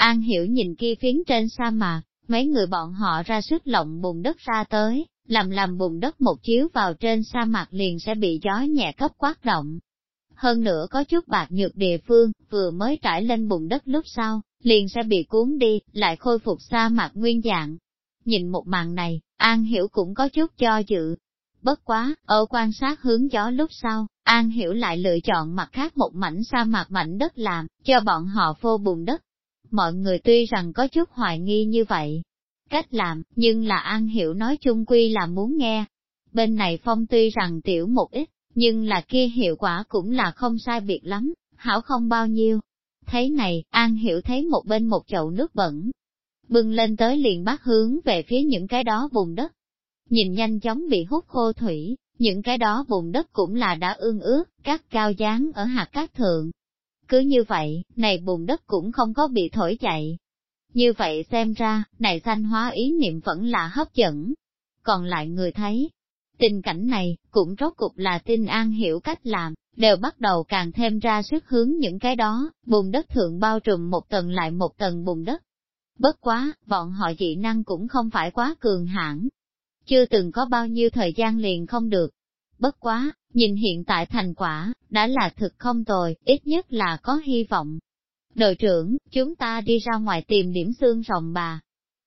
An Hiểu nhìn kia phiến trên sa mạc, mấy người bọn họ ra sức lộng bùn đất ra tới, làm làm bùn đất một chiếu vào trên sa mạc liền sẽ bị gió nhẹ cấp quát động. Hơn nữa có chút bạc nhược địa phương, vừa mới trải lên bùn đất lúc sau, liền sẽ bị cuốn đi, lại khôi phục sa mạc nguyên dạng. Nhìn một màn này, An Hiểu cũng có chút cho dự. Bất quá, ở quan sát hướng gió lúc sau, An Hiểu lại lựa chọn mặt khác một mảnh sa mạc mảnh đất làm, cho bọn họ phô bùn đất. Mọi người tuy rằng có chút hoài nghi như vậy, cách làm, nhưng là An Hiểu nói chung quy là muốn nghe. Bên này phong tuy rằng tiểu một ít, nhưng là kia hiệu quả cũng là không sai biệt lắm, hảo không bao nhiêu. Thấy này, An Hiểu thấy một bên một chậu nước bẩn, bưng lên tới liền bắt hướng về phía những cái đó vùng đất. Nhìn nhanh chóng bị hút khô thủy, những cái đó vùng đất cũng là đã ương ướt, các cao dáng ở hạt cát thượng. Cứ như vậy, này bùn đất cũng không có bị thổi chạy, như vậy xem ra, này sanh hóa ý niệm vẫn là hấp dẫn. Còn lại người thấy, tình cảnh này, cũng rốt cục là tin an hiểu cách làm, đều bắt đầu càng thêm ra sức hướng những cái đó, bùn đất thượng bao trùm một tầng lại một tầng bùn đất. Bất quá, bọn họ dị năng cũng không phải quá cường hãn Chưa từng có bao nhiêu thời gian liền không được. Bất quá, nhìn hiện tại thành quả, đã là thực không tồi, ít nhất là có hy vọng. Đội trưởng, chúng ta đi ra ngoài tìm điểm xương rồng bà.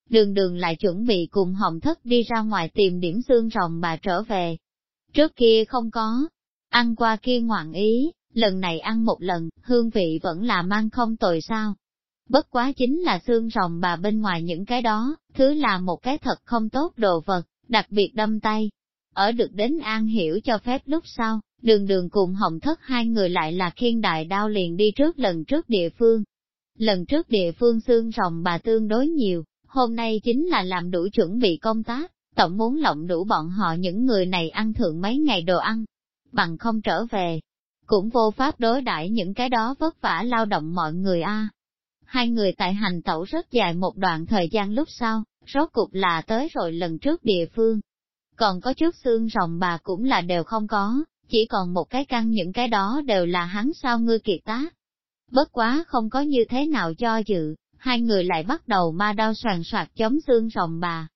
Đường đường lại chuẩn bị cùng hồng thất đi ra ngoài tìm điểm xương rồng bà trở về. Trước kia không có, ăn qua kia ngoạn ý, lần này ăn một lần, hương vị vẫn là mang không tồi sao. Bất quá chính là xương rồng bà bên ngoài những cái đó, thứ là một cái thật không tốt đồ vật, đặc biệt đâm tay. Ở được đến an hiểu cho phép lúc sau, đường đường cùng hồng thất hai người lại là khiên đại đao liền đi trước lần trước địa phương. Lần trước địa phương xương rồng bà tương đối nhiều, hôm nay chính là làm đủ chuẩn bị công tác, tổng muốn lộng đủ bọn họ những người này ăn thượng mấy ngày đồ ăn, bằng không trở về. Cũng vô pháp đối đãi những cái đó vất vả lao động mọi người a. Hai người tại hành tẩu rất dài một đoạn thời gian lúc sau, rốt cục là tới rồi lần trước địa phương. Còn có chút xương rồng bà cũng là đều không có, chỉ còn một cái căn những cái đó đều là hắn sao ngươi kiệt tác. Bất quá không có như thế nào cho dự, hai người lại bắt đầu ma đao soàn soạt chống xương rồng bà.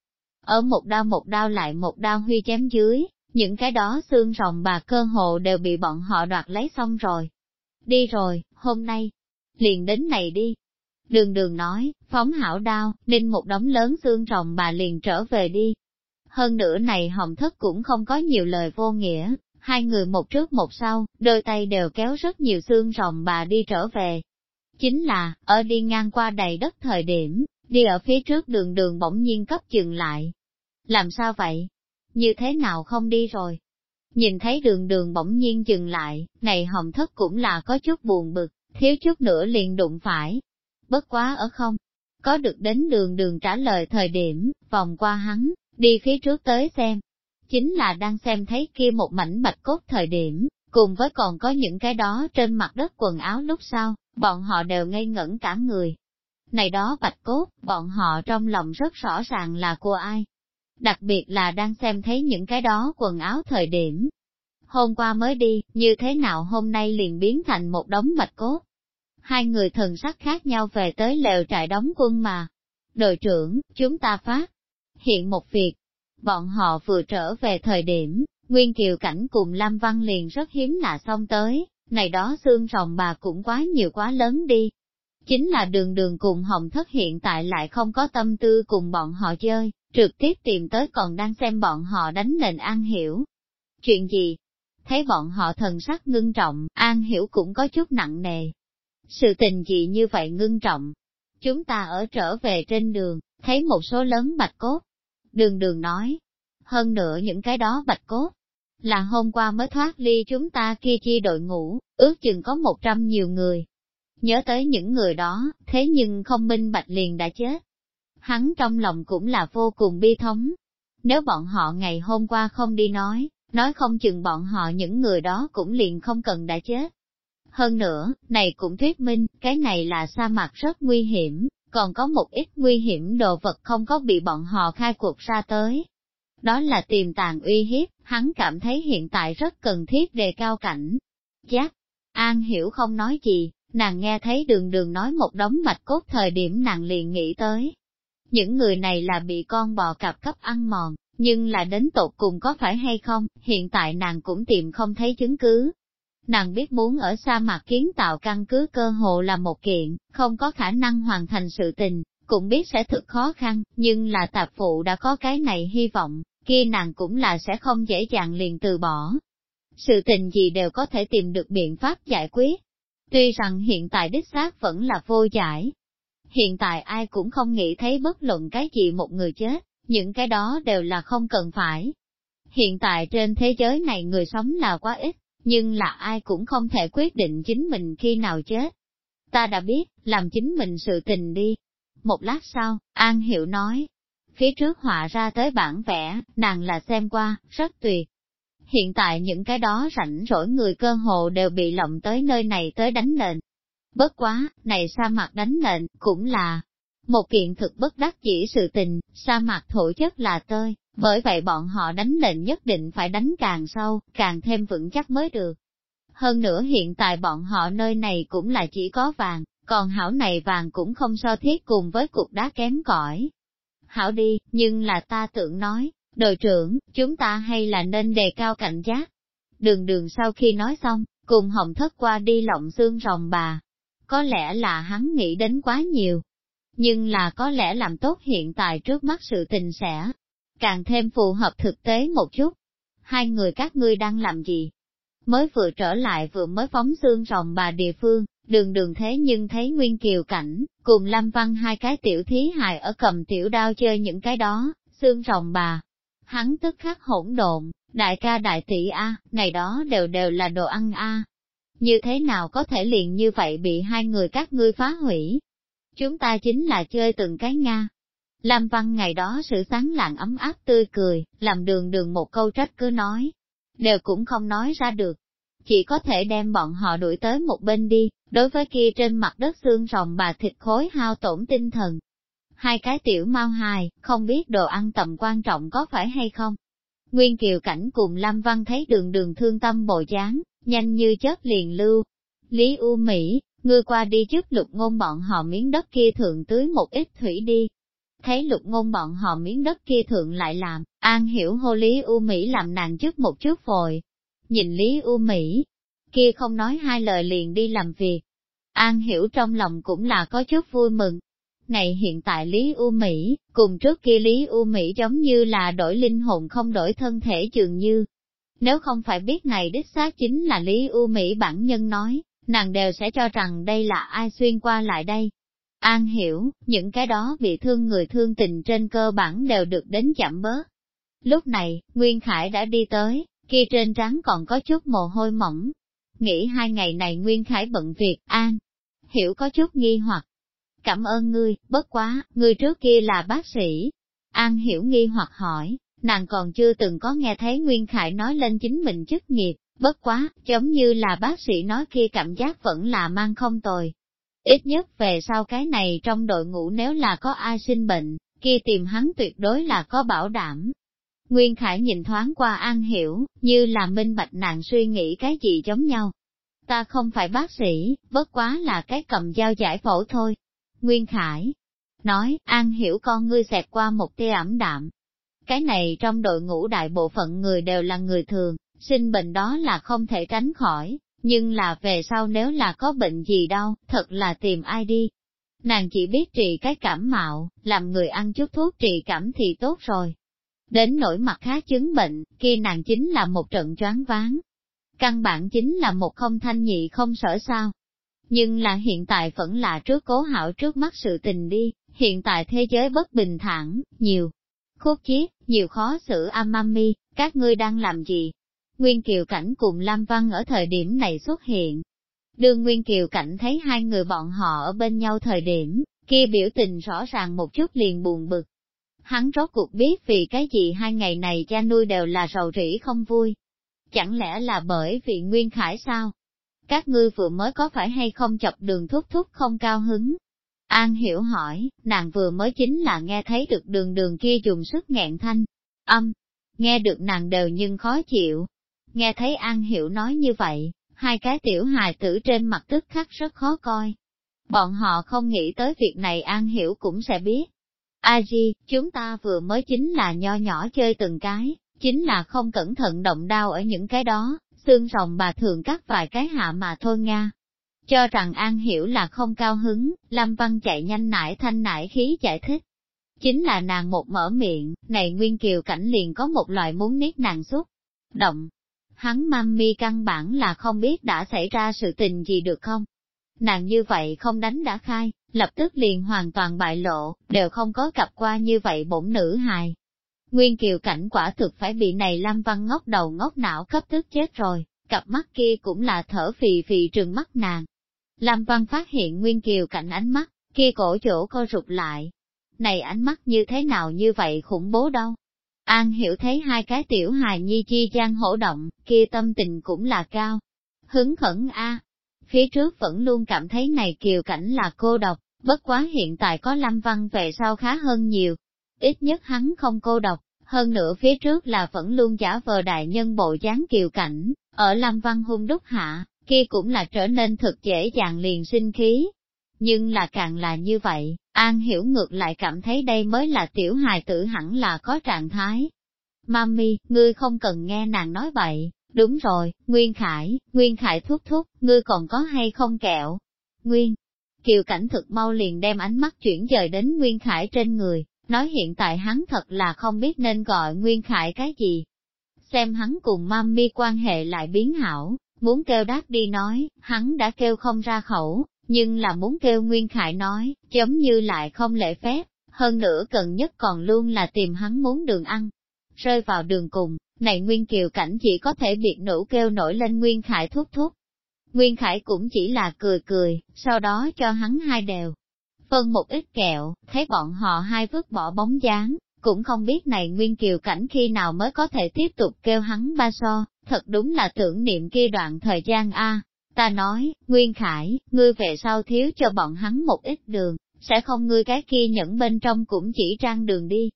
Ở một đao một đao lại một đao huy chém dưới, những cái đó xương rồng bà cơ hồ đều bị bọn họ đoạt lấy xong rồi. Đi rồi, hôm nay, liền đến này đi. Đường đường nói, phóng hảo đao, ninh một đống lớn xương rồng bà liền trở về đi. Hơn nữa này hồng thất cũng không có nhiều lời vô nghĩa, hai người một trước một sau, đôi tay đều kéo rất nhiều xương rồng bà đi trở về. Chính là, ở đi ngang qua đầy đất thời điểm, đi ở phía trước đường đường bỗng nhiên cấp dừng lại. Làm sao vậy? Như thế nào không đi rồi? Nhìn thấy đường đường bỗng nhiên dừng lại, này hồng thất cũng là có chút buồn bực, thiếu chút nữa liền đụng phải. Bất quá ở không? Có được đến đường đường trả lời thời điểm, vòng qua hắn, đi phía trước tới xem, chính là đang xem thấy kia một mảnh bạch cốt thời điểm, cùng với còn có những cái đó trên mặt đất quần áo lúc sau, bọn họ đều ngây ngẩn cả người. Này đó bạch cốt, bọn họ trong lòng rất rõ ràng là của ai. Đặc biệt là đang xem thấy những cái đó quần áo thời điểm. Hôm qua mới đi, như thế nào hôm nay liền biến thành một đống bạch cốt. Hai người thần sắc khác nhau về tới lều trại đóng quân mà. Đội trưởng, chúng ta phát. Hiện một việc, Bọn họ vừa trở về thời điểm, Nguyên Kiều Cảnh cùng Lam Văn liền rất hiếm lạ xong tới, này đó xương rồng bà cũng quá nhiều quá lớn đi. Chính là đường đường cùng Hồng Thất hiện tại lại không có tâm tư cùng bọn họ chơi, trực tiếp tìm tới còn đang xem bọn họ đánh nền An Hiểu. Chuyện gì? Thấy bọn họ thần sắc ngưng trọng, An Hiểu cũng có chút nặng nề. Sự tình gì như vậy ngưng trọng? Chúng ta ở trở về trên đường, thấy một số lớn bạch cốt, Đường đường nói, hơn nữa những cái đó bạch cốt, là hôm qua mới thoát ly chúng ta kia chi đội ngũ, ước chừng có một trăm nhiều người. Nhớ tới những người đó, thế nhưng không minh bạch liền đã chết. Hắn trong lòng cũng là vô cùng bi thống. Nếu bọn họ ngày hôm qua không đi nói, nói không chừng bọn họ những người đó cũng liền không cần đã chết. Hơn nữa, này cũng thuyết minh, cái này là sa mạc rất nguy hiểm, còn có một ít nguy hiểm đồ vật không có bị bọn họ khai cuộc ra tới. Đó là tiềm tàng uy hiếp, hắn cảm thấy hiện tại rất cần thiết đề cao cảnh. Giác, An hiểu không nói gì, nàng nghe thấy đường đường nói một đống mạch cốt thời điểm nàng liền nghĩ tới. Những người này là bị con bò cạp cấp ăn mòn, nhưng là đến tột cùng có phải hay không, hiện tại nàng cũng tìm không thấy chứng cứ. Nàng biết muốn ở sa mạc kiến tạo căn cứ cơ hồ là một kiện, không có khả năng hoàn thành sự tình, cũng biết sẽ thực khó khăn, nhưng là tạp phụ đã có cái này hy vọng, kia nàng cũng là sẽ không dễ dàng liền từ bỏ. Sự tình gì đều có thể tìm được biện pháp giải quyết. Tuy rằng hiện tại đích xác vẫn là vô giải. Hiện tại ai cũng không nghĩ thấy bất luận cái gì một người chết, những cái đó đều là không cần phải. Hiện tại trên thế giới này người sống là quá ít, nhưng là ai cũng không thể quyết định chính mình khi nào chết. Ta đã biết, làm chính mình sự tình đi. Một lát sau, An Hiệu nói, phía trước họa ra tới bản vẽ, nàng là xem qua, rất tuyệt. Hiện tại những cái đó rảnh rỗi người cơ hồ đều bị lộng tới nơi này tới đánh nền. Bất quá, này sa mặt đánh nền, cũng là một kiện thực bất đắc chỉ sự tình, sa mạc thổ chất là tơi, bởi vậy bọn họ đánh định nhất định phải đánh càng sâu, càng thêm vững chắc mới được. Hơn nữa hiện tại bọn họ nơi này cũng là chỉ có vàng, còn hảo này vàng cũng không so thiết cùng với cục đá kém cỏi. Hảo đi, nhưng là ta tưởng nói, đội trưởng, chúng ta hay là nên đề cao cảnh giác. Đường đường sau khi nói xong, cùng hồng thất qua đi lộng xương rồng bà. Có lẽ là hắn nghĩ đến quá nhiều, nhưng là có lẽ làm tốt hiện tại trước mắt sự tình sẽ càng thêm phù hợp thực tế một chút. Hai người các ngươi đang làm gì? Mới vừa trở lại vừa mới phóng xương rồng bà địa phương, đường đường thế nhưng thấy Nguyên Kiều cảnh, cùng Lâm Văn hai cái tiểu thí hài ở cầm tiểu đao chơi những cái đó, xương rồng bà. Hắn tức khắc hỗn độn, đại ca đại tỷ A, này đó đều đều là đồ ăn A. Như thế nào có thể liền như vậy bị hai người các ngươi phá hủy? Chúng ta chính là chơi từng cái Nga. Lam Văn ngày đó sự sáng lạng ấm áp tươi cười, làm đường đường một câu trách cứ nói. Đều cũng không nói ra được. Chỉ có thể đem bọn họ đuổi tới một bên đi, đối với kia trên mặt đất xương rồng bà thịt khối hao tổn tinh thần. Hai cái tiểu mau hài, không biết đồ ăn tầm quan trọng có phải hay không. Nguyên Kiều Cảnh cùng Lam Văn thấy đường đường thương tâm bồ dáng, nhanh như chớp liền lưu. Lý U Mỹ, ngươi qua đi trước lục ngôn bọn họ miếng đất kia thượng tưới một ít thủy đi. Thấy lục ngôn bọn họ miếng đất kia thượng lại làm, an hiểu hô Lý U Mỹ làm nàng trước một chút vội. Nhìn Lý U Mỹ, kia không nói hai lời liền đi làm việc. An hiểu trong lòng cũng là có chút vui mừng. Này hiện tại Lý U Mỹ, cùng trước kia Lý U Mỹ giống như là đổi linh hồn không đổi thân thể dường như. Nếu không phải biết này đích xác chính là Lý U Mỹ bản nhân nói, nàng đều sẽ cho rằng đây là ai xuyên qua lại đây. An hiểu, những cái đó bị thương người thương tình trên cơ bản đều được đến chậm bớt. Lúc này, Nguyên Khải đã đi tới, kia trên trán còn có chút mồ hôi mỏng. Nghĩ hai ngày này Nguyên Khải bận việc, An, hiểu có chút nghi hoặc. Cảm ơn ngươi, bất quá, ngươi trước kia là bác sĩ. An hiểu nghi hoặc hỏi, nàng còn chưa từng có nghe thấy Nguyên Khải nói lên chính mình chức nghiệp, Bất quá, giống như là bác sĩ nói kia cảm giác vẫn là mang không tồi. Ít nhất về sau cái này trong đội ngũ nếu là có ai sinh bệnh, kia tìm hắn tuyệt đối là có bảo đảm. Nguyên Khải nhìn thoáng qua An Hiểu, như là minh bạch nàng suy nghĩ cái gì giống nhau. Ta không phải bác sĩ, bất quá là cái cầm dao giải phẫu thôi. Nguyên Khải nói, An Hiểu con ngươi xẹt qua một tia ẩm đạm. Cái này trong đội ngũ đại bộ phận người đều là người thường, sinh bệnh đó là không thể tránh khỏi, nhưng là về sau nếu là có bệnh gì đâu, thật là tìm ai đi. Nàng chỉ biết trị cái cảm mạo, làm người ăn chút thuốc trị cảm thì tốt rồi. Đến nỗi mặt khá chứng bệnh, kia nàng chính là một trận choáng váng. Căn bản chính là một không thanh nhị không sở sao. Nhưng là hiện tại vẫn là trước cố hảo trước mắt sự tình đi, hiện tại thế giới bất bình thản, nhiều khúc chiết, nhiều khó xử amami, các ngươi đang làm gì? Nguyên Kiều Cảnh cùng Lam Văn ở thời điểm này xuất hiện. Đường Nguyên Kiều Cảnh thấy hai người bọn họ ở bên nhau thời điểm, kia biểu tình rõ ràng một chút liền buồn bực. Hắn rốt cuộc biết vì cái gì hai ngày này cha nuôi đều là rầu rĩ không vui. Chẳng lẽ là bởi vì Nguyên Khải sao? Các ngươi vừa mới có phải hay không chọc đường thúc thúc không cao hứng? An hiểu hỏi, nàng vừa mới chính là nghe thấy được đường đường kia dùng sức nghẹn thanh, âm, nghe được nàng đều nhưng khó chịu, Nghe thấy An Hiểu nói như vậy, hai cái tiểu hài tử trên mặt tức khắc rất khó coi. Bọn họ không nghĩ tới việc này An Hiểu cũng sẽ biết. A Di, chúng ta vừa mới chính là nho nhỏ chơi từng cái, chính là không cẩn thận động đau ở những cái đó, xương rồng bà thường cắt vài cái hạ mà thôi Nga. Cho rằng An Hiểu là không cao hứng, Lâm Văn chạy nhanh nải thanh nải khí giải thích. Chính là nàng một mở miệng, này Nguyên Kiều cảnh liền có một loại muốn niết nàng xúc. Động. Hắn mami căn bản là không biết đã xảy ra sự tình gì được không? Nàng như vậy không đánh đã khai, lập tức liền hoàn toàn bại lộ, đều không có cặp qua như vậy bổn nữ hài. Nguyên Kiều cảnh quả thực phải bị này Lam Văn ngốc đầu ngốc não cấp tức chết rồi, cặp mắt kia cũng là thở phì phì trừng mắt nàng. Lam Văn phát hiện Nguyên Kiều cảnh ánh mắt, kia cổ chỗ co rụt lại. Này ánh mắt như thế nào như vậy khủng bố đâu. An hiểu thấy hai cái tiểu hài nhi chi gian hổ động, kia tâm tình cũng là cao. Hứng khẩn a Phía trước vẫn luôn cảm thấy này kiều cảnh là cô độc, bất quá hiện tại có Lâm Văn về sau khá hơn nhiều. Ít nhất hắn không cô độc, hơn nữa phía trước là vẫn luôn giả vờ đại nhân bộ dáng kiều cảnh, ở Lâm Văn hung đúc hạ, kia cũng là trở nên thực dễ dàng liền sinh khí. Nhưng là càng là như vậy, An hiểu ngược lại cảm thấy đây mới là tiểu hài tử hẳn là có trạng thái. Mami, ngươi không cần nghe nàng nói vậy. đúng rồi, Nguyên Khải, Nguyên Khải thúc thúc, ngươi còn có hay không kẹo? Nguyên, Kiều Cảnh thực mau liền đem ánh mắt chuyển dời đến Nguyên Khải trên người, nói hiện tại hắn thật là không biết nên gọi Nguyên Khải cái gì. Xem hắn cùng mami quan hệ lại biến hảo, muốn kêu đáp đi nói, hắn đã kêu không ra khẩu, nhưng là muốn kêu Nguyên Khải nói, giống như lại không lễ phép, hơn nữa cần nhất còn luôn là tìm hắn muốn đường ăn. Rơi vào đường cùng, này Nguyên Kiều Cảnh chỉ có thể biệt nữ kêu nổi lên Nguyên Khải thúc thúc. Nguyên Khải cũng chỉ là cười cười, sau đó cho hắn hai đều. Phân một ít kẹo, thấy bọn họ hai vứt bỏ bóng dáng, cũng không biết này Nguyên Kiều Cảnh khi nào mới có thể tiếp tục kêu hắn ba so, thật đúng là tưởng niệm kia đoạn thời gian a. Ta nói, Nguyên Khải, ngươi về sau thiếu cho bọn hắn một ít đường, sẽ không ngươi cái kia nhẫn bên trong cũng chỉ trang đường đi.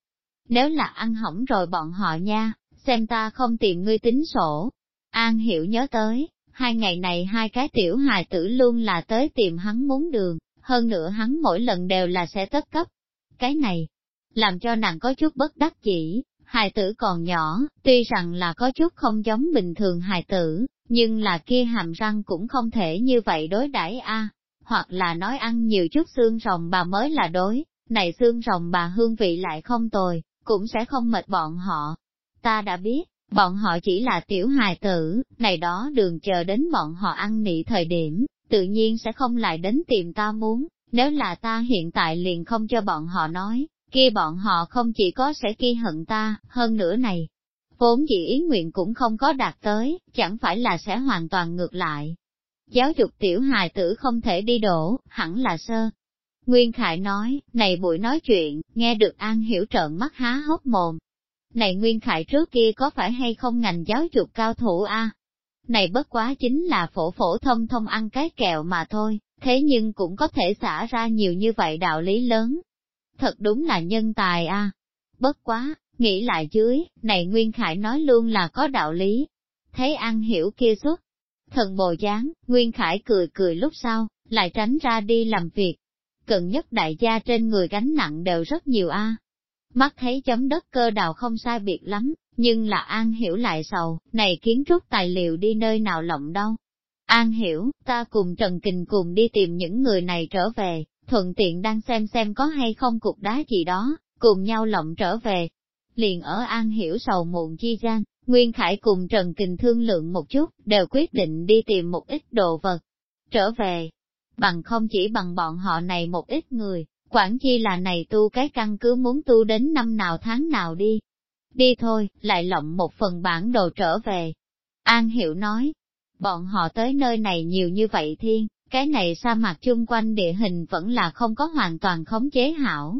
Nếu là ăn hỏng rồi bọn họ nha, xem ta không tìm ngươi tính sổ. An hiểu nhớ tới, hai ngày này hai cái tiểu hài tử luôn là tới tìm hắn muốn đường, hơn nữa hắn mỗi lần đều là sẽ tất cấp. Cái này, làm cho nàng có chút bất đắc chỉ, hài tử còn nhỏ, tuy rằng là có chút không giống bình thường hài tử, nhưng là kia hàm răng cũng không thể như vậy đối đãi a hoặc là nói ăn nhiều chút xương rồng bà mới là đối, này xương rồng bà hương vị lại không tồi, cũng sẽ không mệt bọn họ. Ta đã biết, bọn họ chỉ là tiểu hài tử, này đó đường chờ đến bọn họ ăn nị thời điểm, tự nhiên sẽ không lại đến tìm ta muốn, nếu là ta hiện tại liền không cho bọn họ nói, kia bọn họ không chỉ có sẽ kia hận ta, hơn nữa này. Vốn dĩ ý nguyện cũng không có đạt tới, chẳng phải là sẽ hoàn toàn ngược lại. Giáo dục tiểu hài tử không thể đi đổ, hẳn là sơ. Nguyên Khải nói, này buổi nói chuyện, nghe được An Hiểu trợn mắt há hốc mồm. Này Nguyên Khải trước kia có phải hay không ngành giáo dục cao thủ a? Này bất quá chính là phổ phổ thông thông ăn cái kẹo mà thôi, thế nhưng cũng có thể xả ra nhiều như vậy đạo lý lớn, thật đúng là nhân tài a. Bất quá, nghĩ lại dưới, này Nguyên Khải nói luôn là có đạo lý. Thấy An Hiểu kia xuất, thần bồ dáng, Nguyên Khải cười cười lúc sau, lại tránh ra đi làm việc. Cần nhất đại gia trên người gánh nặng đều rất nhiều a. Mắt thấy chấm đất cơ đào không sai biệt lắm, nhưng là An Hiểu lại sầu, này kiến trúc tài liệu đi nơi nào lộng đâu. An Hiểu, ta cùng Trần Kình cùng đi tìm những người này trở về, thuận tiện đang xem xem có hay không cục đá gì đó, cùng nhau lộng trở về. Liền ở An Hiểu sầu muộn chi gian, Nguyên Khải cùng Trần Kình thương lượng một chút, đều quyết định đi tìm một ít đồ vật, trở về. Bằng không chỉ bằng bọn họ này một ít người, quản chi là này tu cái căn cứ muốn tu đến năm nào tháng nào đi. Đi thôi, lại lộng một phần bản đồ trở về. An Hiểu nói, bọn họ tới nơi này nhiều như vậy thiên, cái này sa mạc chung quanh địa hình vẫn là không có hoàn toàn khống chế hảo.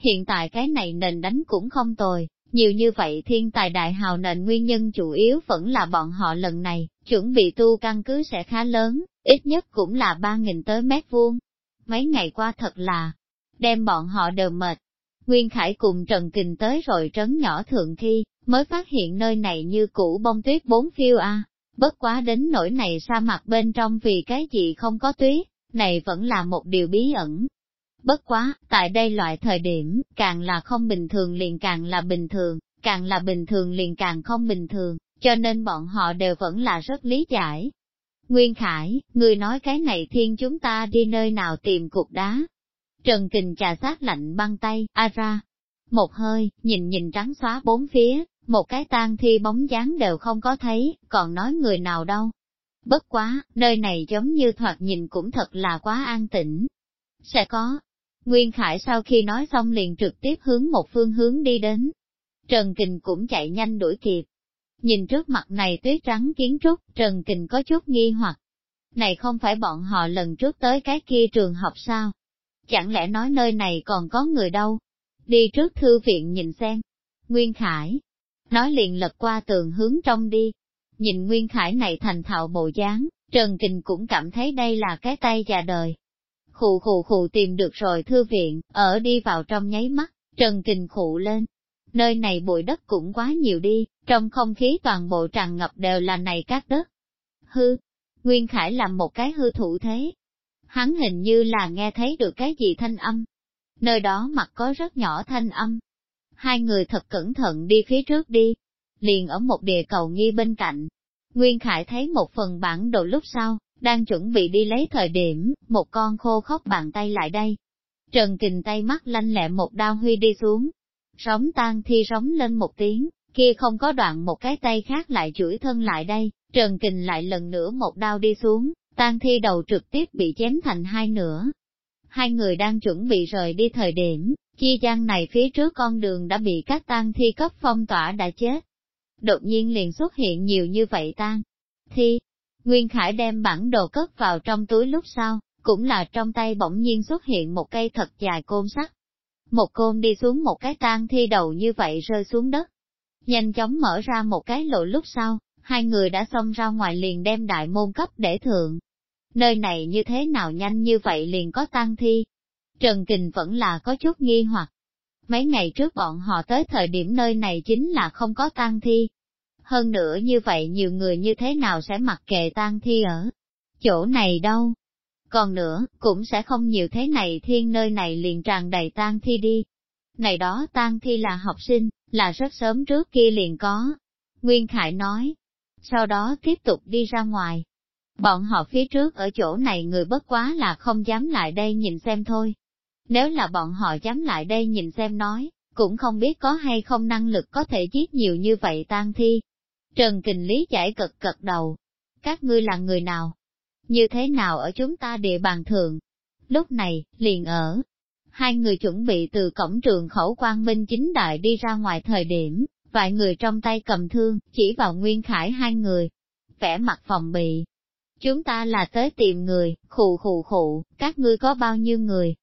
Hiện tại cái này nền đánh cũng không tồi, nhiều như vậy thiên tài đại hào nền nguyên nhân chủ yếu vẫn là bọn họ lần này, chuẩn bị tu căn cứ sẽ khá lớn, ít nhất cũng là 3.000 tới mét vuông. Mấy ngày qua thật là, đem bọn họ đều mệt. Nguyên Khải cùng Trần Kình tới rồi trấn nhỏ thượng khi, mới phát hiện nơi này như cũ bông tuyết bốn phiêu a. Bất quá đến nỗi này sa mạc bên trong vì cái gì không có tuyết, này vẫn là một điều bí ẩn. Bất quá, tại đây loại thời điểm, càng là không bình thường liền càng là bình thường, càng là bình thường liền càng không bình thường, cho nên bọn họ đều vẫn là rất lý giải. Nguyên Khải, người nói cái này thiên chúng ta đi nơi nào tìm cục đá. Trần Kình trà sát lạnh băng tay, a ra. Một hơi, nhìn nhìn trắng xóa bốn phía, một cái tang thi bóng dáng đều không có thấy, còn nói người nào đâu. Bất quá, nơi này giống như thoạt nhìn cũng thật là quá an tĩnh. Sẽ có. Nguyên Khải sau khi nói xong liền trực tiếp hướng một phương hướng đi đến. Trần Kình cũng chạy nhanh đuổi kịp. Nhìn trước mặt này tuyết trắng kiến trúc, Trần Kình có chút nghi hoặc. Này không phải bọn họ lần trước tới cái kia trường học sao? Chẳng lẽ nói nơi này còn có người đâu? Đi trước thư viện nhìn xem. Nguyên Khải, nói liền lật qua tường hướng trong đi. Nhìn Nguyên Khải này thành thạo bộ dáng, Trần Kình cũng cảm thấy đây là cái tay già đời khụ khụ khụ tìm được rồi thư viện, ở đi vào trong nháy mắt, Trần Kình khụ lên. Nơi này bụi đất cũng quá nhiều đi, trong không khí toàn bộ tràn ngập đều là này cát đất. Hư, Nguyên Khải làm một cái hư thủ thế. Hắn hình như là nghe thấy được cái gì thanh âm. Nơi đó mặt có rất nhỏ thanh âm, hai người thật cẩn thận đi phía trước đi. Liền ở một địa cầu nghi bên cạnh. Nguyên Khải thấy một phần bản đồ lúc sau, đang chuẩn bị đi lấy thời điểm, một con khô khóc bàn tay lại đây. Trần Kình tay mắt lanh lẹ một đao huy đi xuống. Sóng tan thi sóng lên một tiếng, kia không có đoạn một cái tay khác lại chửi thân lại đây, Trần Kình lại lần nữa một đao đi xuống, tan thi đầu trực tiếp bị chém thành hai nửa. Hai người đang chuẩn bị rời đi thời điểm, Chi gian này phía trước con đường đã bị các tan thi cấp phong tỏa đã chết. Đột nhiên liền xuất hiện nhiều như vậy tan thi. Nguyên Khải đem bản đồ cất vào trong túi lúc sau, cũng là trong tay bỗng nhiên xuất hiện một cây thật dài côn sắt. Một côn đi xuống một cái tang thi đầu như vậy rơi xuống đất. Nhanh chóng mở ra một cái lộ lúc sau, hai người đã xông ra ngoài liền đem đại môn cấp để thượng. Nơi này như thế nào nhanh như vậy liền có tang thi, Trần Kình vẫn là có chút nghi hoặc. Mấy ngày trước bọn họ tới thời điểm nơi này chính là không có tang thi. Hơn nữa như vậy nhiều người như thế nào sẽ mặc kệ tang thi ở chỗ này đâu. Còn nữa, cũng sẽ không nhiều thế này thiên nơi này liền tràn đầy tang thi đi. Này đó tang thi là học sinh, là rất sớm trước kia liền có. Nguyên Khải nói. Sau đó tiếp tục đi ra ngoài. Bọn họ phía trước ở chỗ này người bất quá là không dám lại đây nhìn xem thôi. Nếu là bọn họ dám lại đây nhìn xem nói, cũng không biết có hay không năng lực có thể giết nhiều như vậy tan thi. Trần Kình Lý giải cực cật đầu. Các ngươi là người nào? Như thế nào ở chúng ta địa bàn thường? Lúc này, liền ở. Hai người chuẩn bị từ cổng trường khẩu quan minh chính đại đi ra ngoài thời điểm, vài người trong tay cầm thương, chỉ vào Nguyên Khải hai người. vẻ mặt phòng bị. Chúng ta là tới tìm người, khụ khụ khụ, các ngươi có bao nhiêu người?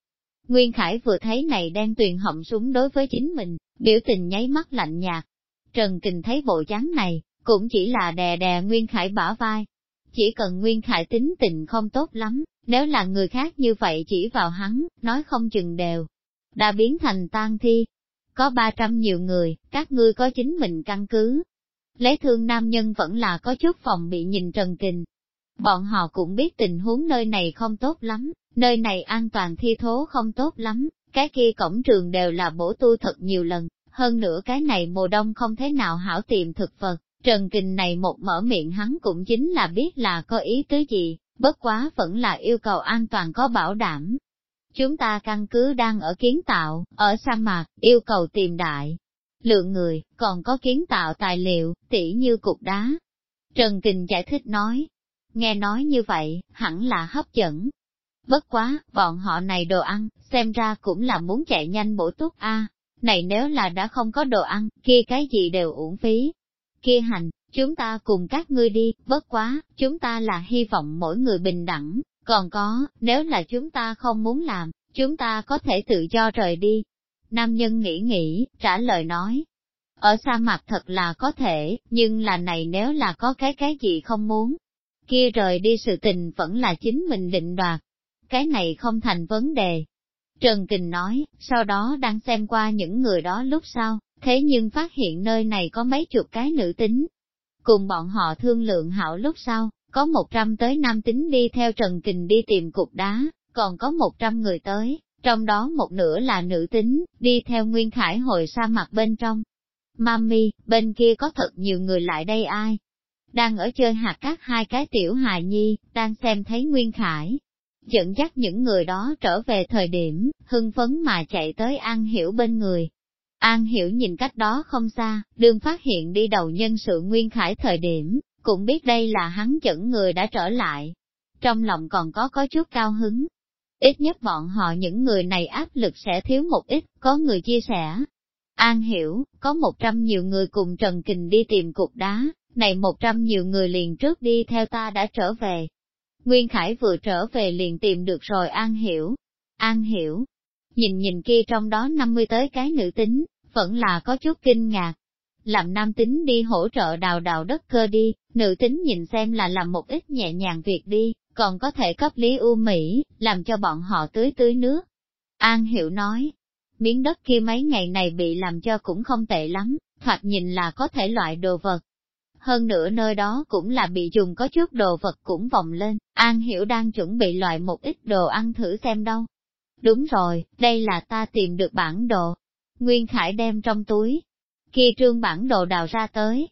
Nguyên Khải vừa thấy này đang tuyền họng súng đối với chính mình, biểu tình nháy mắt lạnh nhạt. Trần Kình thấy bộ dáng này, cũng chỉ là đè đè Nguyên Khải bả vai. Chỉ cần Nguyên Khải tính tình không tốt lắm, nếu là người khác như vậy chỉ vào hắn, nói không chừng đều, đã biến thành tang thi. Có 300 nhiều người, các ngươi có chính mình căn cứ. Lấy thương nam nhân vẫn là có chút phòng bị nhìn Trần Kình. Bọn họ cũng biết tình huống nơi này không tốt lắm, nơi này an toàn thi thố không tốt lắm, cái kia cổng trường đều là bổ tu thật nhiều lần, hơn nữa cái này mùa đông không thế nào hảo tìm thực vật, Trần Kình này một mở miệng hắn cũng chính là biết là có ý tứ gì, bất quá vẫn là yêu cầu an toàn có bảo đảm. Chúng ta căn cứ đang ở kiến tạo, ở sa mạc, yêu cầu tìm đại. Lượng người, còn có kiến tạo tài liệu, tỉ như cục đá. Trần Kình giải thích nói, nghe nói như vậy, hẳn là hấp dẫn, Bất quá, bọn họ này đồ ăn, xem ra cũng là muốn chạy nhanh bổ túc a. Này nếu là đã không có đồ ăn, kia cái gì đều uổng phí. Kia hành, chúng ta cùng các ngươi đi, bất quá, chúng ta là hy vọng mỗi người bình đẳng, còn có, nếu là chúng ta không muốn làm, chúng ta có thể tự do rời đi. Nam nhân nghĩ nghĩ, trả lời nói. Ở sa mạc thật là có thể, nhưng là này nếu là có cái cái gì không muốn, kia rời đi sự tình vẫn là chính mình định đoạt cái này không thành vấn đề. Trần Kình nói, sau đó đang xem qua những người đó lúc sau, thế nhưng phát hiện nơi này có mấy chục cái nữ tính. cùng bọn họ thương lượng hảo lúc sau, có 100 tới nam tính đi theo Trần Kình đi tìm cục đá, còn có 100 người tới, trong đó một nửa là nữ tính, đi theo Nguyên Khải hồi sa mặt bên trong. Mami, bên kia có thật nhiều người lại đây ai? Đang ở chơi hạt các hai cái tiểu hài nhi, đang xem thấy Nguyên Khải. Dẫn dắt những người đó trở về thời điểm, hưng phấn mà chạy tới An Hiểu bên người. An Hiểu nhìn cách đó không xa, đương phát hiện đi đầu nhân sự Nguyên Khải thời điểm, cũng biết đây là hắn dẫn người đã trở lại. Trong lòng còn có có chút cao hứng, Ít nhất bọn họ những người này áp lực sẽ thiếu một ít, có người chia sẻ. An hiểu, có một trăm nhiều người cùng Trần Kình đi tìm cục đá, này một trăm nhiều người liền trước đi theo ta đã trở về. Nguyên Khải vừa trở về liền tìm được rồi An hiểu. An hiểu, nhìn nhìn kia trong đó 50 tới cái nữ tính, vẫn là có chút kinh ngạc. Làm nam tính đi hỗ trợ đào đào đất cơ đi, nữ tính nhìn xem là làm một ít nhẹ nhàng việc đi, còn có thể cấp Lý U Mỹ, làm cho bọn họ tưới tưới nước. An Hiểu nói, miếng đất kia mấy ngày này bị làm cho cũng không tệ lắm, thoạt nhìn là có thể loại đồ vật. Hơn nữa nơi đó cũng là bị dùng có chút đồ vật cũng vòng lên, An Hiểu đang chuẩn bị loại một ít đồ ăn thử xem đâu. Đúng rồi, đây là ta tìm được bản đồ. Nguyên Khải đem trong túi, kia trương bản đồ đào ra tới.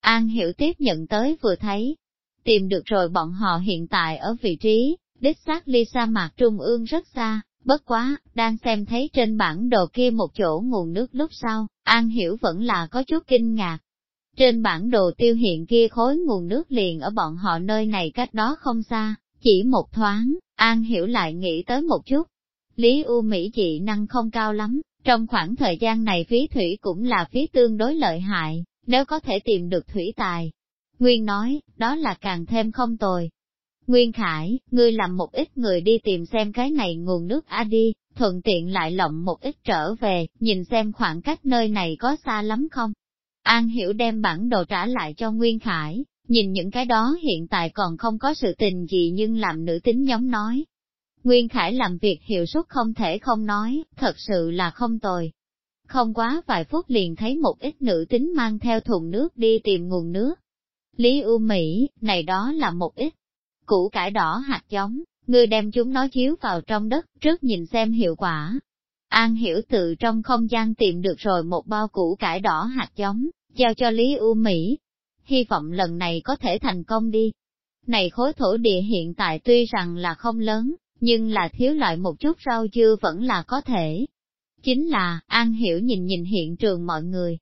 An Hiểu tiếp nhận tới vừa thấy, tìm được rồi bọn họ hiện tại ở vị trí, đích xác ly sa mạc trung ương rất xa, bất quá, đang xem thấy trên bản đồ kia một chỗ nguồn nước lúc sau, An Hiểu vẫn là có chút kinh ngạc. Trên bản đồ tiêu hiện kia khối nguồn nước liền ở bọn họ nơi này cách đó không xa, chỉ một thoáng, An Hiểu lại nghĩ tới một chút. Lý U Mỹ dị năng không cao lắm, trong khoảng thời gian này phí thủy cũng là phí tương đối lợi hại, nếu có thể tìm được thủy tài, Nguyên nói, đó là càng thêm không tồi. Nguyên Khải, ngươi làm một ít người đi tìm xem cái này nguồn nước A đi, thuận tiện lại lộng một ít trở về, nhìn xem khoảng cách nơi này có xa lắm không. An Hiểu đem bản đồ trả lại cho Nguyên Khải, nhìn những cái đó hiện tại còn không có sự tình gì nhưng làm nữ tính nhóm nói. Nguyên Khải làm việc hiệu suất không thể không nói, thật sự là không tồi. Không quá vài phút liền thấy một ít nữ tính mang theo thùng nước đi tìm nguồn nước, Lý U Mỹ, này đó là một ít củ cải đỏ hạt giống, ngươi đem chúng nó chiếu vào trong đất, trước nhìn xem hiệu quả. An hiểu tự trong không gian tìm được rồi một bao củ cải đỏ hạt giống, giao cho Lý U Mỹ. Hy vọng lần này có thể thành công đi. Này khối thổ địa hiện tại tuy rằng là không lớn, nhưng là thiếu lại một chút rau dưa vẫn là có thể. Chính là, An Hiểu nhìn nhìn hiện trường mọi người.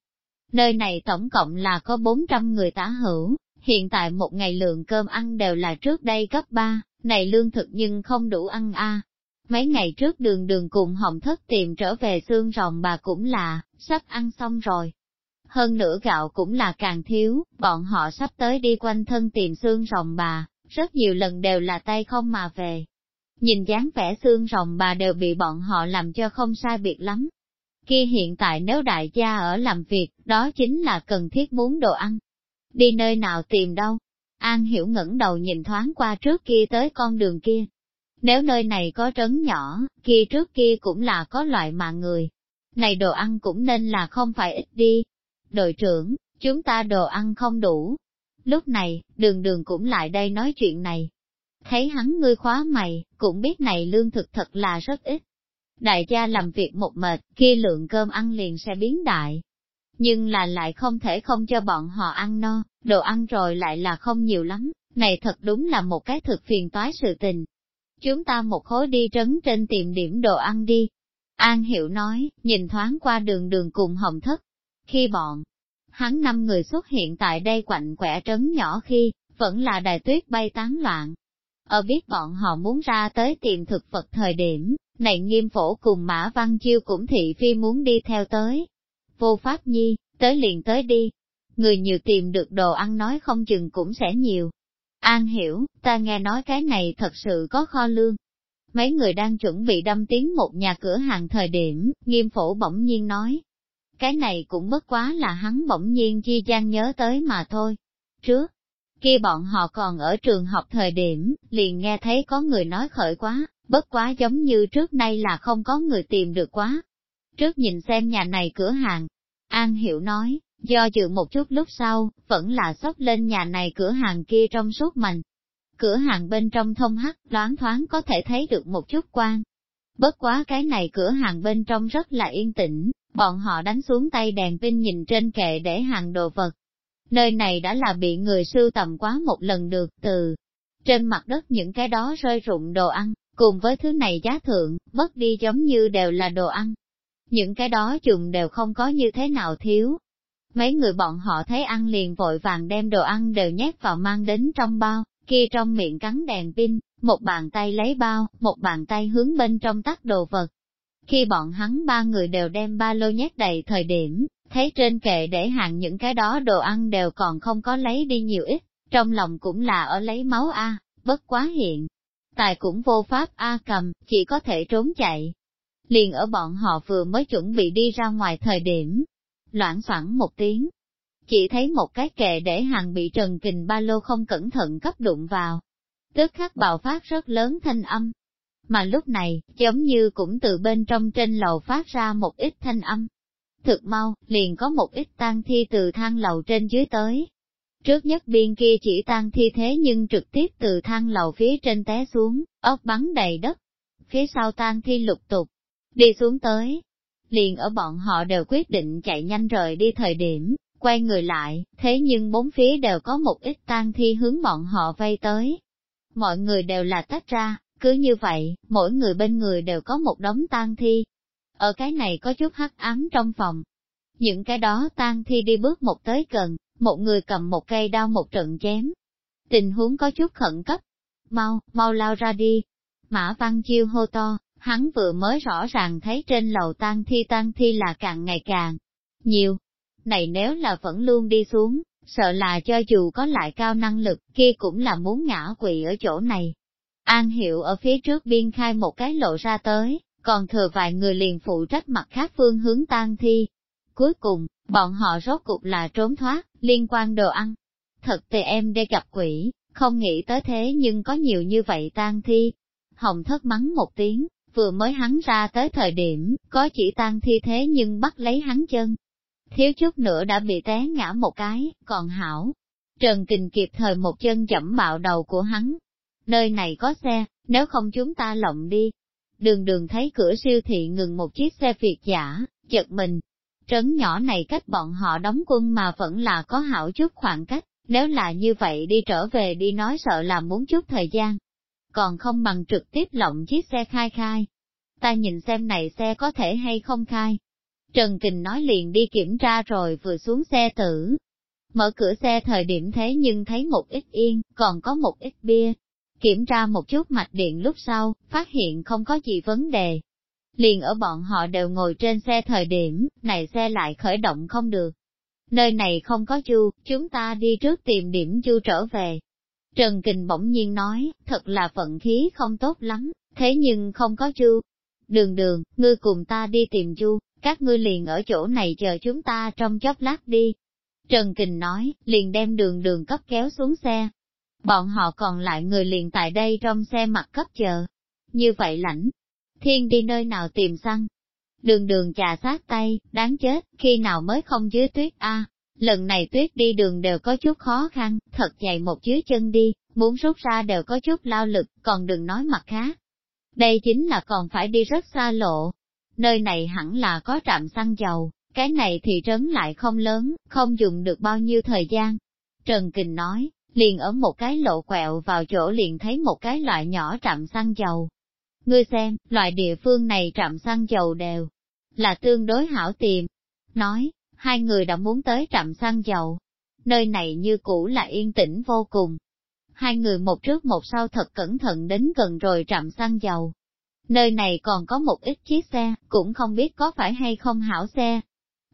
Nơi này tổng cộng là có 400 người tả hữu, Hiện tại một ngày lượng cơm ăn đều là trước đây cấp 3, này lương thực nhưng không đủ ăn a. Mấy ngày trước đường đường cùng hồng thất tìm trở về xương rồng bà cũng là, sắp ăn xong rồi. Hơn nữa gạo cũng là càng thiếu, bọn họ sắp tới đi quanh thân tìm xương rồng bà, rất nhiều lần đều là tay không mà về. Nhìn dáng vẻ xương rồng bà đều bị bọn họ làm cho không sai biệt lắm. Kia hiện tại nếu đại gia ở làm việc, đó chính là cần thiết muốn đồ ăn, Đi nơi nào tìm đâu? An hiểu ngẩng đầu nhìn thoáng qua trước kia tới con đường kia. Nếu nơi này có trấn nhỏ, kia trước kia cũng là có loại mạng người. Này đồ ăn cũng nên là không phải ít đi. Đội trưởng, chúng ta đồ ăn không đủ. Lúc này, đường đường cũng lại đây nói chuyện này. Thấy hắn ngươi khóa mày, cũng biết này lương thực thật là rất ít. Đại gia làm việc một mệt, kia lượng cơm ăn liền sẽ biến đại nhưng là lại không thể không cho bọn họ ăn no, đồ ăn rồi lại là không nhiều lắm, này thật đúng là một cái thực phiền toái sự tình. Chúng ta một khối đi trấn trên tìm điểm đồ ăn đi. An Hiệu nói, nhìn thoáng qua đường đường cùng hồng thất. Khi bọn, hắn năm người xuất hiện tại đây quạnh quẻ trấn nhỏ khi, vẫn là đài tuyết bay tán loạn. Ở biết bọn họ muốn ra tới tìm thực vật thời điểm, này nghiêm phổ cùng Mã Văn Chiêu cũng thị phi muốn đi theo tới, vô pháp nhi, tới liền tới đi. Người nhiều tìm được đồ ăn nói không chừng cũng sẽ nhiều. An hiểu, ta nghe nói cái này thật sự có kho lương. Mấy người đang chuẩn bị đâm tiếng một nhà cửa hàng thời điểm, nghiêm phổ bỗng nhiên nói. Cái này cũng bất quá là hắn bỗng nhiên chi gian nhớ tới mà thôi. Trước, khi bọn họ còn ở trường học thời điểm, liền nghe thấy có người nói khởi quá, bất quá giống như trước nay là không có người tìm được quá trước nhìn xem nhà này cửa hàng. An Hiểu nói, Do dự một chút lúc sau, vẫn là sốc lên nhà này cửa hàng kia trong suốt mảnh Cửa hàng bên trong thông hắt, loáng thoáng có thể thấy được một chút quang. Bất quá cái này cửa hàng bên trong rất là yên tĩnh, bọn họ đánh xuống tay đèn pin nhìn trên kệ để hàng đồ vật. Nơi này đã là bị người sưu tầm quá một lần được từ trên mặt đất những cái đó rơi rụng đồ ăn, cùng với thứ này giá thượng, mất đi giống như đều là đồ ăn. Những cái đó dùng đều không có như thế nào thiếu. Mấy người bọn họ thấy ăn liền vội vàng đem đồ ăn đều nhét vào mang đến trong bao, kia trong miệng cắn đèn pin, một bàn tay lấy bao, một bàn tay hướng bên trong tắt đồ vật. Khi bọn hắn ba người đều đem ba lô nhét đầy thời điểm, thấy trên kệ để hàng những cái đó đồ ăn đều còn không có lấy đi nhiều ít, trong lòng cũng là ở lấy máu A, bất quá hiện. Tài cũng vô pháp A cầm, chỉ có thể trốn chạy. Liền ở bọn họ vừa mới chuẩn bị đi ra ngoài thời điểm, loãng soảng một tiếng. Chỉ thấy một cái kệ để hàng bị Trần Kình ba lô không cẩn thận cấp đụng vào. Tức khắc bạo phát rất lớn thanh âm. Mà lúc này, giống như cũng từ bên trong trên lầu phát ra một ít thanh âm. Thực mau, liền có một ít tang thi từ thang lầu trên dưới tới, Trước nhất biên kia chỉ tan thi thế nhưng trực tiếp từ thang lầu phía trên té xuống, ốc bắn đầy đất. Phía sau tan thi lục tục, đi xuống tới. Liền ở bọn họ đều quyết định chạy nhanh rời đi thời điểm, quay người lại, thế nhưng bốn phía đều có một ít tan thi hướng bọn họ vây tới. Mọi người đều là tách ra, cứ như vậy, mỗi người bên người đều có một đống tan thi. Ở cái này có chút hắc ám trong phòng. Những cái đó tan thi đi bước một tới gần, một người cầm một cây đao một trận chém. Tình huống có chút khẩn cấp. Mau, mau lao ra đi. Mã Văn Chiêu hô to, hắn vừa mới rõ ràng thấy trên lầu tan thi tan thi là càng ngày càng nhiều. Này nếu là vẫn luôn đi xuống, sợ là cho dù có lại cao năng lực kia cũng là muốn ngã quỵ ở chỗ này. An hiệu ở phía trước biên khai một cái lộ ra tới, còn thừa vài người liền phụ trách mặt khác phương hướng tan thi. Cuối cùng, bọn họ rốt cục là trốn thoát, liên quan đồ ăn. Thật tề em đây gặp quỷ, không nghĩ tới thế nhưng có nhiều như vậy tan thi. Hồng thất mắng một tiếng, vừa mới hắn ra tới thời điểm, có chỉ tan thi thế nhưng bắt lấy hắn chân. Thiếu chút nữa đã bị té ngã một cái, còn hảo. Trần Kình kịp thời một chân chậm bạo đầu của hắn. Nơi này có xe, nếu không chúng ta lộng đi. Đường đường thấy cửa siêu thị ngừng một chiếc xe Việt giả, chật mình, Trấn nhỏ này cách bọn họ đóng quân mà vẫn là có hảo chút khoảng cách, nếu là như vậy đi trở về đi nói sợ là muốn chút thời gian. Còn không bằng trực tiếp lộng chiếc xe khai khai. Ta nhìn xem này xe có thể hay không khai. Trần Kình nói liền đi kiểm tra rồi vừa xuống xe tử. Mở cửa xe thời điểm thế nhưng thấy một ít yên, còn có một ít bia. Kiểm tra một chút mạch điện lúc sau, phát hiện không có gì vấn đề, Liền ở bọn họ đều ngồi trên xe thời điểm, này xe lại khởi động không được. Nơi này không có chu, chúng ta đi trước tìm điểm chu trở về. Trần Kình bỗng nhiên nói, thật là vận khí không tốt lắm, thế nhưng không có chu. Đường đường, ngươi cùng ta đi tìm chu, các ngươi liền ở chỗ này chờ chúng ta trong chốc lát đi. Trần Kình nói, liền đem đường đường cấp kéo xuống xe. Bọn họ còn lại người liền tại đây trong xe mặt cấp chờ. Như vậy lãnh, thiên đi nơi nào tìm xăng. Đường đường trà sát tay, đáng chết, khi nào mới không dưới tuyết a lần này tuyết đi đường đều có chút khó khăn, thật dày một dưới chân đi, muốn rút ra đều có chút lao lực, còn đừng nói mặt khác. Đây chính là còn phải đi rất xa lộ. Nơi này hẳn là có trạm xăng dầu, cái này thì trấn lại không lớn, không dùng được bao nhiêu thời gian. Trần Kình nói, liền ở một cái lộ quẹo vào chỗ liền thấy một cái loại nhỏ trạm xăng dầu, Ngươi xem, loại địa phương này trạm xăng dầu đều là tương đối hảo tìm. Nói, hai người đã muốn tới trạm xăng dầu. Nơi này như cũ là yên tĩnh vô cùng. Hai người một trước một sau thật cẩn thận đến gần rồi trạm xăng dầu. Nơi này còn có một ít chiếc xe, cũng không biết có phải hay không hảo xe.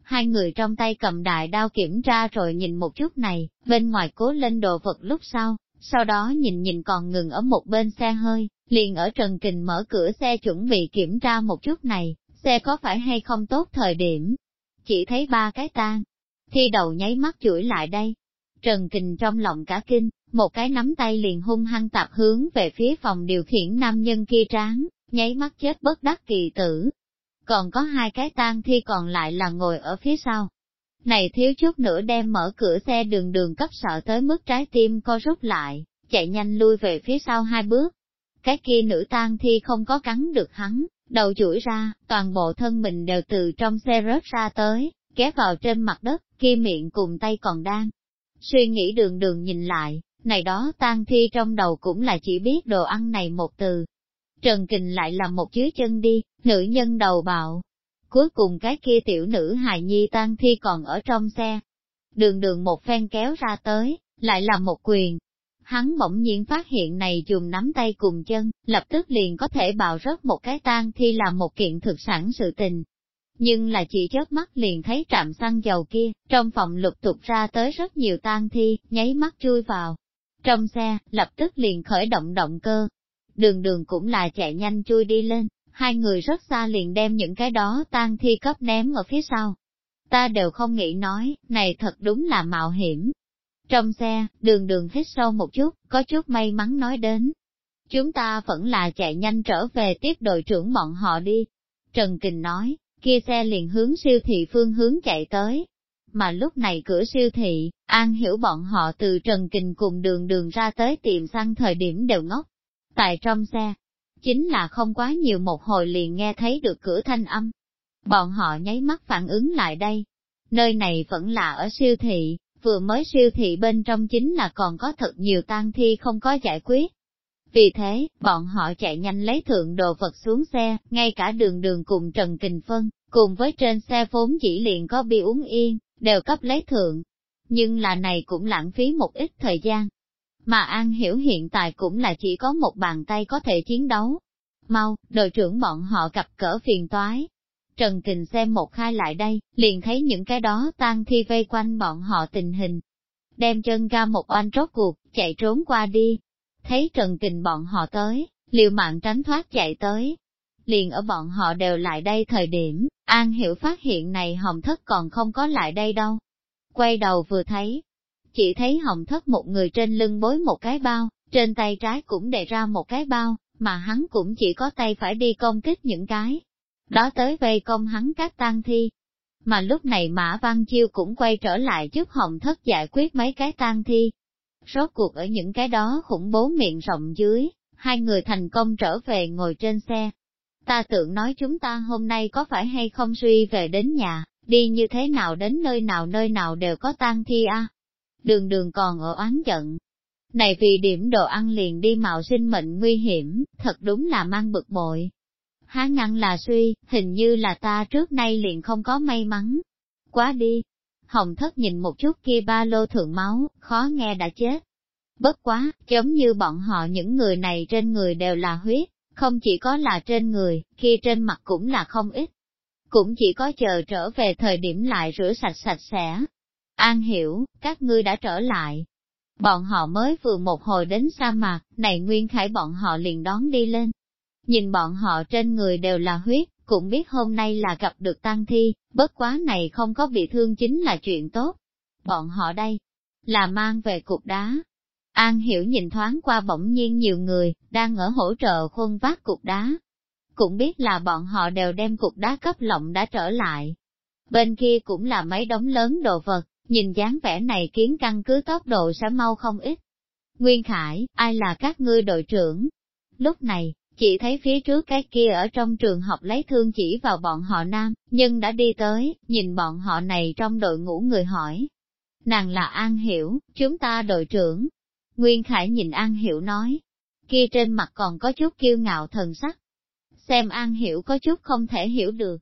Hai người trong tay cầm đại đao kiểm tra rồi nhìn một chút này, bên ngoài cố lên đồ vật lúc sau, sau đó nhìn nhìn còn ngừng ở một bên xe hơi, liền ở Trần Kình mở cửa xe chuẩn bị kiểm tra một chút này, xe có phải hay không tốt thời điểm. Chỉ thấy ba cái tan, thi đầu nháy mắt chuỗi lại đây. Trần Kình trong lòng cả kinh, một cái nắm tay liền hung hăng tạp hướng về phía phòng điều khiển nam nhân kia tráng, nháy mắt chết bất đắc kỳ tử. Còn có hai cái tang thi còn lại là ngồi ở phía sau. Này thiếu chút nữa đem mở cửa xe đường đường cấp sợ tới mức trái tim co rút lại, chạy nhanh lui về phía sau hai bước. Cái kia nữ tang thi không có cắn được hắn, đầu chuỗi ra, toàn bộ thân mình đều từ trong xe rớt ra tới, ghé vào trên mặt đất, kia miệng cùng tay còn đang. Suy nghĩ đường đường nhìn lại, này đó tang thi trong đầu cũng là chỉ biết đồ ăn này một từ. Trần Kình lại làm một dưới chân đi, nữ nhân đầu bạo. Cuối cùng cái kia tiểu nữ hài nhi tang thi còn ở trong xe. Đường đường một phen kéo ra tới, lại là một quyền. Hắn bỗng nhiên phát hiện này dùng nắm tay cùng chân, lập tức liền có thể bạo rớt một cái tang thi là một kiện thực sản sự tình, nhưng là chỉ chớp mắt liền thấy trạm xăng dầu kia, trong phòng lục tục ra tới rất nhiều tang thi, nháy mắt chui vào. Trong xe, lập tức liền khởi động động cơ. Đường đường cũng là chạy nhanh chui đi lên, hai người rất xa liền đem những cái đó tan thi cấp ném ở phía sau. Ta đều không nghĩ nói, này thật đúng là mạo hiểm. Trong xe, đường đường hít sâu một chút, có chút may mắn nói đến. Chúng ta vẫn là chạy nhanh trở về tiếp đội trưởng bọn họ đi. Trần Kình nói, kia xe liền hướng siêu thị phương hướng chạy tới. Mà lúc này cửa siêu thị, An hiểu bọn họ từ Trần Kình cùng đường đường ra tới tiệm xăng thời điểm đều ngốc. Tại trong xe, chính là không quá nhiều một hồi liền nghe thấy được cửa thanh âm. Bọn họ nháy mắt phản ứng lại đây. Nơi này vẫn là ở siêu thị, vừa mới siêu thị bên trong chính là còn có thật nhiều tang thi không có giải quyết. Vì thế, bọn họ chạy nhanh lấy thượng đồ vật xuống xe, ngay cả đường đường cùng Trần Kình Phân, cùng với trên xe vốn chỉ liền có bia uống yên, đều cấp lấy thượng. Nhưng là này cũng lãng phí một ít thời gian. Mà An Hiểu hiện tại cũng là chỉ có một bàn tay có thể chiến đấu. Mau, đội trưởng bọn họ gặp cỡ phiền toái. Trần Kình xem một khai lại đây, liền thấy những cái đó tan thi vây quanh bọn họ tình hình. Đem chân ra một oanh rốt cuộc, chạy trốn qua đi. Thấy Trần Kình bọn họ tới, liều mạng tránh thoát chạy tới, liền ở bọn họ đều lại đây thời điểm, An Hiểu phát hiện này Hồng Thất còn không có lại đây đâu. Quay đầu vừa thấy, chỉ thấy Hồng Thất một người trên lưng bối một cái bao, trên tay trái cũng đề ra một cái bao, mà hắn cũng chỉ có tay phải đi công kích những cái. Đó tới vây công hắn các tang thi. Mà lúc này Mã Văn Chiêu cũng quay trở lại giúp Hồng Thất giải quyết mấy cái tang thi. Rốt cuộc ở những cái đó khủng bố miệng rộng dưới, hai người thành công trở về ngồi trên xe, Ta tưởng nói chúng ta hôm nay có phải hay không suy về đến nhà, đi như thế nào đến nơi nào nơi nào đều có tang thi a. Đường đường còn ở oán giận. Này vì điểm đồ ăn liền đi mạo sinh mệnh nguy hiểm, thật đúng là mang bực bội. Há ngăn là suy, hình như là ta trước nay liền không có may mắn. Quá đi. Hồng thất nhìn một chút kia ba lô thượng máu, khó nghe đã chết. Bất quá, giống như bọn họ những người này trên người đều là huyết, không chỉ có là trên người, khi trên mặt cũng là không ít. Cũng chỉ có chờ trở về thời điểm lại rửa sạch sạch sẽ. An hiểu, các ngươi đã trở lại. Bọn họ mới vừa một hồi đến sa mạc, này Nguyên Khải bọn họ liền đón đi lên. Nhìn bọn họ trên người đều là huyết, cũng biết hôm nay là gặp được tang thi, bất quá này không có bị thương chính là chuyện tốt. Bọn họ đây, là mang về cục đá, An hiểu nhìn thoáng qua bỗng nhiên nhiều người, đang ở hỗ trợ khuôn vác cục đá. Cũng biết là bọn họ đều đem cục đá cấp lộng đã trở lại. Bên kia cũng là mấy đống lớn đồ vật, nhìn dáng vẻ này kiến căn cứ tốc độ sẽ mau không ít. Nguyên Khải, ai là các ngươi đội trưởng? Lúc này, chỉ thấy phía trước cái kia ở trong trường học lấy thương chỉ vào bọn họ nam, nhưng đã đi tới, nhìn bọn họ này trong đội ngũ người hỏi. Nàng là An Hiểu, chúng ta đội trưởng, Nguyên Khải nhìn An Hiểu nói, kia trên mặt còn có chút kiêu ngạo thần sắc. Xem An Hiểu có chút không thể hiểu được.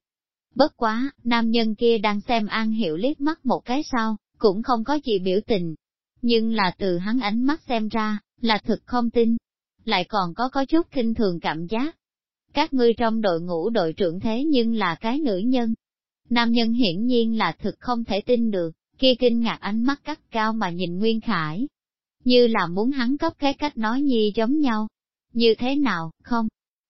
Bất quá, nam nhân kia đang xem An Hiểu liếc mắt một cái sau, cũng không có gì biểu tình. Nhưng là từ hắn ánh mắt xem ra, là thực không tin. Lại còn có có chút kinh thường cảm giác. Các ngươi trong đội ngũ đội trưởng thế nhưng là cái nữ nhân. Nam nhân hiển nhiên là thực không thể tin được, kia kinh ngạc ánh mắt cắt cao mà nhìn Nguyên Khải, như là muốn hắn cấp cái cách nói nhi giống nhau. Như thế nào, không?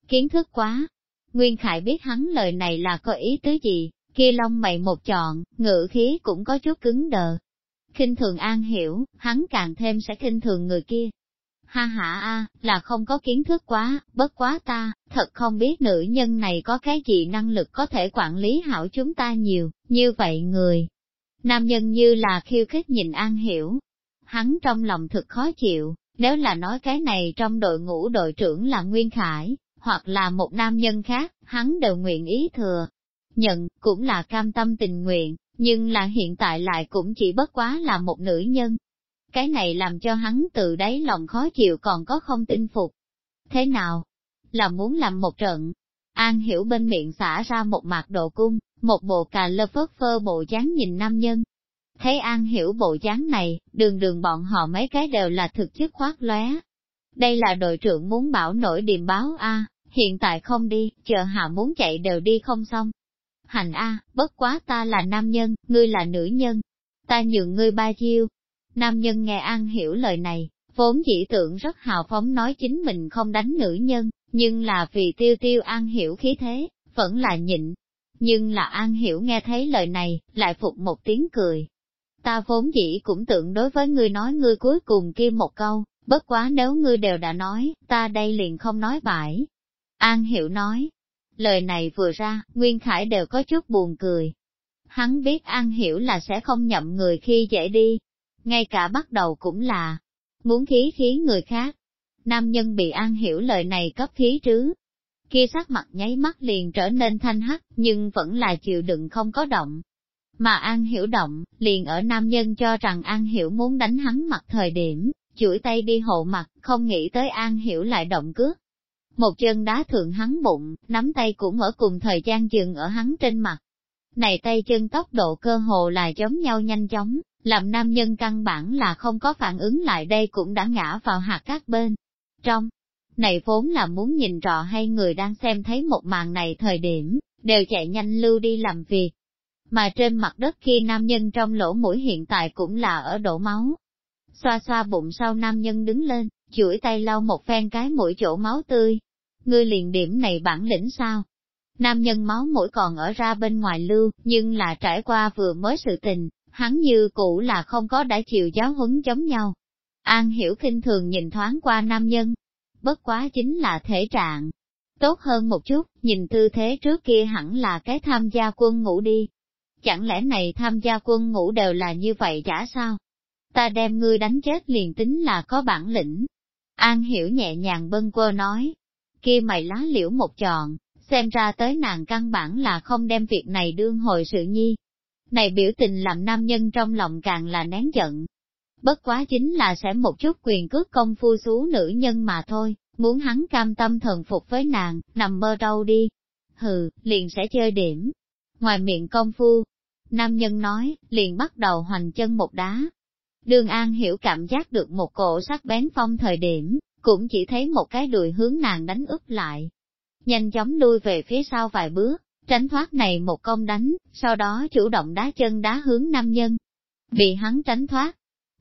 Kiến thức quá. Nguyên Khải biết hắn lời này là có ý tứ gì, kia lông mày một chọn, ngự khí cũng có chút cứng đờ. Kinh thường an hiểu, hắn càng thêm sẽ kinh thường người kia. Ha ha a, là không có kiến thức quá, bất quá ta, thật không biết nữ nhân này có cái gì năng lực có thể quản lý hảo chúng ta nhiều, như vậy người. Nam nhân như là khiêu khích nhìn An Hiểu. Hắn trong lòng thực khó chịu, nếu là nói cái này trong đội ngũ đội trưởng là Nguyên Khải, hoặc là một nam nhân khác, hắn đều nguyện ý thừa. Nhận, cũng là cam tâm tình nguyện, nhưng là hiện tại lại cũng chỉ bất quá là một nữ nhân. Cái này làm cho hắn từ đáy lòng khó chịu còn có không tin phục. Thế nào? Là muốn làm một trận. An hiểu bên miệng xả ra một mặt độ cung, một bộ cà lơ phớt phơ bộ dáng nhìn nam nhân. Thấy An hiểu bộ dáng này, đường đường bọn họ mấy cái đều là thực chất khoát lóe. Đây là đội trưởng muốn bảo nổi điềm báo A, hiện tại không đi, chờ hạ muốn chạy đều đi không xong. Hành A, bất quá ta là nam nhân, ngươi là nữ nhân. Ta nhượng ngươi ba chiêu. Nam nhân nghe An hiểu lời này, vốn dĩ tưởng rất hào phóng nói chính mình không đánh nữ nhân, nhưng là vì tiêu tiêu An hiểu khí thế, vẫn là nhịn. Nhưng là An hiểu nghe thấy lời này, lại phục một tiếng cười. Ta vốn dĩ cũng tưởng đối với ngươi nói ngươi cuối cùng kia một câu, bất quá nếu ngươi đều đã nói, ta đây liền không nói bãi. An hiểu nói, lời này vừa ra, Nguyên Khải đều có chút buồn cười. Hắn biết An hiểu là sẽ không nhậm người khi dễ đi, ngay cả bắt đầu cũng là, muốn khí khí người khác. Nam nhân bị An hiểu lời này cấp khí trứ. Kia sắc mặt nháy mắt liền trở nên thanh hắc, nhưng vẫn là chịu đựng không có động. Mà An hiểu động, liền ở nam nhân cho rằng An hiểu muốn đánh hắn mặt thời điểm, chuỗi tay đi hộ mặt, không nghĩ tới An hiểu lại động cước. Một chân đá thượng hắn bụng, nắm tay cũng ở cùng thời gian dừng ở hắn trên mặt. Này tay chân tốc độ cơ hồ là giống nhau nhanh chóng, làm nam nhân căn bản là không có phản ứng lại đây cũng đã ngã vào hạt các bên. Trong, này vốn là muốn nhìn rõ hay người đang xem thấy một màn này thời điểm, đều chạy nhanh lưu đi làm việc. Mà trên mặt đất khi nam nhân trong lỗ mũi hiện tại cũng là ở đổ máu. Xoa xoa bụng sau nam nhân đứng lên, chuỗi tay lau một phen cái mũi chỗ máu tươi. Ngươi liền điểm này bản lĩnh sao? Nam nhân máu mũi còn ở ra bên ngoài lưu, nhưng là trải qua vừa mới sự tình, hắn như cũ là không có đã chịu giáo huấn giống nhau. An hiểu kinh thường nhìn thoáng qua nam nhân, bất quá chính là thể trạng. Tốt hơn một chút, nhìn tư thế trước kia hẳn là cái tham gia quân ngũ đi. Chẳng lẽ này tham gia quân ngũ đều là như vậy chả sao? Ta đem ngươi đánh chết liền tính là có bản lĩnh. An hiểu nhẹ nhàng bâng quơ nói, kia mày lá liễu một tròn, xem ra tới nàng căn bản là không đem việc này đương hồi sự nhi. Này biểu tình làm nam nhân trong lòng càng là nén giận. Bất quá chính là sẽ một chút quyền cước công phu xú nữ nhân mà thôi, muốn hắn cam tâm thần phục với nàng, nằm mơ đâu đi. Hừ, liền sẽ chơi điểm. Ngoài miệng công phu, nam nhân nói, liền bắt đầu hoành chân một đá. Đường An hiểu cảm giác được một cổ sắc bén phong thời điểm, cũng chỉ thấy một cái đùi hướng nàng đánh úp lại. Nhanh chóng lui về phía sau vài bước, tránh thoát này một công đánh, sau đó chủ động đá chân đá hướng nam nhân. Bị hắn tránh thoát,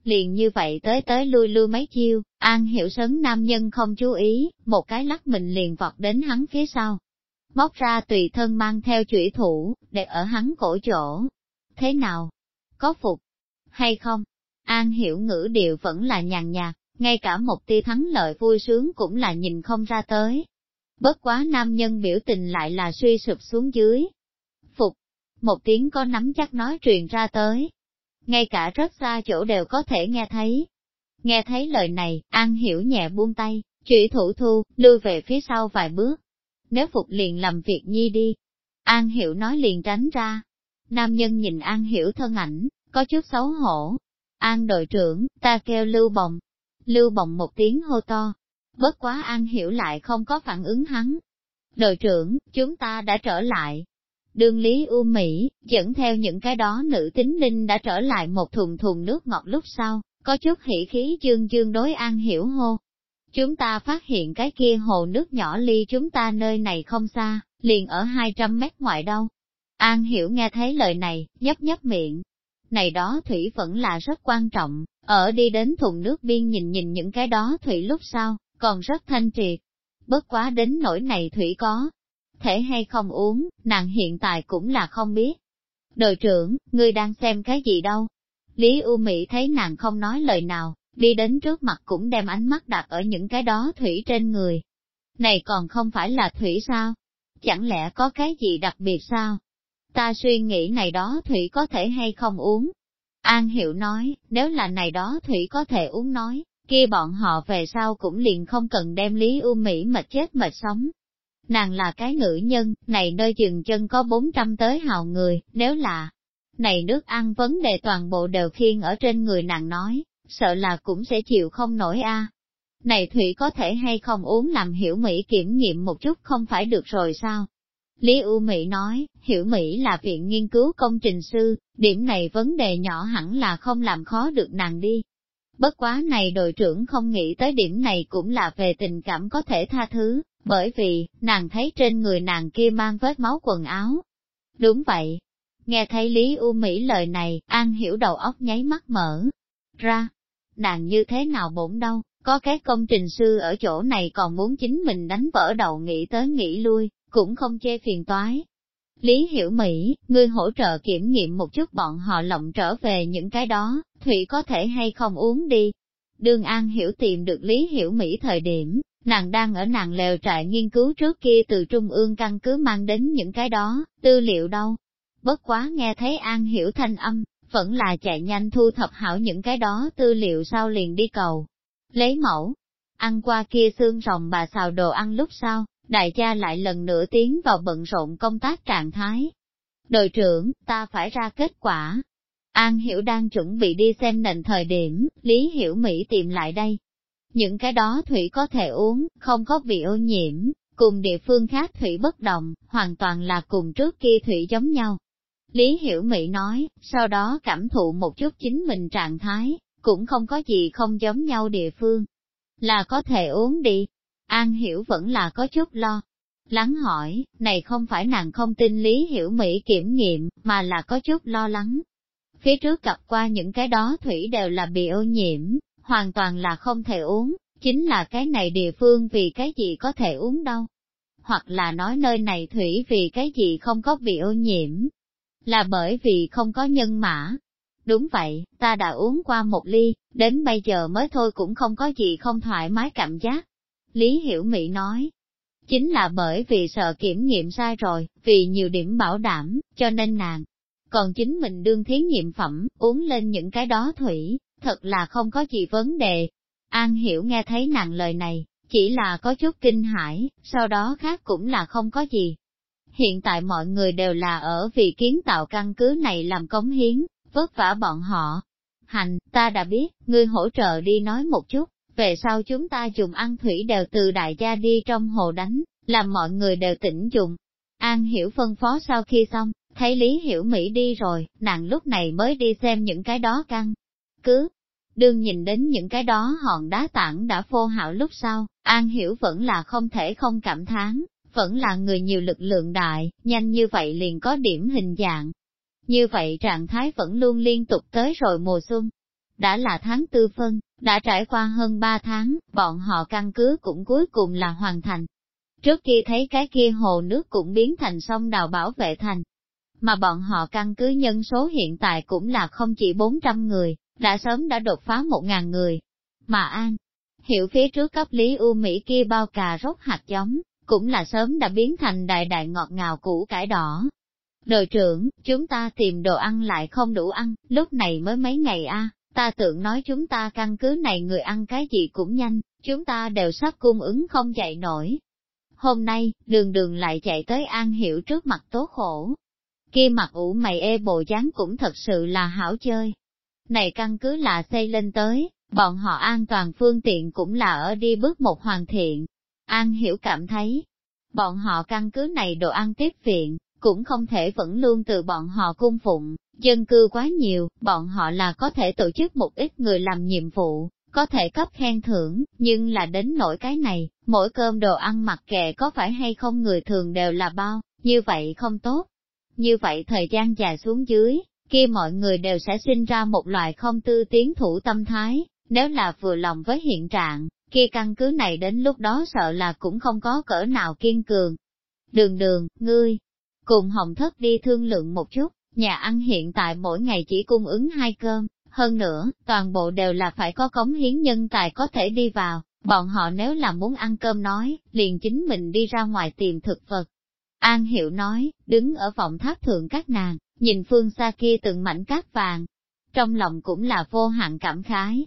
liền như vậy tới tới lui lui mấy chiêu, An hiểu sấn nam nhân không chú ý, một cái lắc mình liền vọt đến hắn phía sau. Móc ra tùy thân mang theo chủy thủ, để ở hắn cổ chỗ. Thế nào? Có phục? Hay không? An hiểu ngữ điệu vẫn là nhàn nhạt, ngay cả một tia thắng lợi vui sướng cũng là nhìn không ra tới. Bất quá nam nhân biểu tình lại là suy sụp xuống dưới. Phục, một tiếng có nắm chắc nói truyền ra tới. Ngay cả rất xa chỗ đều có thể nghe thấy. Nghe thấy lời này, An hiểu nhẹ buông tay, chủy thủ thu, lưu về phía sau vài bước. Nếu Phục liền làm việc nhi đi. An hiểu nói liền tránh ra. Nam nhân nhìn An hiểu thân ảnh, có chút xấu hổ. An đội trưởng, ta kêu lưu bồng, Lưu bồng một tiếng hô to. Bất quá An Hiểu lại không có phản ứng hắn. Đội trưởng, chúng ta đã trở lại. Đường Lý U Mỹ, dẫn theo những cái đó nữ tính ninh đã trở lại một thùng thùng nước ngọt lúc sau, có chút hỉ khí dương dương đối An Hiểu hô. Chúng ta phát hiện cái kia hồ nước nhỏ ly chúng ta nơi này không xa, liền ở 200 mét ngoại đâu. An Hiểu nghe thấy lời này, nhấp nhấp miệng. Này đó thủy vẫn là rất quan trọng, ở đi đến thùng nước biên nhìn nhìn những cái đó thủy lúc sau, còn rất thanh triệt. Bất quá đến nỗi này thủy có, thể hay không uống, nàng hiện tại cũng là không biết. Đội trưởng, ngươi đang xem cái gì đâu? Lý U Mỹ thấy nàng không nói lời nào, đi đến trước mặt cũng đem ánh mắt đặt ở những cái đó thủy trên người. Này còn không phải là thủy sao? Chẳng lẽ có cái gì đặc biệt sao? Ta suy nghĩ này đó thủy có thể hay không uống. An Hiệu nói, nếu là này đó thủy có thể uống nói, kia bọn họ về sau cũng liền không cần đem Lý U Mỹ mệt chết mệt sống. Nàng là cái nữ nhân, này nơi dừng chân có 400 tới hào người, nếu là này nước ăn vấn đề toàn bộ đều khiên ở trên người nàng nói, sợ là cũng sẽ chịu không nổi a. Này thủy có thể hay không uống làm hiểu Mỹ kiểm nghiệm một chút không phải được rồi sao? Lý U Mỹ nói, hiểu Mỹ là viện nghiên cứu công trình sư, điểm này vấn đề nhỏ hẳn là không làm khó được nàng đi. Bất quá này đội trưởng không nghĩ tới điểm này cũng là về tình cảm có thể tha thứ, bởi vì, nàng thấy trên người nàng kia mang vết máu quần áo. Đúng vậy. Nghe thấy Lý U Mỹ lời này, An hiểu đầu óc nháy mắt mở ra. Nàng như thế nào bổn đâu, có cái công trình sư ở chỗ này còn muốn chính mình đánh vỡ đầu nghĩ tới nghĩ lui, cũng không chê phiền toái. Lý Hiểu Mỹ, ngươi hỗ trợ kiểm nghiệm một chút bọn họ lộng trở về những cái đó, Thủy có thể hay không uống đi. đường An Hiểu tìm được Lý Hiểu Mỹ thời điểm, nàng đang ở nàng lều trại nghiên cứu trước kia từ Trung ương căn cứ mang đến những cái đó, tư liệu đâu. Bất quá nghe thấy An Hiểu thanh âm, vẫn là chạy nhanh thu thập hảo những cái đó tư liệu sau liền đi cầu. Lấy mẫu, ăn qua kia xương rồng bà xào đồ ăn lúc sau, đại gia lại lần nữa tiến vào bận rộn công tác trạng thái. Đội trưởng, ta phải ra kết quả. An Hiểu đang chuẩn bị đi xem nền thời điểm, Lý Hiểu Mỹ tìm lại đây. Những cái đó thủy có thể uống, không có bị ô nhiễm, cùng địa phương khác thủy bất đồng, hoàn toàn là cùng trước kia thủy giống nhau. Lý Hiểu Mỹ nói, sau đó cảm thụ một chút chính mình trạng thái, cũng không có gì không giống nhau địa phương. Là có thể uống đi, An Hiểu vẫn là có chút lo. Lắng hỏi, này không phải nàng không tin Lý Hiểu Mỹ kiểm nghiệm, mà là có chút lo lắng. Phía trước gặp qua những cái đó thủy đều là bị ô nhiễm, hoàn toàn là không thể uống, chính là cái này địa phương vì cái gì có thể uống đâu. Hoặc là nói nơi này thủy vì cái gì không có bị ô nhiễm, là bởi vì không có nhân mã. Đúng vậy, ta đã uống qua một ly, đến bây giờ mới thôi cũng không có gì không thoải mái cảm giác. Lý Hiểu Mỹ nói, chính là bởi vì sợ kiểm nghiệm sai rồi, vì nhiều điểm bảo đảm, cho nên nàng. Còn chính mình đương thí nghiệm phẩm, uống lên những cái đó thủy, thật là không có gì vấn đề. An Hiểu nghe thấy nàng lời này, chỉ là có chút kinh hãi, sau đó khác cũng là không có gì. Hiện tại mọi người đều là ở vì kiến tạo căn cứ này làm cống hiến, vất vả bọn họ. Hành, ta đã biết, ngươi hỗ trợ đi nói một chút, về sau chúng ta dùng ăn thủy đều từ đại gia đi trong hồ đánh, làm mọi người đều tỉnh dùng. An hiểu phân phó sau khi xong, thấy Lý Hiểu Mỹ đi rồi, nàng lúc này mới đi xem những cái đó căng. Cứ, đương nhìn đến những cái đó hòn đá tảng đã phô hảo lúc sau, An Hiểu vẫn là không thể không cảm thán, vẫn là người nhiều lực lượng đại, nhanh như vậy liền có điểm hình dạng. Như vậy trạng thái vẫn luôn liên tục tới rồi mùa xuân. Đã là tháng tư phân, đã trải qua hơn 3 tháng, bọn họ căn cứ cũng cuối cùng là hoàn thành. Trước khi thấy cái kia hồ nước cũng biến thành sông đào bảo vệ thành. Mà bọn họ căn cứ nhân số hiện tại cũng là không chỉ 400 người, đã sớm đã đột phá 1.000 người. Mà An, hiểu phía trước cấp lý U Mỹ kia bao cà rốt hạt giống, cũng là sớm đã biến thành đại đại ngọt ngào củ cải đỏ. Đội trưởng, chúng ta tìm đồ ăn lại không đủ ăn, lúc này mới mấy ngày a Ta tưởng nói chúng ta căn cứ này người ăn cái gì cũng nhanh, chúng ta đều sắp cung ứng không chạy nổi. Hôm nay, đường đường lại chạy tới An Hiểu trước mặt tố khổ. Kia mặt ủ mày ê bộ dáng cũng thật sự là hảo chơi. Này căn cứ là xây lên tới, bọn họ an toàn phương tiện cũng là ở đi bước một hoàn thiện. An Hiểu cảm thấy, bọn họ căn cứ này đồ ăn tiếp viện, cũng không thể vẫn luôn từ bọn họ cung phụng, dân cư quá nhiều, bọn họ là có thể tổ chức một ít người làm nhiệm vụ, có thể cấp khen thưởng, nhưng là đến nỗi cái này, mỗi cơm đồ ăn mặc kệ có phải hay không người thường đều là bao, như vậy không tốt. Như vậy thời gian dài xuống dưới, kia mọi người đều sẽ sinh ra một loại không tư tiến thủ tâm thái, nếu là vừa lòng với hiện trạng, kia căn cứ này đến lúc đó sợ là cũng không có cỡ nào kiên cường. Đường đường, ngươi, cùng hồng thất đi thương lượng một chút, Nhà ăn hiện tại mỗi ngày chỉ cung ứng hai cơm, hơn nữa, toàn bộ đều là phải có cống hiến nhân tài có thể đi vào, bọn họ nếu là muốn ăn cơm nói, liền chính mình đi ra ngoài tìm thực vật. An Hiệu nói, đứng ở vọng tháp thượng các nàng, nhìn phương xa kia từng mảnh cát vàng. Trong lòng cũng là vô hạn cảm khái.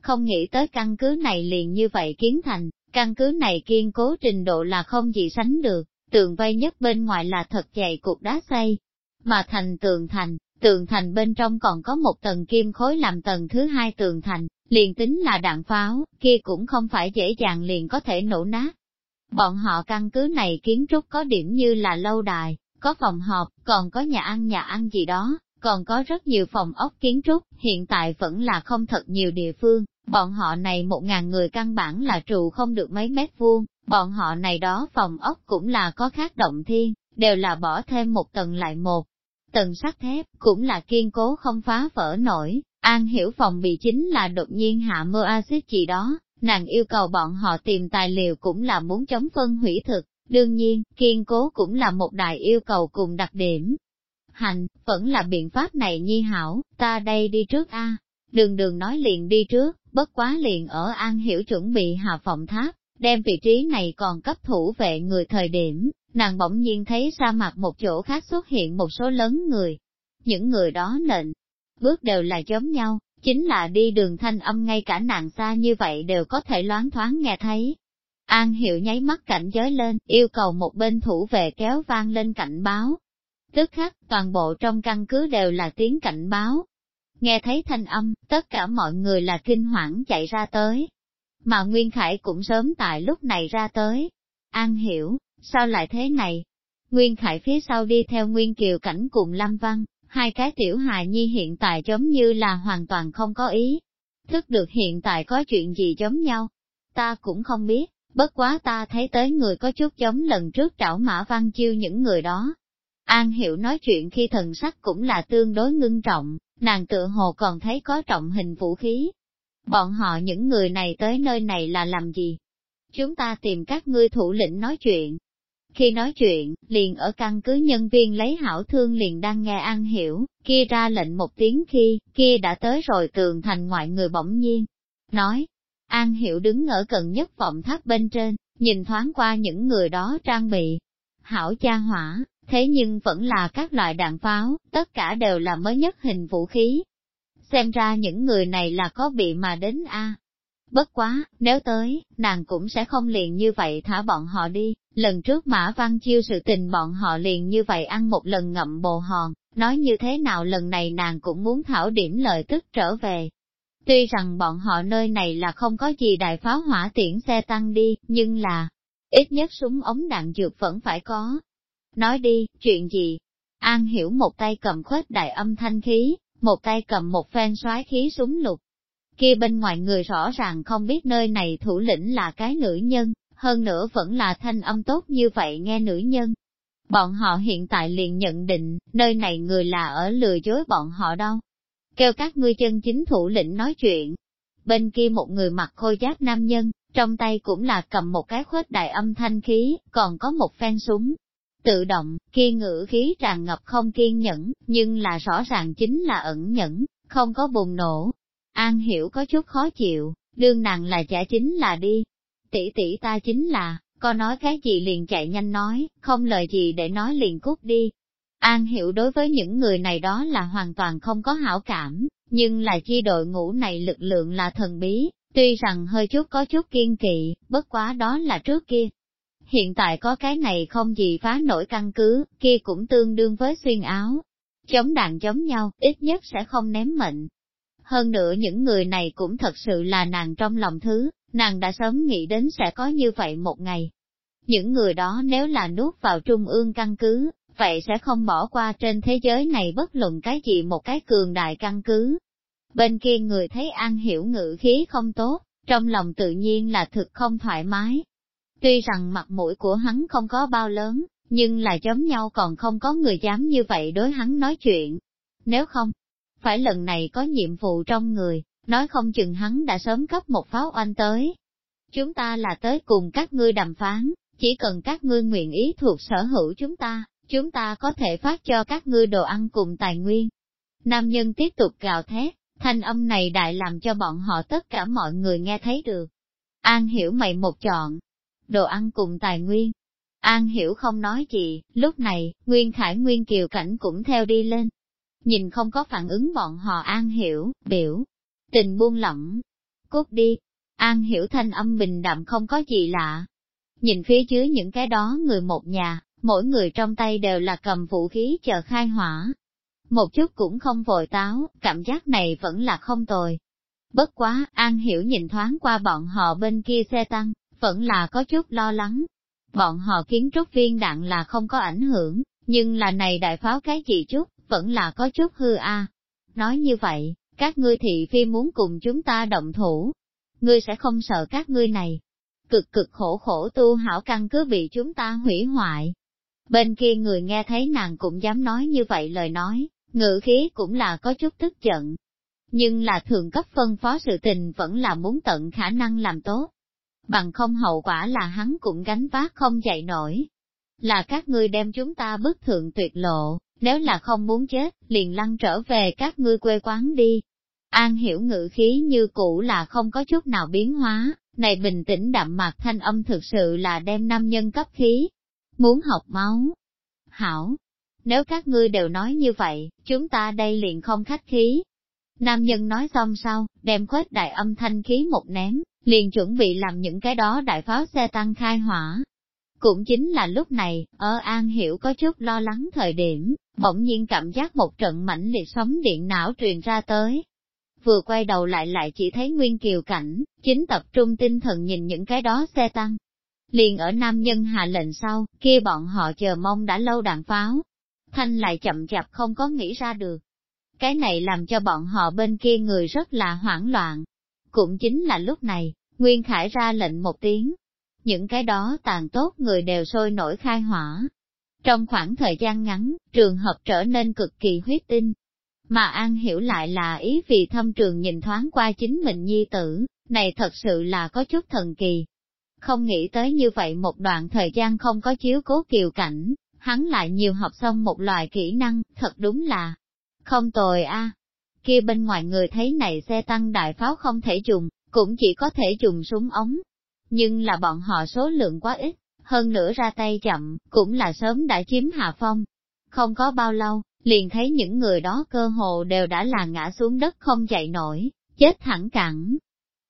Không nghĩ tới căn cứ này liền như vậy kiến thành, căn cứ này kiên cố trình độ là không gì sánh được, tường vây nhất bên ngoài là thật dày cục đá xây, mà thành tường thành, tường thành bên trong còn có một tầng kim khối làm tầng thứ hai tường thành, liền tính là đạn pháo, kia cũng không phải dễ dàng liền có thể nổ nát. Bọn họ căn cứ này kiến trúc có điểm như là lâu đài, có phòng họp, còn có nhà ăn nhà ăn gì đó, còn có rất nhiều phòng ốc kiến trúc, hiện tại vẫn là không thật nhiều địa phương, bọn họ này một ngàn người căn bản là trụ không được mấy mét vuông, bọn họ này đó phòng ốc cũng là có khác động thiên, đều là bỏ thêm một tầng lại một. Tầng sắt thép cũng là kiên cố không phá vỡ nổi, An hiểu phòng bị chính là đột nhiên hạ mưa axit gì đó, nàng yêu cầu bọn họ tìm tài liệu cũng là muốn chống phân hủy thực, đương nhiên, kiên cố cũng là một đại yêu cầu cùng đặc điểm. Hành, vẫn là biện pháp này nhi hảo, ta đây đi trước a. Đường đường nói liền đi trước, bất quá liền ở An Hiểu chuẩn bị hạ phòng tháp, đem vị trí này còn cấp thủ vệ người thời điểm, nàng bỗng nhiên thấy sa mạc một chỗ khác xuất hiện một số lớn người. Những người đó nện, bước đều là giống nhau, chính là đi đường thanh âm ngay cả nàng xa như vậy đều có thể loáng thoáng nghe thấy. An hiệu nháy mắt cảnh giới lên, yêu cầu một bên thủ vệ kéo vang lên cảnh báo. Tức khắc, toàn bộ trong căn cứ đều là tiếng cảnh báo. Nghe thấy thanh âm, tất cả mọi người là kinh hoảng chạy ra tới. Mà Nguyên Khải cũng sớm tại lúc này ra tới. An hiểu, sao lại thế này? Nguyên Khải phía sau đi theo Nguyên Kiều Cảnh cùng Lâm Văn, hai cái tiểu hài nhi hiện tại giống như là hoàn toàn không có ý. Thức được hiện tại có chuyện gì giống nhau. Ta cũng không biết, bất quá ta thấy tới người có chút giống lần trước trảo mã văn chiêu những người đó. An hiểu nói chuyện khi thần sắc cũng là tương đối ngưng trọng, nàng tự hồ còn thấy có trọng hình vũ khí. Bọn họ những người này tới nơi này là làm gì? Chúng ta tìm các ngươi thủ lĩnh nói chuyện, khi nói chuyện, liền ở căn cứ nhân viên lấy hảo thương liền đang nghe An Hiểu, kia ra lệnh một tiếng khi, kia đã tới rồi tường thành ngoại người bỗng nhiên. Nói, An Hiểu đứng ở gần nhất vọng tháp bên trên, nhìn thoáng qua những người đó trang bị. Hảo cha hỏa, thế nhưng vẫn là các loại đạn pháo, tất cả đều là mới nhất hình vũ khí. Xem ra những người này là có bị mà đến a Bất quá, nếu tới, nàng cũng sẽ không liền như vậy thả bọn họ đi, lần trước Mã Văn Chiêu sự tình bọn họ liền như vậy ăn một lần ngậm bồ hòn, nói như thế nào lần này nàng cũng muốn thảo điểm lợi tức trở về. Tuy rằng bọn họ nơi này là không có gì đại pháo hỏa tiễn xe tăng đi, nhưng là, ít nhất súng ống đạn dược vẫn phải có. Nói đi, chuyện gì? An hiểu một tay cầm khuếch đại âm thanh khí, một tay cầm một phen xoái khí súng lục, kia bên ngoài người rõ ràng không biết nơi này thủ lĩnh là cái nữ nhân, hơn nữa vẫn là thanh âm tốt như vậy nghe nữ nhân. Bọn họ hiện tại liền nhận định, nơi này người là ở lừa dối bọn họ đâu. Kêu các ngươi chân chính thủ lĩnh nói chuyện. Bên kia một người mặc khôi giáp nam nhân, trong tay cũng là cầm một cái khuếch đại âm thanh khí, còn có một phen súng. Tự động, kia ngữ khí tràn ngập không kiên nhẫn, nhưng là rõ ràng chính là ẩn nhẫn, không có bùng nổ, An hiểu có chút khó chịu, đương nàng là trả chính là đi. Tỷ tỷ ta chính là, có nói cái gì liền chạy nhanh nói, không lời gì để nói liền cút đi. An hiểu đối với những người này đó là hoàn toàn không có hảo cảm, nhưng là chi đội ngũ này lực lượng là thần bí, tuy rằng hơi chút có chút kiên kỵ, bất quá đó là trước kia. Hiện tại có cái này không gì phá nổi căn cứ, kia cũng tương đương với xuyên áo. Chống đạn chống nhau, ít nhất sẽ không ném mệnh, hơn nữa những người này cũng thật sự là nàng trong lòng thứ, nàng đã sớm nghĩ đến sẽ có như vậy một ngày. Những người đó nếu là nuốt vào trung ương căn cứ, vậy sẽ không bỏ qua trên thế giới này bất luận cái gì một cái cường đại căn cứ. Bên kia người thấy an hiểu ngự khí không tốt, trong lòng tự nhiên là thực không thoải mái. Tuy rằng mặt mũi của hắn không có bao lớn, nhưng là giống nhau còn không có người dám như vậy đối hắn nói chuyện. Nếu không, phải lần này có nhiệm vụ trong người, nói không chừng hắn đã sớm cấp một pháo oanh tới. Chúng ta là tới cùng các ngươi đàm phán, chỉ cần các ngươi nguyện ý thuộc sở hữu chúng ta, chúng ta có thể phát cho các ngươi đồ ăn cùng tài nguyên. Nam nhân tiếp tục gào thét, thanh âm này đại làm cho bọn họ tất cả mọi người nghe thấy được. An hiểu mày một chọn, đồ ăn cùng tài nguyên. An Hiểu không nói gì, lúc này, Nguyên Khải Nguyên Kiều Cảnh cũng theo đi lên. Nhìn không có phản ứng bọn họ An Hiểu, biểu, tình buông lỏng. Cút đi, An Hiểu thanh âm bình đạm không có gì lạ. Nhìn phía dưới những cái đó người một nhà, mỗi người trong tay đều là cầm vũ khí chờ khai hỏa. Một chút cũng không vội táo, cảm giác này vẫn là không tồi. Bất quá, An Hiểu nhìn thoáng qua bọn họ bên kia xe tăng, vẫn là có chút lo lắng. Bọn họ kiến trúc viên đạn là không có ảnh hưởng, nhưng là này đại pháo cái gì chút, vẫn là có chút hư a. Nói như vậy, các ngươi thị phi muốn cùng chúng ta động thủ. Ngươi sẽ không sợ các ngươi này. Cực cực khổ khổ tu hảo căn cứ bị chúng ta hủy hoại. Bên kia người nghe thấy nàng cũng dám nói như vậy lời nói, ngữ khí cũng là có chút tức giận. Nhưng là thường cấp phân phó sự tình vẫn là muốn tận khả năng làm tốt. Bằng không hậu quả là hắn cũng gánh vác không dậy nổi. Là các ngươi đem chúng ta bức thượng tuyệt lộ, nếu là không muốn chết, liền lăn trở về các ngươi quê quán đi. An hiểu ngữ khí như cũ là không có chút nào biến hóa, này bình tĩnh đạm mạc thanh âm thực sự là đem nam nhân cấp khí. Muốn học máu. Hảo, nếu các ngươi đều nói như vậy, chúng ta đây liền không khách khí. Nam nhân nói xong sau, đem khuếch đại âm thanh khí một ném, liền chuẩn bị làm những cái đó đại pháo xe tăng khai hỏa. Cũng chính là lúc này, ở An Hiểu có chút lo lắng thời điểm, bỗng nhiên cảm giác một trận mãnh liệt sóng điện não truyền ra tới. Vừa quay đầu lại lại chỉ thấy Nguyên Kiều cảnh, chính tập trung tinh thần nhìn những cái đó xe tăng. Liền ở nam nhân hạ lệnh sau, kia bọn họ chờ mong đã lâu đạn pháo. Thanh lại chậm chạp không có nghĩ ra được. Cái này làm cho bọn họ bên kia người rất là hoảng loạn. Cũng chính là lúc này, Nguyên Khải ra lệnh một tiếng. Những cái đó tàn tốt người đều sôi nổi khai hỏa, trong khoảng thời gian ngắn, trường hợp trở nên cực kỳ huyết tinh. Mà An hiểu lại là ý vì thâm trường nhìn thoáng qua chính mình nhi tử, này thật sự là có chút thần kỳ. Không nghĩ tới như vậy một đoạn thời gian không có chiếu cố kiều cảnh, hắn lại nhiều học xong một loại kỹ năng, thật đúng là không tồi a. Kia bên ngoài người thấy này xe tăng đại pháo không thể dùng, cũng chỉ có thể dùng súng ống. Nhưng là bọn họ số lượng quá ít, hơn nữa ra tay chậm, cũng là sớm đã chiếm hạ phong. Không có bao lâu, liền thấy những người đó cơ hồ đều đã là ngã xuống đất không chạy nổi, chết thẳng cẳng.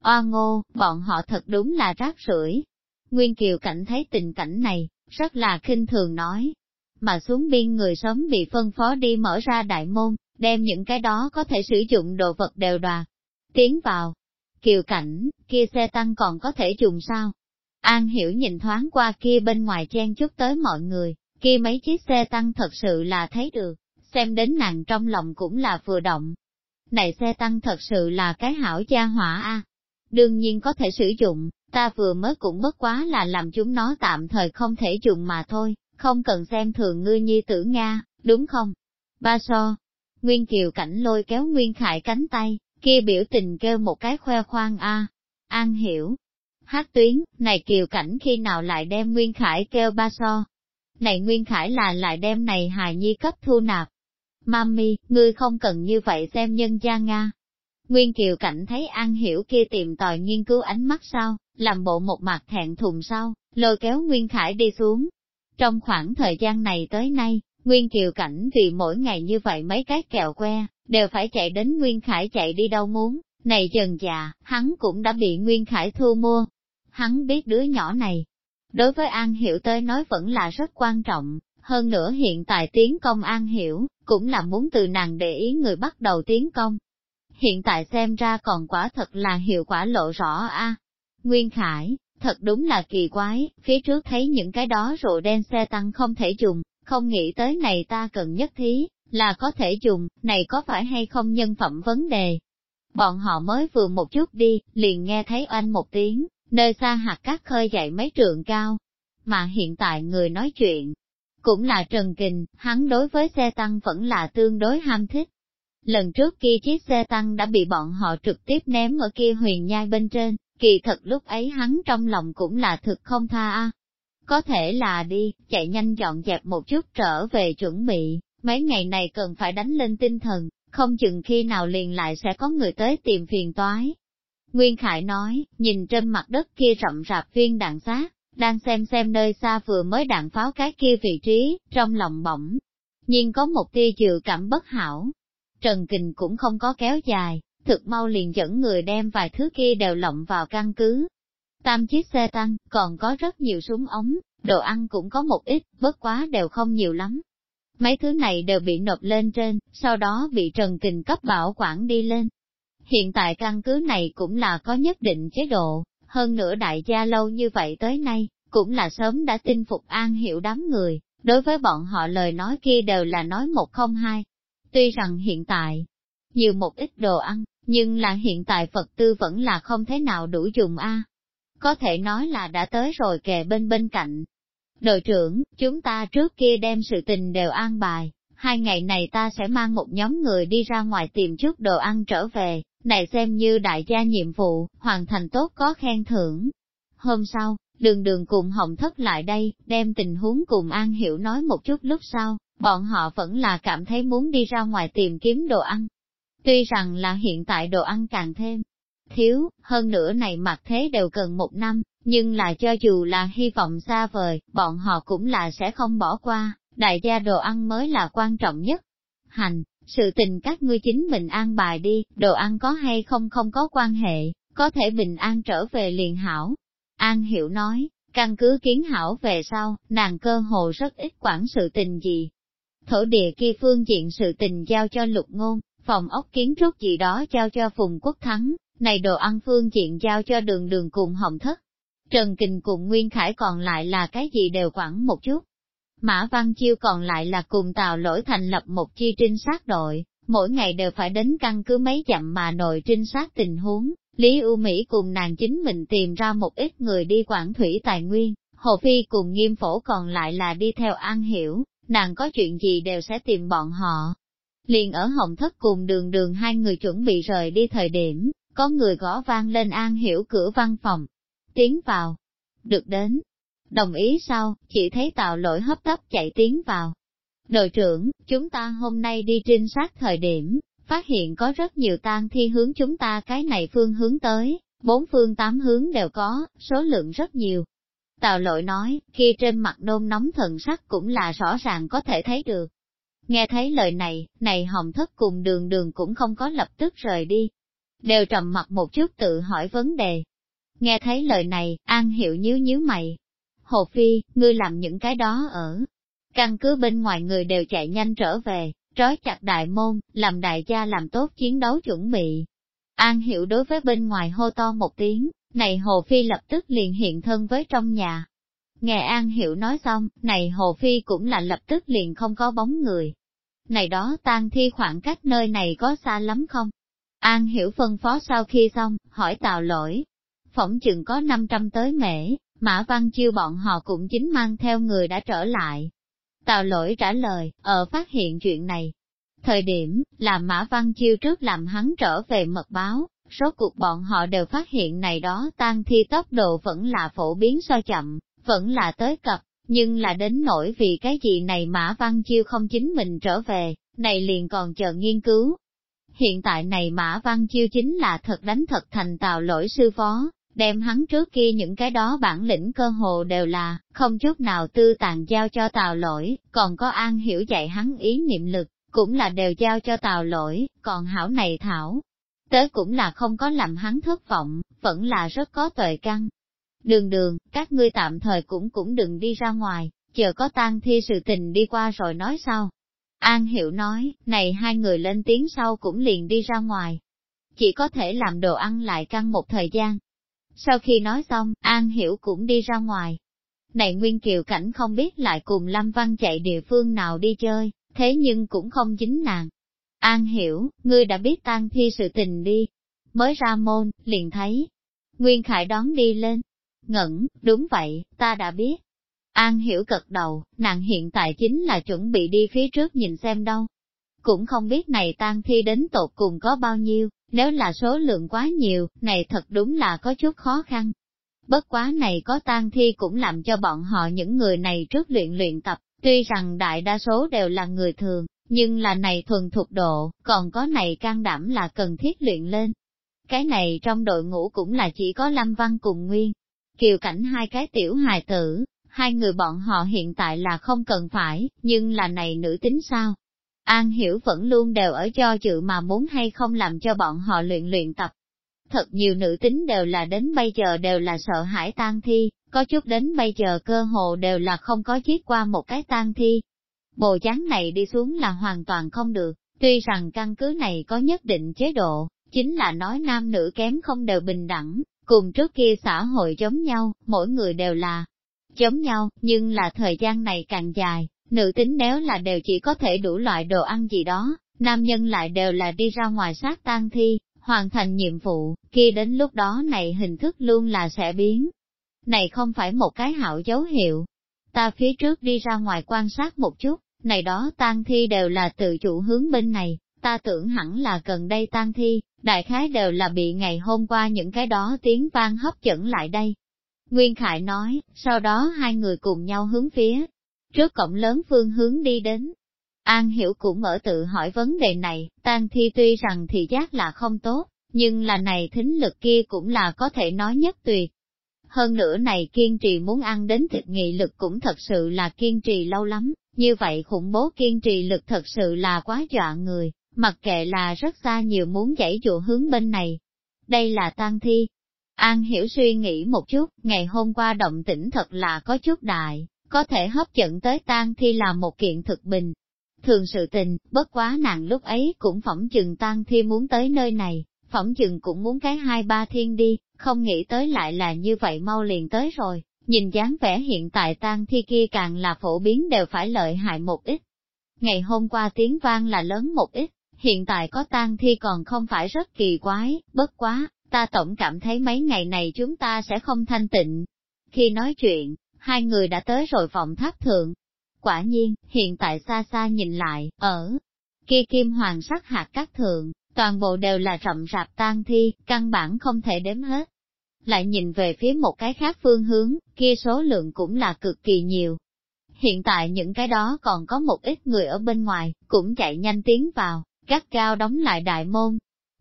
Oa ngô, bọn họ thật đúng là rác rưởi. Nguyên Kiều Cảnh thấy tình cảnh này, rất là khinh thường nói. Mà xuống biên người sớm bị phân phó đi mở ra đại môn, đem những cái đó có thể sử dụng đồ vật đều đoạt. Tiến vào. Kiều Cảnh, kia xe tăng còn có thể dùng sao? An hiểu nhìn thoáng qua kia bên ngoài chen chút tới mọi người, kia mấy chiếc xe tăng thật sự là thấy được, xem đến nàng trong lòng cũng là vừa động. Này xe tăng thật sự là cái hảo gia hỏa a. Đương nhiên có thể sử dụng, ta vừa mới cũng bất quá là làm chúng nó tạm thời không thể dùng mà thôi, không cần xem thường ngươi nhi tử Nga, đúng không? Ba so, Nguyên Kiều cảnh lôi kéo Nguyên Khải cánh tay, kia biểu tình kêu một cái khoe khoang a. An hiểu, hát tuyến, này kiều cảnh khi nào lại đem Nguyên Khải kêu ba so. Này Nguyên Khải là lại đem này hài nhi cấp thu nạp. Mami, ngươi không cần như vậy xem nhân gia Nga. Nguyên Kiều Cảnh thấy An Hiểu kia tìm tòi nghiên cứu ánh mắt sau, làm bộ một mặt thẹn thùng sau, lôi kéo Nguyên Khải đi xuống. Trong khoảng thời gian này tới nay, Nguyên Kiều Cảnh vì mỗi ngày như vậy mấy cái kẹo que, đều phải chạy đến Nguyên Khải chạy đi đâu muốn, này dần già, hắn cũng đã bị Nguyên Khải thu mua, hắn biết đứa nhỏ này. Đối với An Hiểu tới nói vẫn là rất quan trọng, hơn nữa hiện tại tiến công An Hiểu, cũng là muốn từ nàng để ý người bắt đầu tiến công. Hiện tại xem ra còn quả thật là hiệu quả lộ rõ a. Nguyên Khải, thật đúng là kỳ quái, phía trước thấy những cái đó rồi đen xe tăng không thể dùng, không nghĩ tới này ta cần nhất thí, là có thể dùng, này có phải hay không nhân phẩm vấn đề. Bọn họ mới vừa một chút đi, liền nghe thấy oanh một tiếng, nơi xa hạt cát khơi dậy mấy trượng cao. Mà hiện tại người nói chuyện, cũng là Trần Kình, hắn đối với xe tăng vẫn là tương đối ham thích. Lần trước kia chiếc xe tăng đã bị bọn họ trực tiếp ném ở kia huyền nhai bên trên, kỳ thật lúc ấy hắn trong lòng cũng là thực không tha a. Có thể là đi, chạy nhanh dọn dẹp một chút trở về chuẩn bị, mấy ngày này cần phải đánh lên tinh thần, không chừng khi nào liền lại sẽ có người tới tìm phiền toái. Nguyên Khải nói, nhìn trên mặt đất kia rậm rạp viên đạn xác, đang xem xem nơi xa vừa mới đạn pháo cái kia vị trí, trong lòng bỗng nhiên có một tia dự cảm bất hảo. Trần Kình cũng không có kéo dài, thực mau liền dẫn người đem vài thứ kia đều lộng vào căn cứ. Tam chiếc xe tăng, còn có rất nhiều súng ống, đồ ăn cũng có một ít, bất quá đều không nhiều lắm. Mấy thứ này đều bị nộp lên trên, sau đó bị Trần Kình cấp bảo quản đi lên. Hiện tại căn cứ này cũng là có nhất định chế độ, hơn nữa đại gia lâu như vậy tới nay, cũng là sớm đã tin phục an hiểu đám người, đối với bọn họ lời nói kia đều là nói một không hai. Tuy rằng hiện tại, nhiều một ít đồ ăn, nhưng là hiện tại Phật tư vẫn là không thế nào đủ dùng a. Có thể nói là đã tới rồi kề bên bên cạnh. Đội trưởng, chúng ta trước kia đem sự tình đều an bài, hai ngày này ta sẽ mang một nhóm người đi ra ngoài tìm chút đồ ăn trở về, này xem như đại gia nhiệm vụ, hoàn thành tốt có khen thưởng. Hôm sau, đường đường cùng Hồng Thất lại đây, đem tình huống cùng An Hiểu nói một chút lúc sau, bọn họ vẫn là cảm thấy muốn đi ra ngoài tìm kiếm đồ ăn. Tuy rằng là hiện tại đồ ăn càng thêm thiếu, hơn nữa này mặt thế đều cần một năm, nhưng là cho dù là hy vọng xa vời, bọn họ cũng là sẽ không bỏ qua, đại gia đồ ăn mới là quan trọng nhất. Hành, sự tình các ngươi chính mình an bài đi, đồ ăn có hay không không có quan hệ, có thể bình an trở về liền hảo. An Hiểu nói, căn cứ kiến hảo về sau, nàng cơ hồ rất ít quản sự tình gì. Thổ địa kia phương diện sự tình giao cho lục ngôn, phòng ốc kiến trúc gì đó giao cho Phùng Quốc Thắng, này đồ ăn phương diện giao cho đường đường cùng hồng thất. Trần Kình cùng Nguyên Khải còn lại là cái gì đều quản một chút. Mã Văn Chiêu còn lại là cùng Tào Lỗi thành lập một chi trinh sát đội, mỗi ngày đều phải đến căn cứ mấy dặm mà nội trinh sát tình huống. Lý U Mỹ cùng nàng chính mình tìm ra một ít người đi quản thủy tài nguyên, Hồ Phi cùng nghiêm phổ còn lại là đi theo An Hiểu, nàng có chuyện gì đều sẽ tìm bọn họ. Liền ở Hồng Thất cùng đường đường hai người chuẩn bị rời đi thời điểm, có người gõ vang lên An Hiểu cửa văn phòng. Tiến vào. Được đến. Đồng ý sau, chỉ thấy tạo lỗi hấp tấp chạy tiến vào. Đội trưởng, chúng ta hôm nay đi trinh sát thời điểm, phát hiện có rất nhiều tang thi hướng chúng ta cái này phương hướng tới, bốn phương tám hướng đều có, số lượng rất nhiều. Tào lội nói, khi trên mặt nôn nóng thần sắc cũng là rõ ràng có thể thấy được. Nghe thấy lời này, này hồng thất cùng đường đường cũng không có lập tức rời đi. Đều trầm mặt một chút tự hỏi vấn đề. Nghe thấy lời này, An Hiệu nhíu nhíu mày. Hồ Phi, ngươi làm những cái đó ở. Căn cứ bên ngoài người đều chạy nhanh trở về, trói chặt đại môn, làm đại gia làm tốt chiến đấu chuẩn bị. An Hiệu đối với bên ngoài hô to một tiếng, này Hồ Phi lập tức liền hiện thân với trong nhà. Nghe An Hiệu nói xong, này Hồ Phi cũng là lập tức liền không có bóng người. Này đó tan thi khoảng cách nơi này có xa lắm không? An Hiểu phân phó sau khi xong, hỏi tào lỗi. Phỏng chừng có 500 tới mễ, Mã Văn Chiêu bọn họ cũng chính mang theo người đã trở lại. Tào lỗi trả lời, ở phát hiện chuyện này. Thời điểm, là Mã Văn Chiêu trước làm hắn trở về mật báo, số cuộc bọn họ đều phát hiện này đó tan thi tốc độ vẫn là phổ biến so chậm, vẫn là tới cập, nhưng là đến nỗi vì cái gì này Mã Văn Chiêu không chính mình trở về, này liền còn chờ nghiên cứu. Hiện tại này Mã Văn Chiêu chính là thật đánh thật thành tào lỗi sư phó, đem hắn trước kia những cái đó bản lĩnh cơ hồ đều là, không chút nào tư tàn giao cho tào lỗi, còn có an hiểu dạy hắn ý niệm lực, cũng là đều giao cho tào lỗi, còn hảo này thảo. Tới cũng là không có làm hắn thất vọng, vẫn là rất có tuệ căn. Đường đường, các ngươi tạm thời cũng cũng đừng đi ra ngoài, chờ có tang thi sự tình đi qua rồi nói sau. An Hiểu nói, này hai người lên tiếng sau cũng liền đi ra ngoài. Chỉ có thể làm đồ ăn lại căng một thời gian, sau khi nói xong, An Hiểu cũng đi ra ngoài. Này Nguyên Kiều Cảnh không biết lại cùng Lâm Văn chạy địa phương nào đi chơi, thế nhưng cũng không chính nàng. An Hiểu, ngươi đã biết tan thi sự tình đi. Mới ra môn, liền thấy. Nguyên Khải đón đi lên. Ngẩn, đúng vậy, ta đã biết. An Hiểu cật đầu, nàng hiện tại chính là chuẩn bị đi phía trước nhìn xem đâu. Cũng không biết này tan thi đến tột cùng có bao nhiêu, nếu là số lượng quá nhiều, này thật đúng là có chút khó khăn. Bất quá này có tan thi cũng làm cho bọn họ những người này trước luyện luyện tập, tuy rằng đại đa số đều là người thường, nhưng là này thuần thuộc độ, còn có này can đảm là cần thiết luyện lên. Cái này trong đội ngũ cũng là chỉ có Lâm Văn cùng Nguyên. Kiều cảnh hai cái tiểu hài tử, hai người bọn họ hiện tại là không cần phải, nhưng là này nữ tính sao? An hiểu vẫn luôn đều ở cho chữ mà muốn hay không làm cho bọn họ luyện luyện tập. Thật nhiều nữ tính đều là đến bây giờ đều là sợ hãi tan thi, có chút đến bây giờ cơ hồ đều là không có chiếc qua một cái tan thi. Bồ chán này đi xuống là hoàn toàn không được, tuy rằng căn cứ này có nhất định chế độ, chính là nói nam nữ kém không đều bình đẳng, cùng trước kia xã hội giống nhau, mỗi người đều là giống nhau, nhưng là thời gian này càng dài, nữ tính nếu là đều chỉ có thể đủ loại đồ ăn gì đó, nam nhân lại đều là đi ra ngoài sát tang thi, hoàn thành nhiệm vụ, kia đến lúc đó này hình thức luôn là sẽ biến. Này không phải một cái hảo dấu hiệu. Ta phía trước đi ra ngoài quan sát một chút, này đó tang thi đều là tự chủ hướng bên này, ta tưởng hẳn là gần đây tang thi, đại khái đều là bị ngày hôm qua những cái đó tiếng vang hấp dẫn lại đây. Nguyên Khải nói, sau đó hai người cùng nhau hướng phía, trước cổng lớn phương hướng đi đến. An Hiểu cũng ở tự hỏi vấn đề này, tang thi tuy rằng thị giác là không tốt, nhưng là này thính lực kia cũng là có thể nói nhất tuyệt. Hơn nữa này kiên trì muốn ăn đến thịt nghị lực cũng thật sự là kiên trì lâu lắm, như vậy khủng bố kiên trì lực thật sự là quá dọa người, mặc kệ là rất xa nhiều muốn dãy dụ hướng bên này. Đây là tang thi. An hiểu suy nghĩ một chút, ngày hôm qua động tĩnh thật là có chút đại, có thể hấp dẫn tới tang thi là một kiện thực bình. Thường sự tình, bất quá nàng lúc ấy cũng phỏng chừng tang thi muốn tới nơi này, phỏng chừng cũng muốn cái hai ba thiên đi, không nghĩ tới lại là như vậy mau liền tới rồi, nhìn dáng vẻ hiện tại tang thi kia càng là phổ biến đều phải lợi hại một ít. Ngày hôm qua tiếng vang là lớn một ít, hiện tại có tang thi còn không phải rất kỳ quái, bất quá, ta tổng cảm thấy mấy ngày này chúng ta sẽ không thanh tịnh. Khi nói chuyện, hai người đã tới rồi phòng tháp thượng. Quả nhiên, hiện tại xa xa nhìn lại, ở kia kim hoàng sắc hạt các thượng, toàn bộ đều là rậm rạp tan thi, căn bản không thể đếm hết. Lại nhìn về phía một cái khác phương hướng, kia số lượng cũng là cực kỳ nhiều. Hiện tại những cái đó còn có một ít người ở bên ngoài, cũng chạy nhanh tiến vào, gắt cao đóng lại đại môn.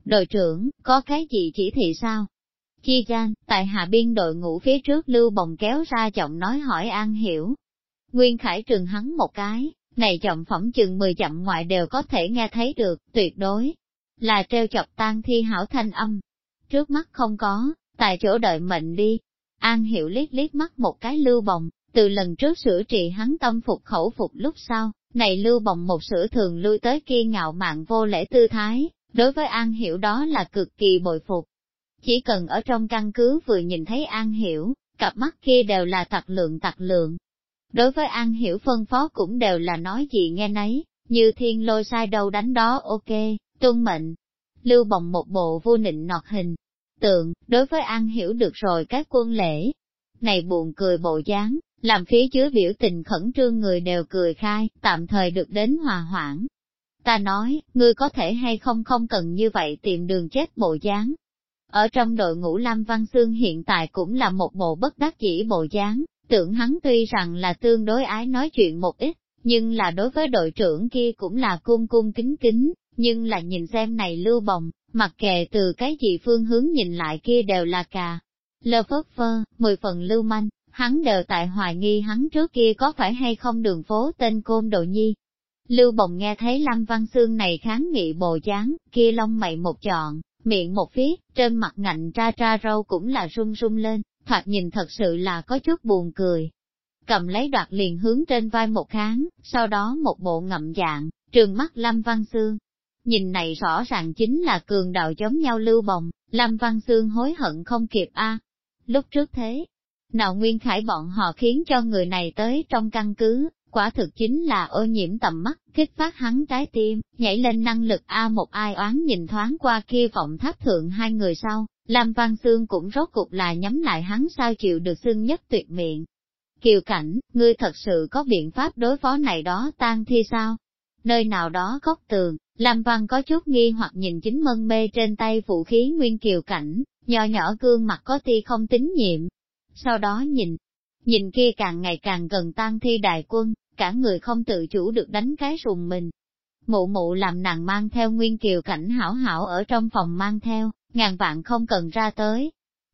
Đội trưởng, có cái gì chỉ thị sao? Chi gan, tại hạ biên đội ngũ phía trước lưu bồng kéo ra giọng nói hỏi an hiểu. Nguyên Khải trường hắn một cái, này giọng phẩm chừng 10 chậm ngoại đều có thể nghe thấy được, tuyệt đối, là treo chọc tan thi hảo thanh âm. Trước mắt không có, tại chỗ đợi mệnh đi. An hiểu liếc liếc mắt một cái lưu bồng, từ lần trước sửa trị hắn tâm phục khẩu phục lúc sau, này lưu bồng một sửa thường lui tới kia ngạo mạn vô lễ tư thái, đối với An Hiểu đó là cực kỳ bội phục. Chỉ cần ở trong căn cứ vừa nhìn thấy An Hiểu, cặp mắt kia đều là tặc lượng tặc lượng. Đối với An Hiểu phân phó cũng đều là nói gì nghe nấy, như thiên lôi sai đâu đánh đó ok, tuân mệnh. Lưu bồng một bộ vô nịnh nọt hình, tượng, đối với An Hiểu được rồi các quân lễ. Này buồn cười bộ dáng, làm phía chứa biểu tình khẩn trương người đều cười khai, tạm thời được đến hòa hoãn. Ta nói, ngươi có thể hay không không cần như vậy tìm đường chết bộ dáng. Ở trong đội ngũ Lam Văn Xương hiện tại cũng là một bộ bất đắc chỉ bộ dáng, tưởng hắn tuy rằng là tương đối ái nói chuyện một ít, nhưng là đối với đội trưởng kia cũng là cung cung kính kính, nhưng là nhìn xem này lưu bồng, mặc kệ từ cái gì phương hướng nhìn lại kia đều là cà. Lơ phớt phơ, mười phần lưu manh, hắn đều tại hoài nghi hắn trước kia có phải hay không đường phố tên Côn Đồ Nhi. Lưu Bồng nghe thấy Lâm Văn Xương này kháng nghị bồ dáng, kia lông mày một chọn, miệng một phiết, trên mặt ngạnh ra ra râu cũng là run run lên, thoạt nhìn thật sự là có chút buồn cười. Cầm lấy đoạt liền hướng trên vai một kháng, sau đó một bộ ngậm dạng, trường mắt Lâm Văn Xương. Nhìn này rõ ràng chính là cường đạo giống nhau lưu bồng, Lâm Văn Xương hối hận không kịp a. Lúc trước thế, nào Nguyên Khải bọn họ khiến cho người này tới trong căn cứ, quả thực chính là ô nhiễm tầm mắt, kích phát hắn trái tim, nhảy lên năng lực A một ai oán nhìn thoáng qua kia vọng tháp thượng hai người sau, Lam Văn Xương cũng rốt cục là nhắm lại hắn sao chịu được xương nhất tuyệt miệng. Kiều cảnh, ngươi thật sự có biện pháp đối phó này đó tan thi sao? Nơi nào đó góc tường, Lam Văn có chút nghi hoặc nhìn chính mân mê trên tay vũ khí nguyên kiều cảnh, nhỏ nhỏ gương mặt có ti không tín nhiệm, sau đó nhìn, nhìn kia càng ngày càng gần tan thi đại quân, cả người không tự chủ được đánh cái sùng mình. Mụ mụ làm nàng mang theo nguyên kiều cảnh hảo hảo ở trong phòng mang theo, ngàn vạn không cần ra tới.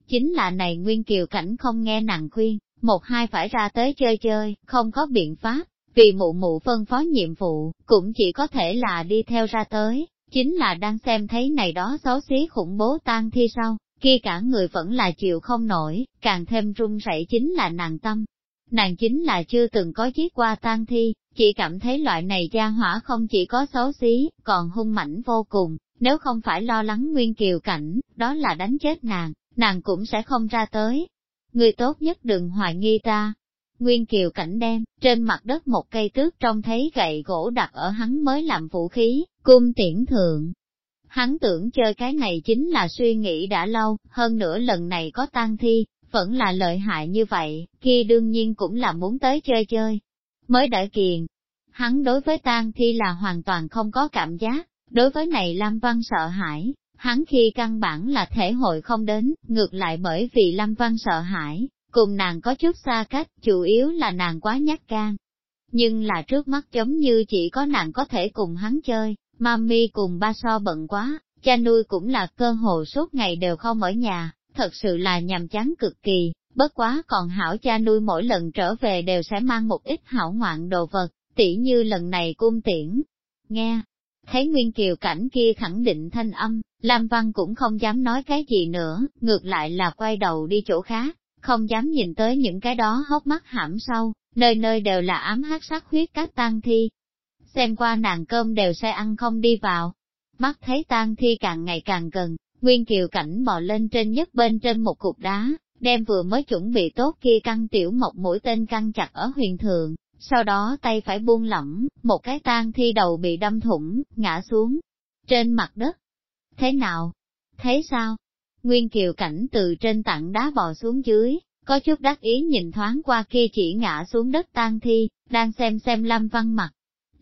chính là này Nguyên Kiều Cảnh không nghe nàng khuyên, một hai phải ra tới chơi chơi, không có biện pháp, vì mụ mụ phân phó nhiệm vụ, cũng chỉ có thể là đi theo ra tới, chính là đang xem thấy này đó xấu xí khủng bố tan thi sau, kia cả người vẫn là chịu không nổi, càng thêm run rẩy chính là nàng tâm. Nàng chính là chưa từng có giết qua tang thi, chỉ cảm thấy loại này gia hỏa không chỉ có xấu xí, còn hung mảnh vô cùng, nếu không phải lo lắng nguyên kiều cảnh, đó là đánh chết nàng, nàng cũng sẽ không ra tới. Người tốt nhất đừng hoài nghi ta. Nguyên kiều cảnh đem, trên mặt đất một cây tước trông thấy gậy gỗ đặt ở hắn mới làm vũ khí, cung tiễn thượng. Hắn tưởng chơi cái này chính là suy nghĩ đã lâu, hơn nữa lần này có tang thi, vẫn là lợi hại như vậy, kia đương nhiên cũng là muốn tới chơi chơi. Mới đợi kiền, hắn đối với tang thi là hoàn toàn không có cảm giác, đối với này Lam Văn sợ hãi, hắn khi căn bản là thể hội không đến, ngược lại bởi vì Lam Văn sợ hãi, cùng nàng có chút xa cách, chủ yếu là nàng quá nhát gan. Nhưng là trước mắt giống như chỉ có nàng có thể cùng hắn chơi, mami cùng ba so bận quá, cha nuôi cũng là cơ hồ suốt ngày đều không ở nhà, thật sự là nhàm chán cực kỳ, bất quá còn hảo cha nuôi mỗi lần trở về đều sẽ mang một ít hảo ngoạn đồ vật, tỉ như lần này cung tiễn. Nghe, thấy Nguyên Kiều cảnh kia khẳng định thanh âm, Lam Văn cũng không dám nói cái gì nữa, ngược lại là quay đầu đi chỗ khác, không dám nhìn tới những cái đó hốc mắt hãm sâu, nơi nơi đều là ám hát sắc huyết các tang thi. Xem qua nàng cơm đều sẽ ăn không đi vào. Mắt thấy tang thi càng ngày càng gần, Nguyên Kiều cảnh bò lên trên nhất bên trên một cục đá, đem vừa mới chuẩn bị tốt kia căng tiểu mộc mũi tên căng chặt ở huyền thượng, sau đó tay phải buông lỏng, một cái tang thi đầu bị đâm thủng, ngã xuống trên mặt đất. Thế nào? Thế sao? Nguyên Kiều Cảnh từ trên tảng đá bò xuống dưới, có chút đắc ý nhìn thoáng qua kia chỉ ngã xuống đất tang thi, đang xem xem Lâm Văn mặt.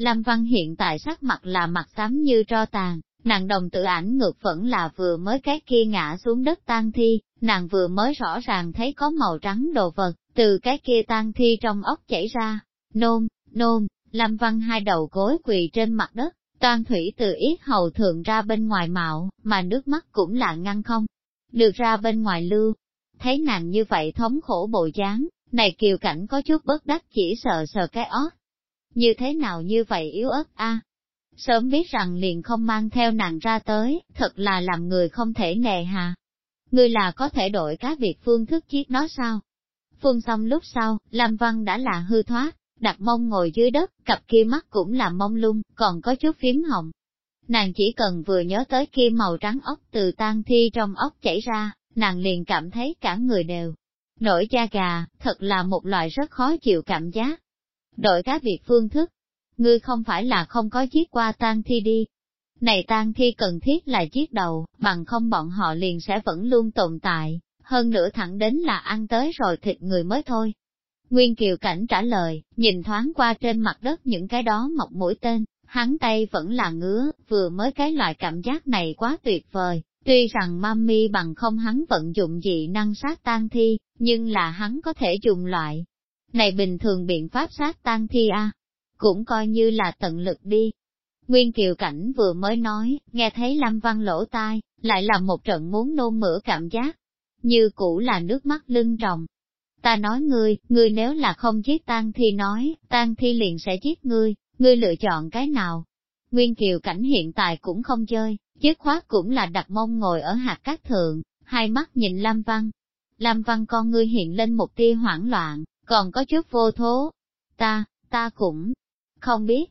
Lâm Văn hiện tại sắc mặt là mặt xám như tro tàn, nàng đồng tự ảnh ngược vẫn là vừa mới cái kia ngã xuống đất tan thi, nàng vừa mới rõ ràng thấy có màu trắng đồ vật, từ cái kia tan thi trong ốc chảy ra, nôn, nôn, Lâm Văn hai đầu gối quỳ trên mặt đất, toan thủy từ yết hầu thượng ra bên ngoài mạo, mà nước mắt cũng là ngăn không, được ra bên ngoài lưu. Thấy nàng như vậy thống khổ bộ dáng, này kiều cảnh có chút bất đắc chỉ sợ sờ cái ót. Như thế nào như vậy yếu ớt a Sớm biết rằng liền không mang theo nàng ra tới, thật là làm người không thể nề hà. Ngươi là có thể đổi cá việc phương thức chiếc nó sao? Phương xong lúc sau, Lam Văn đã là hư thoát, đặt mông ngồi dưới đất, cặp kia mắt cũng là mông lung, còn có chút phím hồng. Nàng chỉ cần vừa nhớ tới kia màu trắng ốc từ tan thi trong ốc chảy ra, nàng liền cảm thấy cả người đều nổi da gà, thật là một loại rất khó chịu cảm giác. Đổi các việc phương thức, ngươi không phải là không có chiếc qua tang thi đi. Này tang thi cần thiết là chiếc đầu, bằng không bọn họ liền sẽ vẫn luôn tồn tại, hơn nữa thẳng đến là ăn tới rồi thịt người mới thôi. Nguyên Kiều Cảnh trả lời, nhìn thoáng qua trên mặt đất những cái đó mọc mũi tên, hắn tay vẫn là ngứa, vừa mới cái loại cảm giác này quá tuyệt vời. Tuy rằng mami bằng không hắn vận dụng dị năng sát tan thi, nhưng là hắn có thể dùng loại. Này bình thường biện pháp sát tan thi a cũng coi như là tận lực đi. Nguyên Kiều Cảnh vừa mới nói, nghe thấy Lâm Văn lỗ tai, lại là một trận muốn nôn mửa cảm giác, như cũ là nước mắt lưng tròng, Ta nói ngươi, ngươi nếu là không giết tang thi nói, tang thi liền sẽ giết ngươi, ngươi lựa chọn cái nào? Nguyên Kiều Cảnh hiện tại cũng không chơi, dứt khoát cũng là đặt mông ngồi ở hạt cát thượng, hai mắt nhìn Lam Văn. Lam Văn con ngươi hiện lên một tia hoảng loạn, còn có chút vô thố. Ta, ta cũng không biết.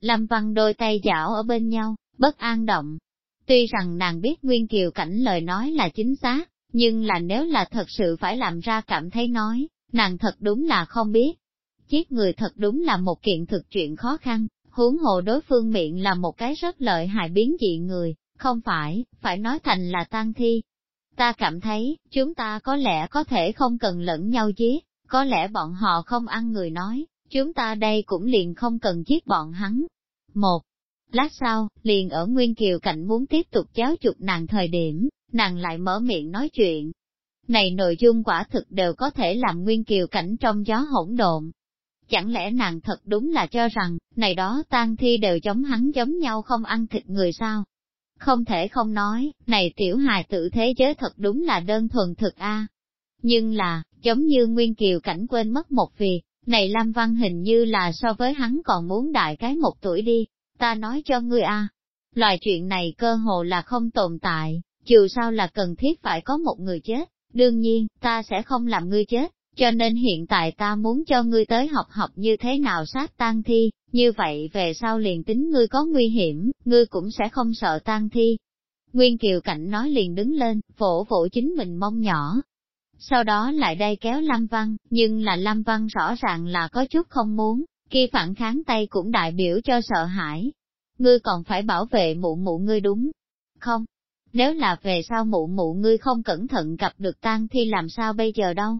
lâm Văn đôi tay dạo ở bên nhau, bất an động. Tuy rằng nàng biết Nguyên Kiều Cảnh lời nói là chính xác, nhưng là nếu là thật sự phải làm ra cảm thấy nói, nàng thật đúng là không biết. Giết người thật đúng là một kiện thực chuyện khó khăn, huống hồ đối phương miệng là một cái rất lợi hại biến dị người, không phải, phải nói thành là tan thi. Ta cảm thấy, chúng ta có lẽ có thể không cần lẫn nhau giết, có lẽ bọn họ không ăn người nói, chúng ta đây cũng liền không cần giết bọn hắn. Một, lát sau, liền ở Nguyên Kiều Cảnh muốn tiếp tục giáo dục nàng thời điểm, nàng lại mở miệng nói chuyện. Này nội dung quả thực đều có thể làm nguyên kiều cảnh trong gió hỗn độn. Chẳng lẽ nàng thật đúng là cho rằng, này đó tang thi đều giống hắn giống nhau không ăn thịt người sao? Không thể không nói, này tiểu hài tử thế giới thật đúng là đơn thuần thực a. Nhưng là, giống như Nguyên Kiều cảnh quên mất một việc, này Lam Văn hình như là so với hắn còn muốn đại cái một tuổi đi, ta nói cho ngươi a, loại chuyện này cơ hồ là không tồn tại, dù sao là cần thiết phải có một người chết, đương nhiên, ta sẽ không làm ngươi chết, cho nên hiện tại ta muốn cho ngươi tới học học như thế nào sát tang thi, như vậy về sau liền tính ngươi có nguy hiểm, ngươi cũng sẽ không sợ tang thi. Nguyên Kiều Cảnh nói liền đứng lên, vỗ vỗ chính mình mông nhỏ. Sau đó lại đây kéo Lâm Văn, nhưng là Lâm Văn rõ ràng là có chút không muốn, khi phản kháng tay cũng đại biểu cho sợ hãi. Ngươi còn phải bảo vệ mụ mụ ngươi đúng không? Nếu là về sau mụ mụ ngươi không cẩn thận gặp được tang thi làm sao bây giờ đâu?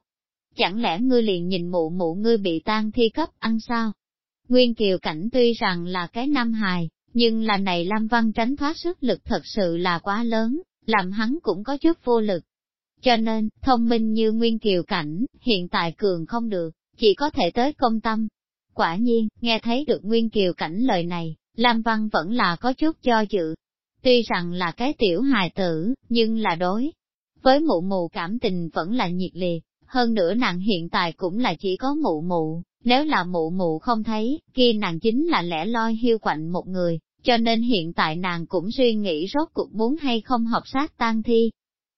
Chẳng lẽ ngươi liền nhìn mụ mụ ngươi bị tang thi cấp ăn sao? Nguyên Kiều Cảnh tuy rằng là cái nam hài, nhưng là này Lam Văn tránh thoát sức lực thật sự là quá lớn, làm hắn cũng có chút vô lực. Cho nên, thông minh như Nguyên Kiều Cảnh, hiện tại cường không được, chỉ có thể tới công tâm. Quả nhiên, nghe thấy được Nguyên Kiều Cảnh lời này, Lam Văn vẫn là có chút cho dự. Tuy rằng là cái tiểu hài tử, nhưng là đối. Với mụ mụ cảm tình vẫn là nhiệt liệt, hơn nữa nàng hiện tại cũng là chỉ có mụ mụ, nếu là mụ mụ không thấy, kia nàng chính là lẻ loi hiu quạnh một người, cho nên hiện tại nàng cũng suy nghĩ rốt cuộc muốn hay không học sát tan thi.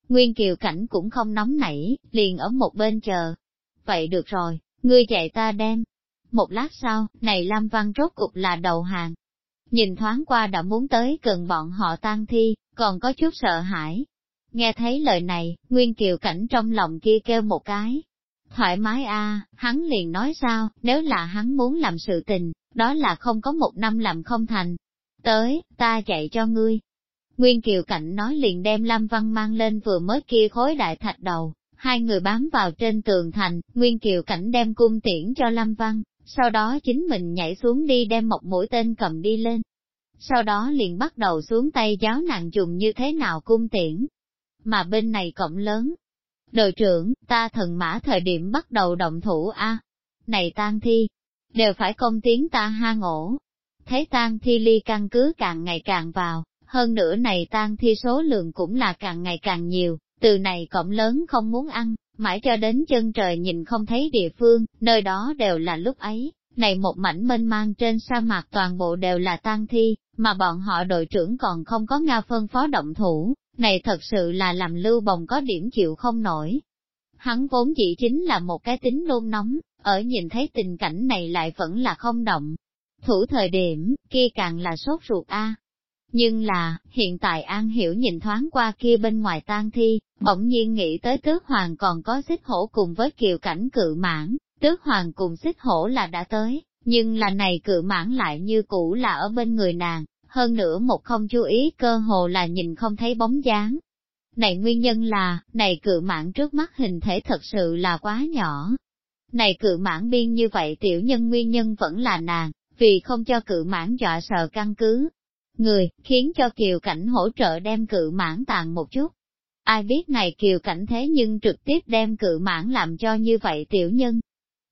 Nguyên Kiều Cảnh cũng không nóng nảy, liền ở một bên chờ. Vậy được rồi, ngươi chạy ta đem. Một lát sau, này Lam Văn rốt cục là đầu hàng. Nhìn thoáng qua đã muốn tới gần bọn họ tan thi, còn có chút sợ hãi. Nghe thấy lời này, Nguyên Kiều Cảnh trong lòng kia kêu một cái, Thoải mái a, hắn liền nói sao, nếu là hắn muốn làm sự tình, đó là không có một năm làm không thành. Tới, ta chạy cho ngươi. Nguyên Kiều Cảnh nói liền đem Lam Văn mang lên vừa mới kia khối đại thạch đầu, hai người bám vào trên tường thành, Nguyên Kiều Cảnh đem cung tiễn cho Lam Văn, sau đó chính mình nhảy xuống đi đem một mũi tên cầm đi lên. Sau đó liền bắt đầu xuống tay giáo nàng dùng như thế nào cung tiễn. Mà bên này cổng lớn, Đội trưởng, ta thần mã thời điểm bắt đầu động thủ a Này tan thi, đều phải công tiến ta ha ngộ. Thấy tan thi ly căn cứ càng ngày càng vào, hơn nữa này tan thi số lượng cũng là càng ngày càng nhiều, từ này cộng lớn không muốn ăn, mãi cho đến chân trời nhìn không thấy địa phương, nơi đó đều là lúc ấy, này một mảnh mênh mang trên sa mạc toàn bộ đều là tan thi, mà bọn họ đội trưởng còn không có Nga phân phó động thủ, này thật sự là làm lưu bồng có điểm chịu không nổi. Hắn vốn chỉ chính là một cái tính nôn nóng, ở nhìn thấy tình cảnh này lại vẫn là không động. Thủ thời điểm, kia càng là sốt ruột a. Nhưng là, hiện tại An Hiểu nhìn thoáng qua kia bên ngoài tang thi, bỗng nhiên nghĩ tới tước hoàng còn có xích hổ cùng với kiều cảnh cự mãn, tước hoàng cùng xích hổ là đã tới, nhưng là này cự mãn lại như cũ là ở bên người nàng, hơn nữa một không chú ý cơ hồ là nhìn không thấy bóng dáng. Này nguyên nhân là, này cự mãn trước mắt hình thể thật sự là quá nhỏ. Này cự mãn biên như vậy tiểu nhân nguyên nhân vẫn là nàng, vì không cho cự mãn dọa sợ căn cứ. Người, khiến cho kiều cảnh hỗ trợ đem cự mãn tàn một chút. Ai biết này kiều cảnh thế nhưng trực tiếp đem cự mãn làm cho như vậy tiểu nhân.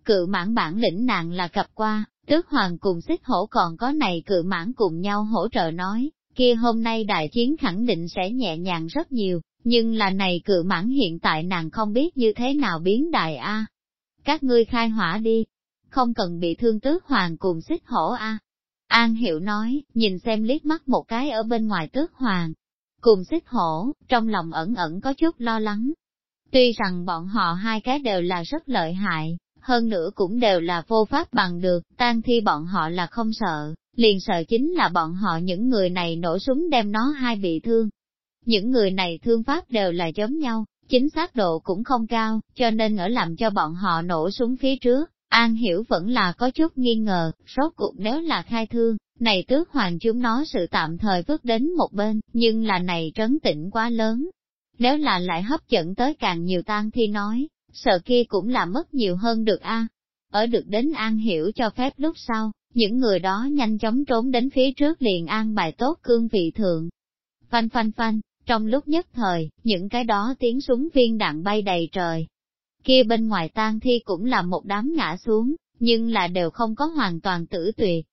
Cự mãn bản lĩnh nàng là cập qua, Tước hoàng cùng xích hổ còn có này cự mãn cùng nhau hỗ trợ nói, kia hôm nay đại chiến khẳng định sẽ nhẹ nhàng rất nhiều, nhưng là này cự mãn hiện tại nàng không biết như thế nào biến đại a. Các ngươi khai hỏa đi, không cần bị thương tước hoàng cùng xích hổ a. An Hiệu nói, nhìn xem liếc mắt một cái ở bên ngoài tước hoàng, cùng xích hổ, trong lòng ẩn ẩn có chút lo lắng. Tuy rằng bọn họ hai cái đều là rất lợi hại, hơn nữa cũng đều là vô pháp bằng được, tan thi bọn họ là không sợ, liền sợ chính là bọn họ những người này nổ súng đem nó hai bị thương. Những người này thương pháp đều là giống nhau, chính xác độ cũng không cao, cho nên ở làm cho bọn họ nổ súng phía trước, An Hiểu vẫn là có chút nghi ngờ, rốt cuộc nếu là khai thương, này tước hoàng chúng nó sự tạm thời vứt đến một bên, nhưng là này trấn tĩnh quá lớn. Nếu là lại hấp dẫn tới càng nhiều tan thi nói, sợ kia cũng là mất nhiều hơn được a. Ở được đến an hiểu cho phép lúc sau, những người đó nhanh chóng trốn đến phía trước liền an bài tốt cương vị thượng. Phanh phanh phanh, trong lúc nhất thời, những cái đó tiếng súng viên đạn bay đầy trời. Kia bên ngoài tang thi cũng là một đám ngã xuống, nhưng là đều không có hoàn toàn tử tuyệt.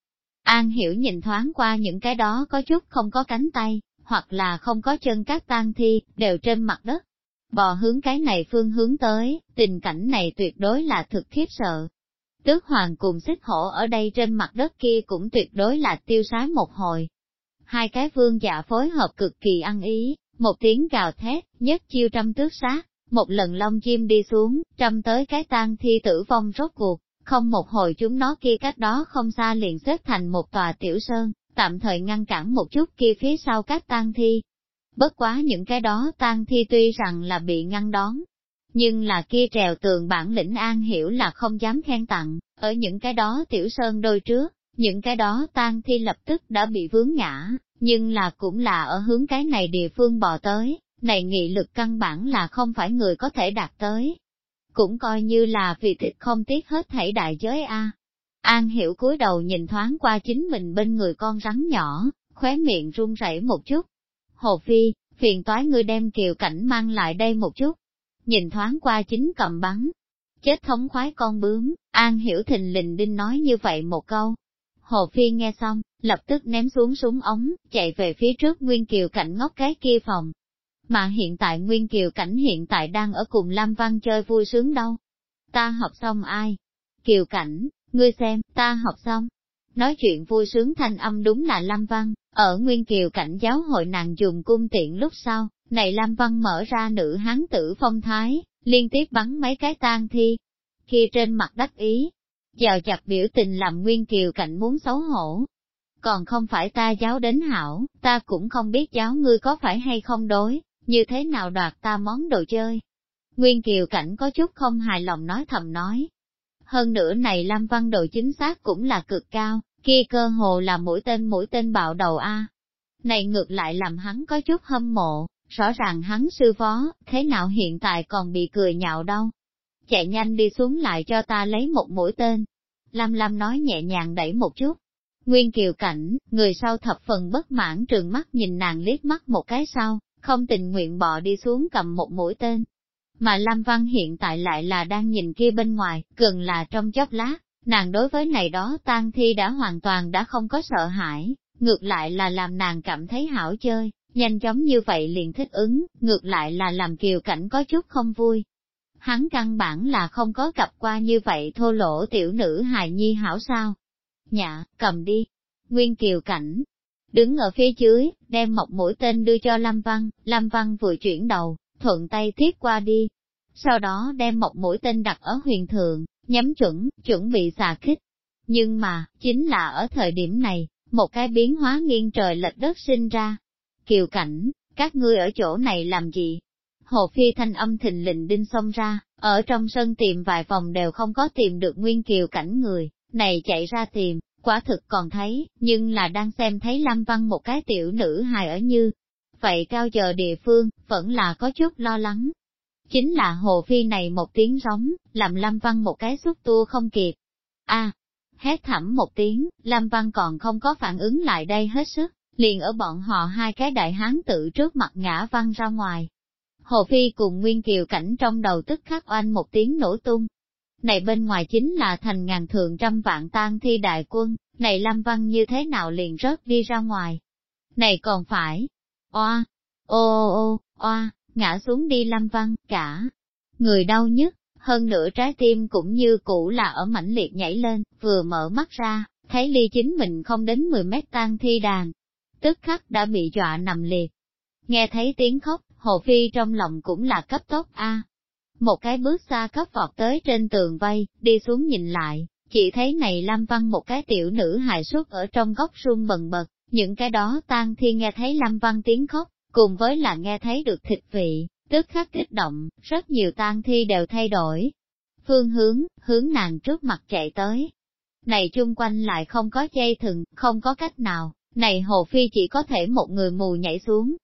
An hiểu nhìn thoáng qua những cái đó có chút không có cánh tay, hoặc là không có chân các tang thi, đều trên mặt đất. Bò hướng cái này phương hướng tới, tình cảnh này tuyệt đối là thực khiếp sợ. Tước hoàng cùng xích hổ ở đây trên mặt đất kia cũng tuyệt đối là tiêu sái một hồi. Hai cái vương dạ phối hợp cực kỳ ăn ý, một tiếng gào thét, nhất chiêu trăm tước sát, một lần lông chim đi xuống, trăm tới cái tang thi tử vong rốt cuộc, không một hồi chúng nó kia cách đó không xa liền xếp thành một tòa tiểu sơn, tạm thời ngăn cản một chút kia phía sau các tang thi. Bất quá những cái đó tang thi tuy rằng là bị ngăn đón, nhưng là kia trèo tường bản lĩnh an hiểu là không dám khen tặng, ở những cái đó tiểu sơn đôi trước, những cái đó tang thi lập tức đã bị vướng ngã, nhưng là cũng là ở hướng cái này địa phương bò tới, này nghị lực căn bản là không phải người có thể đạt tới. Cũng coi như là vì thịt không tiếc hết thảy đại giới a. An hiểu cúi đầu nhìn thoáng qua chính mình bên người con rắn nhỏ, khóe miệng run rẩy một chút. Hồ Phi, phiền toái ngươi đem kiều cảnh mang lại đây một chút. Nhìn thoáng qua chính cầm bắn. Chết thống khoái con bướm, An hiểu thình lình đinh nói như vậy một câu. Hồ Phi nghe xong, lập tức ném xuống súng ống, chạy về phía trước Nguyên Kiều cảnh ngốc cái kia phòng, mà hiện tại Nguyên Kiều Cảnh hiện tại đang ở cùng Lam Văn chơi vui sướng đâu. Ta học xong ai? Kiều Cảnh, ngươi xem, ta học xong. Nói chuyện vui sướng thanh âm đúng là Lam Văn, ở Nguyên Kiều Cảnh giáo hội nàng dùng cung tiện lúc sau, này Lam Văn mở ra nữ hán tử phong thái, liên tiếp bắn mấy cái tang thi. Khi trên mặt đắc ý, dò chặt biểu tình làm Nguyên Kiều Cảnh muốn xấu hổ. Còn không phải ta giáo đến hảo, ta cũng không biết giáo ngươi có phải hay không đối, như thế nào đoạt ta món đồ chơi. Nguyên Kiều Cảnh có chút không hài lòng nói thầm nói. Hơn nữa này Lam Văn độ chính xác cũng là cực cao, kia cơ hồ là mũi tên mũi tên bạo đầu A. Này ngược lại làm hắn có chút hâm mộ, rõ ràng hắn sư phó, thế nào hiện tại còn bị cười nhạo đâu. Chạy nhanh đi xuống lại cho ta lấy một mũi tên. Lam Lam nói nhẹ nhàng đẩy một chút. Nguyên Kiều Cảnh, người sau thập phần bất mãn trường mắt nhìn nàng liếc mắt một cái sau, không tình nguyện bò đi xuống cầm một mũi tên. Mà Lam Văn hiện tại lại là đang nhìn kia bên ngoài, gần là trong chốc lát, nàng đối với này đó tang thi đã hoàn toàn đã không có sợ hãi, ngược lại là làm nàng cảm thấy hảo chơi, nhanh chóng như vậy liền thích ứng, ngược lại là làm kiều cảnh có chút không vui. Hắn căn bản là không có gặp qua như vậy thô lỗ tiểu nữ hài nhi hảo sao. Nhạ, cầm đi. Nguyên kiều cảnh, đứng ở phía dưới, đem một mũi tên đưa cho Lâm Văn, Lâm Văn vừa chuyển đầu, thuận tay thiết qua đi. Sau đó đem một mũi tên đặt ở huyền thượng, nhắm chuẩn, chuẩn bị xà kích. Nhưng mà, chính là ở thời điểm này, một cái biến hóa nghiêng trời lệch đất sinh ra. Kiều cảnh, các ngươi ở chỗ này làm gì? Hồ Phi thanh âm thình lình đinh xông ra, ở trong sân tìm vài vòng đều không có tìm được nguyên kiều cảnh người, này chạy ra tìm, quả thực còn thấy, nhưng là đang xem thấy Lâm Văn một cái tiểu nữ hài ở như. Vậy cao giờ địa phương, vẫn là có chút lo lắng. Chính là hồ phi này một tiếng rống, làm Lâm Văn một cái xúc tua không kịp. a hét thẳm một tiếng, Lâm Văn còn không có phản ứng lại đây hết sức, liền ở bọn họ hai cái đại hán tự trước mặt ngã văn ra ngoài. Hồ Phi cùng Nguyên Kiều cảnh trong đầu tức khắc oanh một tiếng nổ tung, này bên ngoài chính là thành ngàn thượng trăm vạn tang thi đại quân, này Lâm Văn như thế nào liền rớt đi ra ngoài. Này còn phải, oa, ô ô ô, oa, ngã xuống đi Lâm Văn, cả, người đau nhất, hơn nữa trái tim cũng như cũ là ở mãnh liệt nhảy lên, vừa mở mắt ra, thấy ly chính mình không đến 10 mét tang thi đàn, tức khắc đã bị dọa nằm liệt. Nghe thấy tiếng khóc, Hồ Phi trong lòng cũng là cấp tốc a, một cái bước xa cấp vọt tới trên tường vây, đi xuống nhìn lại, chỉ thấy này Lam Văn một cái tiểu nữ hài xuất ở trong góc run bần bật, những cái đó tan thi nghe thấy Lam Văn tiếng khóc, cùng với là nghe thấy được thịt vị, tức khắc kích động, rất nhiều tang thi đều thay đổi. Phương hướng, hướng nàng trước mặt chạy tới. Này chung quanh lại không có dây thừng, không có cách nào, này Hồ Phi chỉ có thể một người mù nhảy xuống,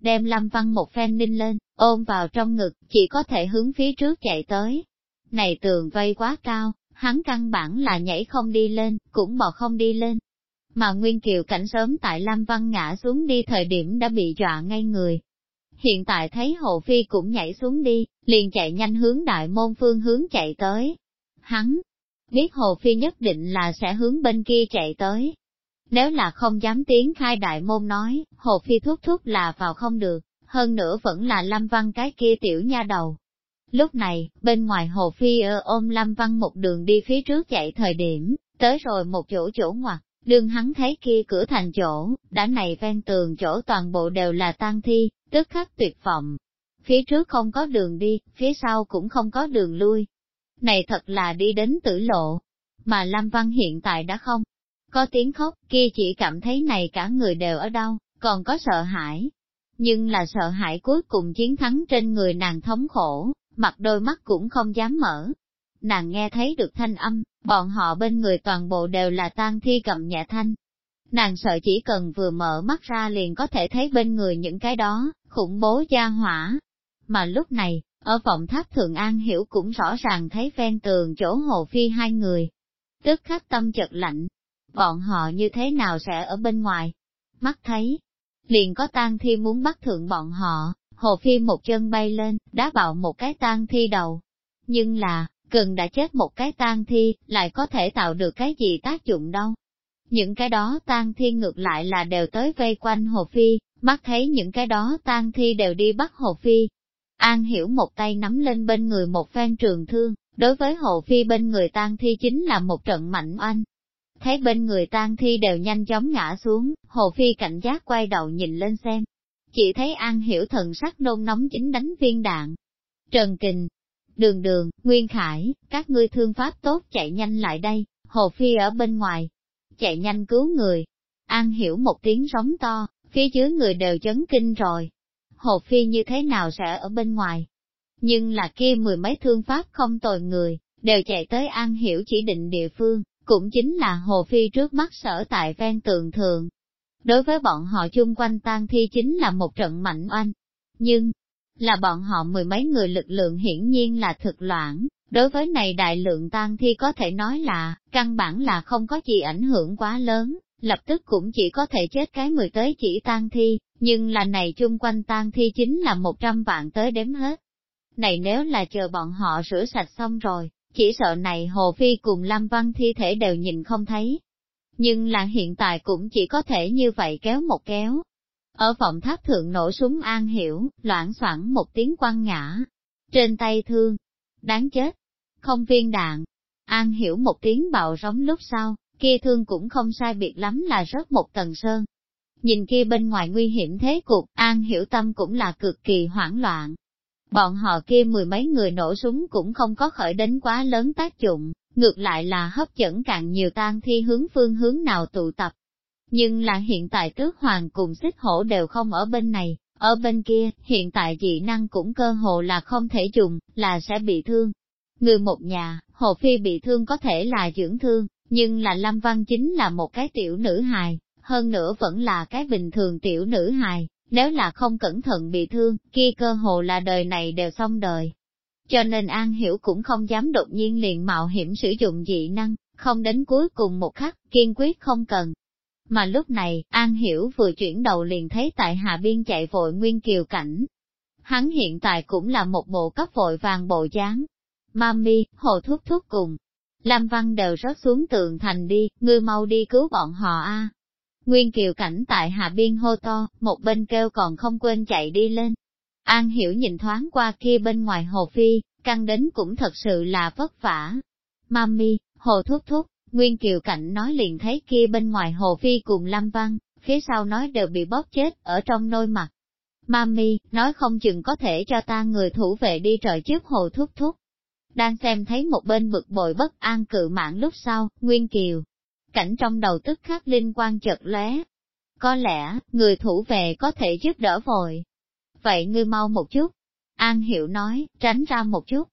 đem Lâm Văn một phen ninh lên, ôm vào trong ngực, chỉ có thể hướng phía trước chạy tới. Này tường vây quá cao, hắn căn bản là nhảy không đi lên, cũng bò không đi lên. Mà Nguyên Kiều cảnh sớm tại Lam Văn ngã xuống đi thời điểm đã bị dọa ngay người. Hiện tại thấy Hồ Phi cũng nhảy xuống đi, liền chạy nhanh hướng đại môn phương hướng chạy tới. Hắn biết Hồ Phi nhất định là sẽ hướng bên kia chạy tới. Nếu là không dám tiến khai đại môn nói, Hồ Phi thúc thúc là vào không được, hơn nữa vẫn là Lâm Văn cái kia tiểu nha đầu. Lúc này, bên ngoài Hồ Phi ơ ôm Lâm Văn một đường đi phía trước chạy thời điểm, tới rồi một chỗ chỗ ngoặt, đương hắn thấy kia cửa thành chỗ, đã này ven tường chỗ toàn bộ đều là tang thi, tức khắc tuyệt vọng. Phía trước không có đường đi, phía sau cũng không có đường lui. Này thật là đi đến tử lộ, mà Lâm Văn hiện tại đã không có tiếng khóc, kia chỉ cảm thấy này cả người đều ở đâu, còn có sợ hãi. Nhưng là sợ hãi cuối cùng chiến thắng trên người nàng thống khổ, mặt đôi mắt cũng không dám mở. Nàng nghe thấy được thanh âm, bọn họ bên người toàn bộ đều là tan thi cầm nhẹ thanh. Nàng sợ chỉ cần vừa mở mắt ra liền có thể thấy bên người những cái đó, khủng bố gia hỏa. Mà lúc này, ở vọng tháp Thượng An Hiểu cũng rõ ràng thấy ven tường chỗ hồ phi hai người. Tức khắc tâm chật lạnh, bọn họ như thế nào sẽ ở bên ngoài. Mắt thấy, liền có tang thi muốn bắt thượng bọn họ, hồ phi một chân bay lên, đá bạo một cái tang thi đầu. Nhưng là, gần đã chết một cái tang thi, lại có thể tạo được cái gì tác dụng đâu. Những cái đó tang thi ngược lại là đều tới vây quanh hồ phi, mắt thấy những cái đó tang thi đều đi bắt hồ phi. An hiểu một tay nắm lên bên người một phen trường thương, đối với hồ phi bên người tang thi chính là một trận mạnh oanh, thấy bên người tang thi đều nhanh chóng ngã xuống, Hồ Phi cảnh giác quay đầu nhìn lên xem. Chỉ thấy An Hiểu thần sắc nôn nóng chính đánh viên đạn. Trần Kình, Đường Đường, Nguyên Khải, các ngươi thương pháp tốt chạy nhanh lại đây, Hồ Phi ở bên ngoài. Chạy nhanh cứu người. An Hiểu một tiếng sóng to, phía dưới người đều chấn kinh rồi. Hồ Phi như thế nào sẽ ở bên ngoài? Nhưng là kia mười mấy thương pháp không tồi người, đều chạy tới An Hiểu chỉ định địa phương, cũng chính là Hồ Phi trước mắt sở tại ven tường thường. Đối với bọn họ chung quanh tang thi chính là một trận mạnh oanh, nhưng, là bọn họ mười mấy người lực lượng hiển nhiên là thực loãng, đối với này đại lượng tang thi có thể nói là, căn bản là không có gì ảnh hưởng quá lớn, lập tức cũng chỉ có thể chết cái mười tới chỉ tang thi, nhưng là này chung quanh tang thi chính là một trăm vạn tới đếm hết. Này nếu là chờ bọn họ rửa sạch xong rồi, chỉ sợ này Hồ Phi cùng Lam Văn thi thể đều nhìn không thấy. Nhưng là hiện tại cũng chỉ có thể như vậy kéo một kéo. Ở phòng tháp thượng nổ súng an hiểu, loãng soảng một tiếng quăng ngã. Trên tay thương, đáng chết, không viên đạn. An hiểu một tiếng bạo rống lúc sau, kia thương cũng không sai biệt lắm là rớt một tầng sơn. Nhìn kia bên ngoài nguy hiểm thế cục, An hiểu tâm cũng là cực kỳ hoảng loạn, Bọn họ kia mười mấy người nổ súng cũng không có khởi đến quá lớn tác dụng, ngược lại là hấp dẫn càng nhiều tang thi hướng phương hướng nào tụ tập. Nhưng là hiện tại tước hoàng cùng xích hổ đều không ở bên này, ở bên kia, hiện tại dị năng cũng cơ hồ là không thể dùng, là sẽ bị thương. Người một nhà, Hồ Phi bị thương có thể là dưỡng thương, nhưng là Lâm Văn chính là một cái tiểu nữ hài, hơn nữa vẫn là cái bình thường tiểu nữ hài, nếu là không cẩn thận bị thương, kia cơ hồ là đời này đều xong đời. Cho nên An Hiểu cũng không dám đột nhiên liền mạo hiểm sử dụng dị năng, không đến cuối cùng một khắc, kiên quyết không cần. Mà lúc này, An Hiểu vừa chuyển đầu liền thấy tại hạ biên chạy vội Nguyên Kiều Cảnh. Hắn hiện tại cũng là một bộ cấp vội vàng bộ dáng. Mami, hồ thuốc thuốc cùng. Lam Văn đều rớt xuống tường thành đi, ngươi mau đi cứu bọn họ a. Nguyên Kiều cảnh tại hạ biên hô to, một bên kêu còn không quên chạy đi lên. An hiểu nhìn thoáng qua kia bên ngoài hồ phi, căng đến cũng thật sự là vất vả. Mami, hồ thúc thúc, Nguyên Kiều cảnh nói liền thấy kia bên ngoài hồ phi cùng Lâm Văn, phía sau nói đều bị bóp chết ở trong nôi mặt. Mami, nói không chừng có thể cho ta người thủ vệ đi trời trước hồ thúc thúc. Đang xem thấy một bên bực bội bất an cự mạng lúc sau, Nguyên Kiều, cảnh trong đầu tức khắc linh quan chợt lóe. Có lẽ, người thủ về có thể giúp đỡ vội. Vậy ngươi mau một chút. An hiểu nói, tránh ra một chút.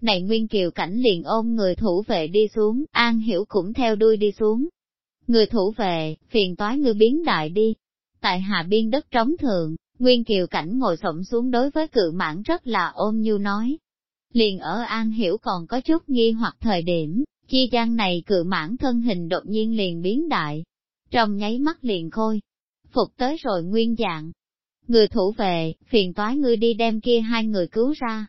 Này Nguyên Kiều cảnh liền ôm người thủ vệ đi xuống, An Hiểu cũng theo đuôi đi xuống. Người thủ vệ, phiền toái ngươi biến đại đi. Tại hạ biên đất trống thường, Nguyên Kiều cảnh ngồi sổng xuống đối với cự mãn rất là ôm nhu nói. Liền ở An Hiểu còn có chút nghi hoặc thời điểm, Chi gian này cự mãn thân hình đột nhiên liền biến đại, trong nháy mắt liền khôi, phục tới rồi nguyên dạng. Người thủ về, phiền toái ngươi đi đem kia hai người cứu ra.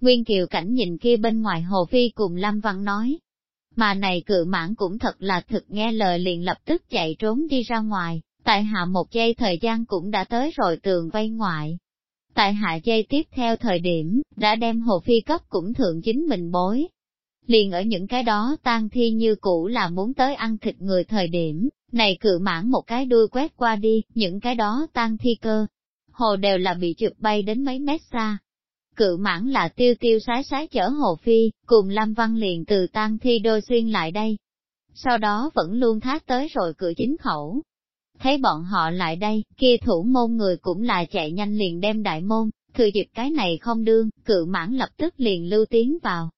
Nguyên Kiều Cảnh nhìn kia bên ngoài Hồ Phi cùng Lâm Văn nói. Mà này cự mãn cũng thật là thực nghe lời liền lập tức chạy trốn đi ra ngoài, tại hạ một giây thời gian cũng đã tới rồi tường vây ngoại. Tại hạ giây tiếp theo thời điểm, đã đem hồ phi cấp cũng thượng chính mình bối. Liền ở những cái đó tan thi như cũ là muốn tới ăn thịt người thời điểm, này cự mãn một cái đuôi quét qua đi, những cái đó tan thi cơ. Hồ đều là bị chụp bay đến mấy mét xa, cự mãn là tiêu tiêu sái sái chở hồ phi, cùng Lâm Văn liền từ tang thi đôi xuyên lại đây. Sau đó vẫn luôn thác tới rồi cửa chính khẩu. Thấy bọn họ lại đây, kia thủ môn người cũng là chạy nhanh liền đem đại môn, thừa dịp cái này không đương, cự mãn lập tức liền lưu tiến vào.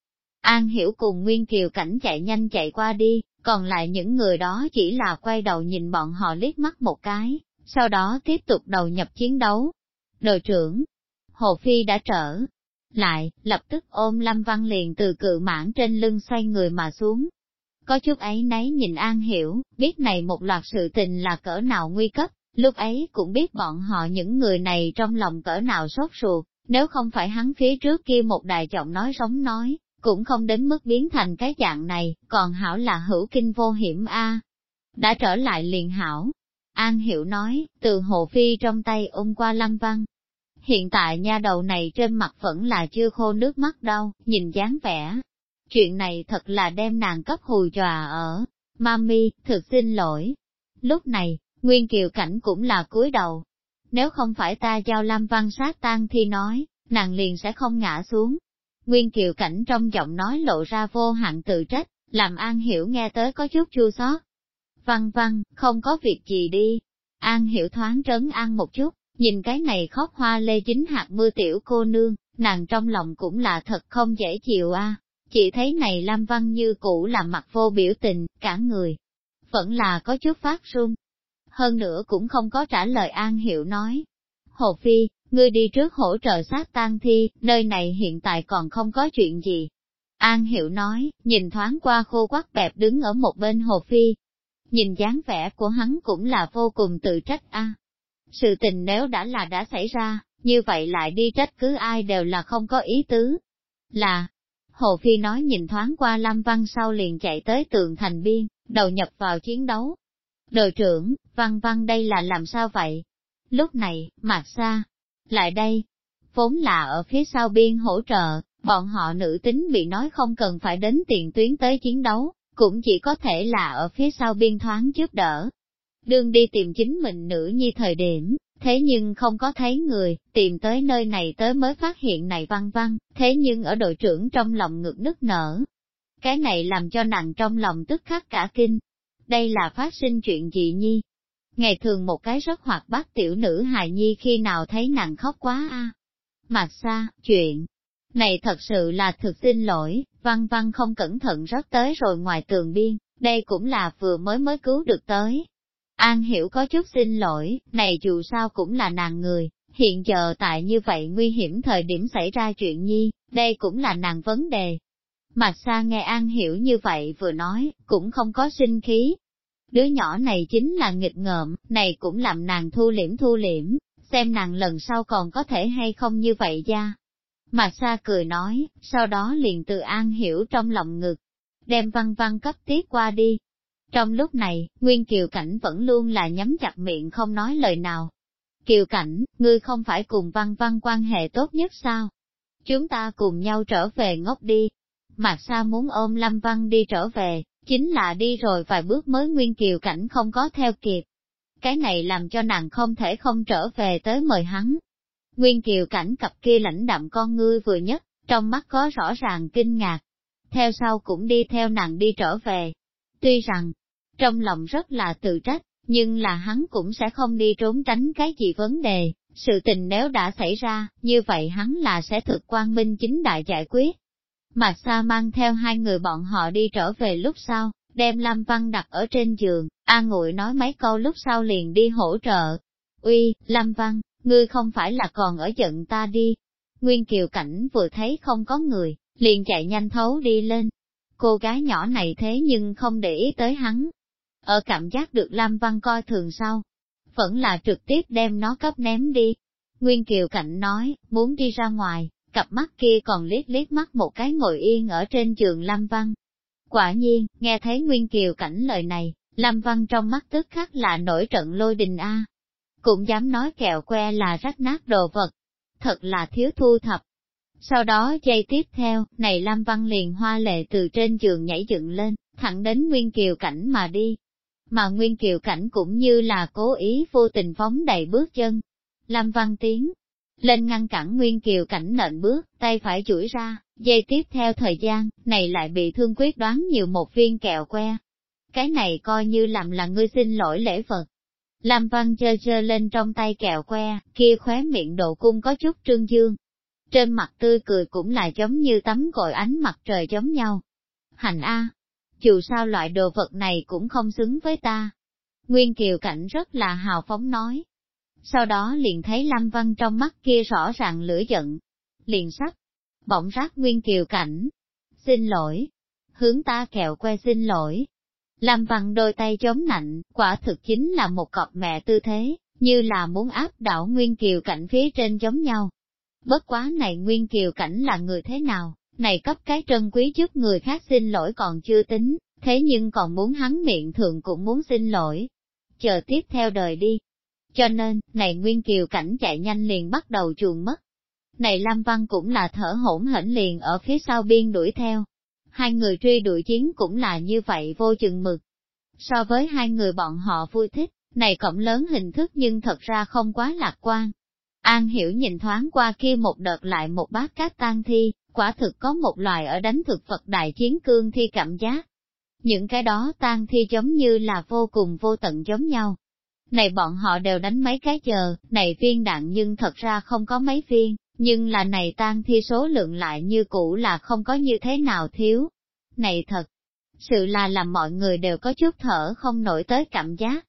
An hiểu cùng Nguyên Kiều cảnh chạy nhanh chạy qua đi, còn lại những người đó chỉ là quay đầu nhìn bọn họ liếc mắt một cái, sau đó tiếp tục đầu nhập chiến đấu. Đội trưởng, Hồ Phi đã trở lại, lập tức ôm Lâm Văn liền từ cự mãn trên lưng xoay người mà xuống. Có chút ấy nấy nhìn An Hiểu, biết này một loạt sự tình là cỡ nào nguy cấp, lúc ấy cũng biết bọn họ những người này trong lòng cỡ nào sốt ruột, nếu không phải hắn phía trước kia một đài giọng nói sống nói, cũng không đến mức biến thành cái dạng này, còn hảo là hữu kinh vô hiểm a. Đã trở lại liền hảo. An Hiểu nói, từ hồ phi trong tay ôm qua Lâm Văn, hiện tại nha đầu này trên mặt vẫn là chưa khô nước mắt đâu, nhìn dáng vẻ. Chuyện này thật là đem nàng cấp hù dọa ở. Mami, thực xin lỗi. Lúc này, Nguyên Kiều Cảnh cũng là cúi đầu. Nếu không phải ta giao Lam Văn sát tan thì nói, nàng liền sẽ không ngã xuống. Nguyên Kiều Cảnh trong giọng nói lộ ra vô hạn tự trách, làm An Hiểu nghe tới có chút chua xót. Văn văn, không có việc gì đi. An Hiểu thoáng trấn an một chút, Nhìn cái này khóc hoa lê chính hạt mưa tiểu cô nương, nàng trong lòng cũng là thật không dễ chịu a. Chỉ thấy này Lam Văn như cũ là mặt vô biểu tình, cả người. Vẫn là có chút phát run. Hơn nữa cũng không có trả lời An Hiểu nói. Hồ Phi, ngươi đi trước hỗ trợ sát tang thi, nơi này hiện tại còn không có chuyện gì. An Hiệu nói, nhìn thoáng qua khô quắc bẹp đứng ở một bên Hồ Phi. Nhìn dáng vẻ của hắn cũng là vô cùng tự trách a. Sự tình nếu đã là đã xảy ra, như vậy lại đi trách cứ ai đều là không có ý tứ. Là, Hồ Phi nói nhìn thoáng qua Lâm Văn sau liền chạy tới tường thành biên, đầu nhập vào chiến đấu. Đội trưởng, Văn Văn đây là làm sao vậy? Lúc này, Mạc Sa, lại đây, vốn là ở phía sau biên hỗ trợ, bọn họ nữ tính bị nói không cần phải đến tiền tuyến tới chiến đấu, cũng chỉ có thể là ở phía sau biên thoáng giúp đỡ, Đương đi tìm chính mình nữ nhi thời điểm, thế nhưng không có thấy người, tìm tới nơi này tới mới phát hiện này văn văn, thế nhưng ở đội trưởng trong lòng ngực nức nở. Cái này làm cho nàng trong lòng tức khắc cả kinh. Đây là phát sinh chuyện gì nhi? Ngày thường một cái rất hoạt bát tiểu nữ hài nhi khi nào thấy nàng khóc quá a Mặt xa, chuyện này thật sự là thực xin lỗi, văn văn không cẩn thận rớt tới rồi ngoài tường biên, đây cũng là vừa mới mới cứu được tới. An hiểu có chút xin lỗi, này dù sao cũng là nàng người, hiện giờ tại như vậy nguy hiểm thời điểm xảy ra chuyện nhi, đây cũng là nàng vấn đề. Mặt Sa nghe An hiểu như vậy vừa nói, cũng không có sinh khí. Đứa nhỏ này chính là nghịch ngợm, này cũng làm nàng thu liễm thu liễm, xem nàng lần sau còn có thể hay không như vậy ra. Mà Sa cười nói, sau đó liền từ An hiểu trong lòng ngực, đem văn văn cấp tiếp qua đi, trong lúc này, Nguyên Kiều Cảnh vẫn luôn là nhắm chặt miệng không nói lời nào. Kiều Cảnh, ngươi không phải cùng văn văn quan hệ tốt nhất sao? Chúng ta cùng nhau trở về ngốc đi. Mạc Sa muốn ôm Lâm Văn đi trở về, chính là đi rồi vài bước mới Nguyên Kiều Cảnh không có theo kịp. Cái này làm cho nàng không thể không trở về tới mời hắn. Nguyên Kiều Cảnh cặp kia lãnh đạm con ngươi vừa nhất, trong mắt có rõ ràng kinh ngạc. Theo sau cũng đi theo nàng đi trở về. Tuy rằng, trong lòng rất là tự trách, nhưng là hắn cũng sẽ không đi trốn tránh cái gì vấn đề, sự tình nếu đã xảy ra, như vậy hắn là sẽ thực quan minh chính đại giải quyết. Mạc Sa mang theo hai người bọn họ đi trở về lúc sau, đem Lâm Văn đặt ở trên giường, an ngụy nói mấy câu lúc sau liền đi hỗ trợ. Uy, Lâm Văn, ngươi không phải là còn ở giận ta đi. Nguyên Kiều Cảnh vừa thấy không có người, liền chạy nhanh thấu đi lên. Cô gái nhỏ này thế nhưng không để ý tới hắn, ở cảm giác được Lam Văn coi thường sau, vẫn là trực tiếp đem nó cấp ném đi. Nguyên Kiều Cảnh nói, muốn đi ra ngoài, cặp mắt kia còn liếc liếc mắt một cái ngồi yên ở trên giường Lam Văn. Quả nhiên, nghe thấy Nguyên Kiều cảnh lời này, Lâm Văn trong mắt tức khắc là nổi trận lôi đình A. Cũng dám nói kẹo que là rách nát đồ vật. Thật là thiếu thu thập. Sau đó giây tiếp theo, này Lâm Văn liền hoa lệ từ trên giường nhảy dựng lên, thẳng đến Nguyên Kiều cảnh mà đi. Mà Nguyên Kiều cảnh cũng như là cố ý vô tình phóng đầy bước chân. Lâm Văn tiếng lên ngăn cản Nguyên Kiều cảnh nện bước, tay phải chuỗi ra, dây tiếp theo thời gian, này lại bị thương quyết đoán nhiều một viên kẹo que. Cái này coi như làm là ngươi xin lỗi lễ vật. Lam Văn chơ chơ lên trong tay kẹo que, kia khóe miệng độ cung có chút trương dương. Trên mặt tươi cười cũng là giống như tấm gội ánh mặt trời giống nhau. Hành A, dù sao loại đồ vật này cũng không xứng với ta. Nguyên Kiều Cảnh rất là hào phóng nói. Sau đó liền thấy Lam Văn trong mắt kia rõ ràng lửa giận. Liền sắc, bỗng rác nguyên kiều cảnh. Xin lỗi, hướng ta kẹo que xin lỗi. Lâm Văn đôi tay chống nạnh, quả thực chính là một cọp mẹ tư thế, như là muốn áp đảo Nguyên Kiều Cảnh phía trên giống nhau. Bất quá này Nguyên Kiều Cảnh là người thế nào, này cấp cái trân quý giúp người khác xin lỗi còn chưa tính, thế nhưng còn muốn hắn miệng thường cũng muốn xin lỗi. Chờ tiếp theo đời đi. Cho nên, này Nguyên Kiều Cảnh chạy nhanh liền bắt đầu chuồn mất, này Lam Văn cũng là thở hổn hển liền ở phía sau biên đuổi theo. Hai người truy đuổi chiến cũng là như vậy vô chừng mực. So với hai người bọn họ vui thích, này cộng lớn hình thức nhưng thật ra không quá lạc quan. An hiểu nhìn thoáng qua kia một đợt lại một bát cát tan thi, quả thực có một loài ở đánh thực vật đại chiến cương thi cảm giác. Những cái đó tan thi giống như là vô cùng vô tận giống nhau. Này bọn họ đều đánh mấy cái chờ, này viên đạn nhưng thật ra không có mấy viên, nhưng là này tan thi số lượng lại như cũ là không có như thế nào thiếu. Này thật, sự là làm mọi người đều có chút thở không nổi tới cảm giác.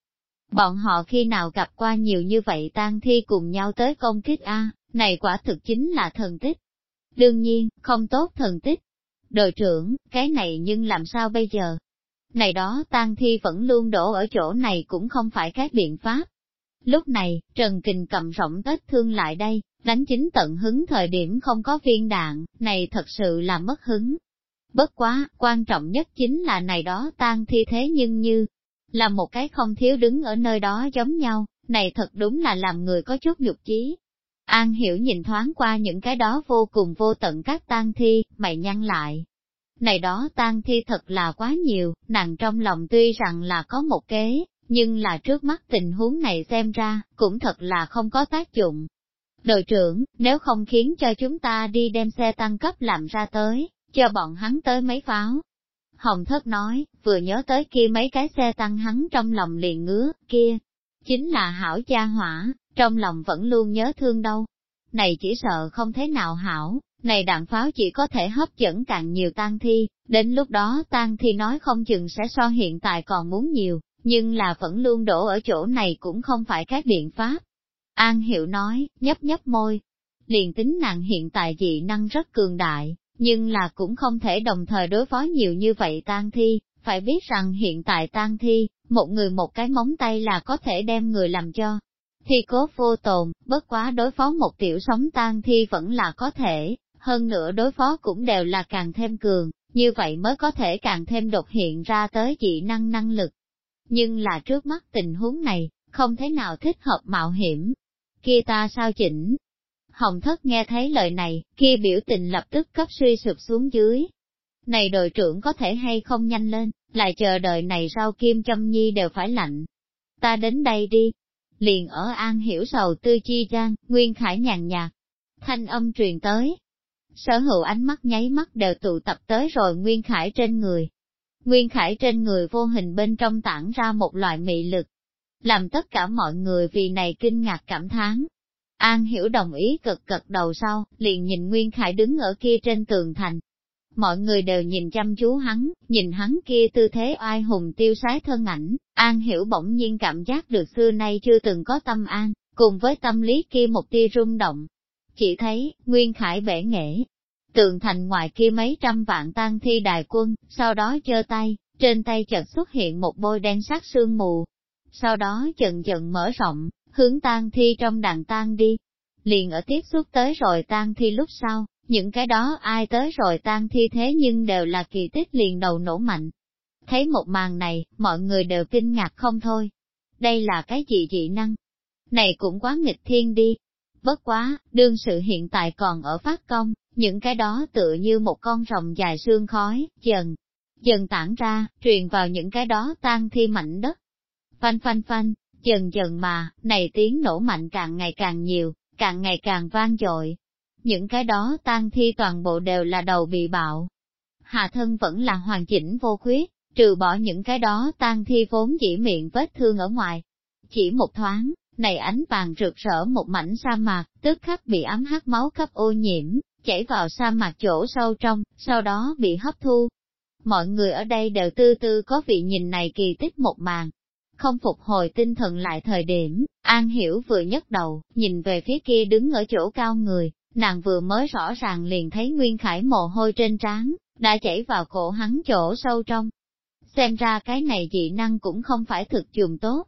Bọn họ khi nào gặp qua nhiều như vậy tan thi cùng nhau tới công kích A, này quả thực chính là thần tích. Đương nhiên, không tốt thần tích. Đội trưởng, cái này nhưng làm sao bây giờ? Này đó tang thi vẫn luôn đổ ở chỗ này cũng không phải cái biện pháp. Lúc này, Trần Kình cầm rộng tết thương lại đây, đánh chính tận hứng thời điểm không có viên đạn, này thật sự là mất hứng. Bất quá, quan trọng nhất chính là này đó tan thi thế nhưng như, là một cái không thiếu đứng ở nơi đó giống nhau, này thật đúng là làm người có chút nhục chí. An hiểu nhìn thoáng qua những cái đó vô cùng vô tận các tan thi, mày nhăn lại. Này đó tan thi thật là quá nhiều, nàng trong lòng tuy rằng là có một kế, nhưng là trước mắt tình huống này xem ra, cũng thật là không có tác dụng. Đội trưởng, nếu không khiến cho chúng ta đi đem xe tăng cấp làm ra tới, cho bọn hắn tới mấy pháo. Hồng thất nói, vừa nhớ tới kia mấy cái xe tăng hắn trong lòng liền ngứa, kia, chính là hảo cha hỏa, trong lòng vẫn luôn nhớ thương đâu. Này chỉ sợ không thế nào hảo, này đạn pháo chỉ có thể hấp dẫn càng nhiều tang thi, đến lúc đó tang thi nói không chừng sẽ so hiện tại còn muốn nhiều, nhưng là vẫn luôn đổ ở chỗ này cũng không phải các biện pháp. An Hiệu nói, nhấp nhấp môi, liền tính nàng hiện tại dị năng rất cường đại, nhưng là cũng không thể đồng thời đối phó nhiều như vậy tan thi, phải biết rằng hiện tại tan thi, một người một cái móng tay là có thể đem người làm cho. Thi cố vô tồn, bất quá đối phó một tiểu sống tan thi vẫn là có thể, hơn nữa đối phó cũng đều là càng thêm cường, như vậy mới có thể càng thêm đột hiện ra tới dị năng năng lực. Nhưng là trước mắt tình huống này, không thế nào thích hợp mạo hiểm. Kia ta sao chỉnh? Hồng thất nghe thấy lời này, kia biểu tình lập tức cấp suy sụp xuống dưới. Này đội trưởng có thể hay không nhanh lên, lại chờ đợi này rau kim châm nhi đều phải lạnh. Ta đến đây đi. Liền ở an hiểu sầu tư chi trang, Nguyên Khải nhàn nhạt. Thanh âm truyền tới. Sở hữu ánh mắt nháy mắt đều tụ tập tới rồi Nguyên Khải trên người, Nguyên Khải trên người vô hình bên trong tản ra một loại mị lực, làm tất cả mọi người vì này kinh ngạc cảm thán. An hiểu đồng ý cực cực đầu sau, liền nhìn Nguyên Khải đứng ở kia trên tường thành. Mọi người đều nhìn chăm chú hắn, nhìn hắn kia tư thế oai hùng tiêu sái thân ảnh, An hiểu bỗng nhiên cảm giác được xưa nay chưa từng có tâm an, cùng với tâm lý kia một tia rung động. Chỉ thấy, Nguyên Khải bể nghệ, Tường thành ngoài kia mấy trăm vạn tan thi đài quân, sau đó chơ tay, trên tay chợt xuất hiện một bôi đen sắc sương mù. Sau đó chần dần mở rộng, hướng tan thi trong đàn tan đi. Liền ở tiếp xúc tới rồi tan thi lúc sau, những cái đó ai tới rồi tan thi thế nhưng đều là kỳ tích liền đầu nổ mạnh. Thấy một màn này, mọi người đều kinh ngạc không thôi. Đây là cái gì dị năng? Này cũng quá nghịch thiên đi. Bất quá, đương sự hiện tại còn ở phát công, những cái đó tựa như một con rồng dài xương khói, dần, dần tản ra, truyền vào những cái đó tan thi mảnh đất. Phanh phanh phanh, dần dần mà, này tiếng nổ mạnh càng ngày càng nhiều, càng ngày càng vang dội. Những cái đó tan thi toàn bộ đều là đầu bị bạo. Hạ thân vẫn là hoàn chỉnh vô khuyết, trừ bỏ những cái đó tan thi vốn chỉ miệng vết thương ở ngoài. Chỉ một thoáng, này ánh vàng rực rỡ một mảnh sa mạc, tức khắc bị ấm hắc máu cấp ô nhiễm, chảy vào sa mạc chỗ sâu trong, sau đó bị hấp thu. Mọi người ở đây đều tư tư có vị nhìn này kỳ tích một màn. Không phục hồi tinh thần lại thời điểm, An Hiểu vừa nhấc đầu, nhìn về phía kia đứng ở chỗ cao người, nàng vừa mới rõ ràng liền thấy Nguyên Khải mồ hôi trên trán, đã chảy vào cổ hắn chỗ sâu trong. Xem ra cái này dị năng cũng không phải thực dùng tốt.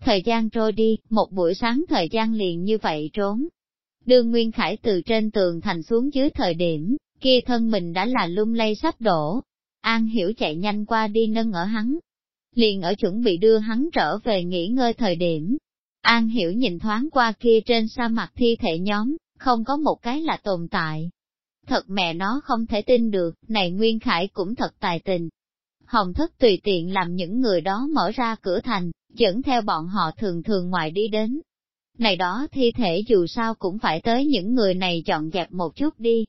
Thời gian trôi đi, một buổi sáng thời gian liền như vậy trốn. đường Nguyên Khải từ trên tường thành xuống dưới thời điểm, kia thân mình đã là lung lay sắp đổ. An Hiểu chạy nhanh qua đi nâng ở hắn. Liền ở chuẩn bị đưa hắn trở về nghỉ ngơi thời điểm. An Hiểu nhìn thoáng qua kia trên sa mặt thi thể nhóm, không có một cái là tồn tại. Thật mẹ nó không thể tin được, này Nguyên Khải cũng thật tài tình. Hồng thất tùy tiện làm những người đó mở ra cửa thành, dẫn theo bọn họ thường thường ngoài đi đến. Này đó thi thể dù sao cũng phải tới những người này dọn dẹp một chút đi.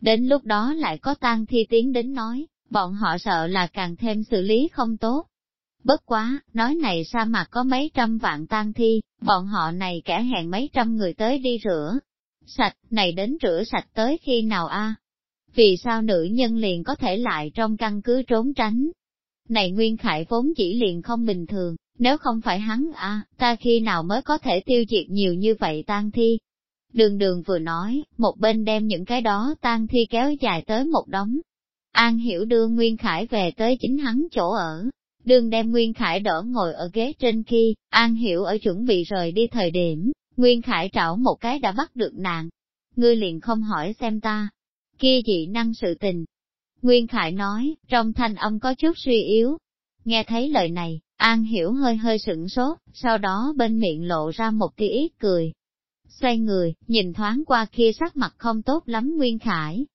Đến lúc đó lại có tang thi tiến đến nói, bọn họ sợ là càng thêm xử lý không tốt. Bất quá, nói này sa mạc có mấy trăm vạn tang thi, bọn họ này kẻ hẹn mấy trăm người tới đi rửa. Sạch, này đến rửa sạch tới khi nào a? Vì sao nữ nhân liền có thể lại trong căn cứ trốn tránh? Này Nguyên Khải vốn chỉ liền không bình thường, nếu không phải hắn à ta khi nào mới có thể tiêu diệt nhiều như vậy tang thi? Đường đường vừa nói, một bên đem những cái đó tang thi kéo dài tới một đống. An hiểu đưa Nguyên Khải về tới chính hắn chỗ ở. Đường đem Nguyên Khải đỡ ngồi ở ghế trên kia, An hiểu ở chuẩn bị rời đi thời điểm, Nguyên Khải trảo một cái đã bắt được nàng. Ngươi liền không hỏi xem ta, kia dị năng sự tình. Nguyên Khải nói, trong thanh âm có chút suy yếu. Nghe thấy lời này, An Hiểu hơi hơi sửng sốt, sau đó bên miệng lộ ra một tia ít cười. Xoay người, nhìn thoáng qua kia sắc mặt không tốt lắm Nguyên Khải.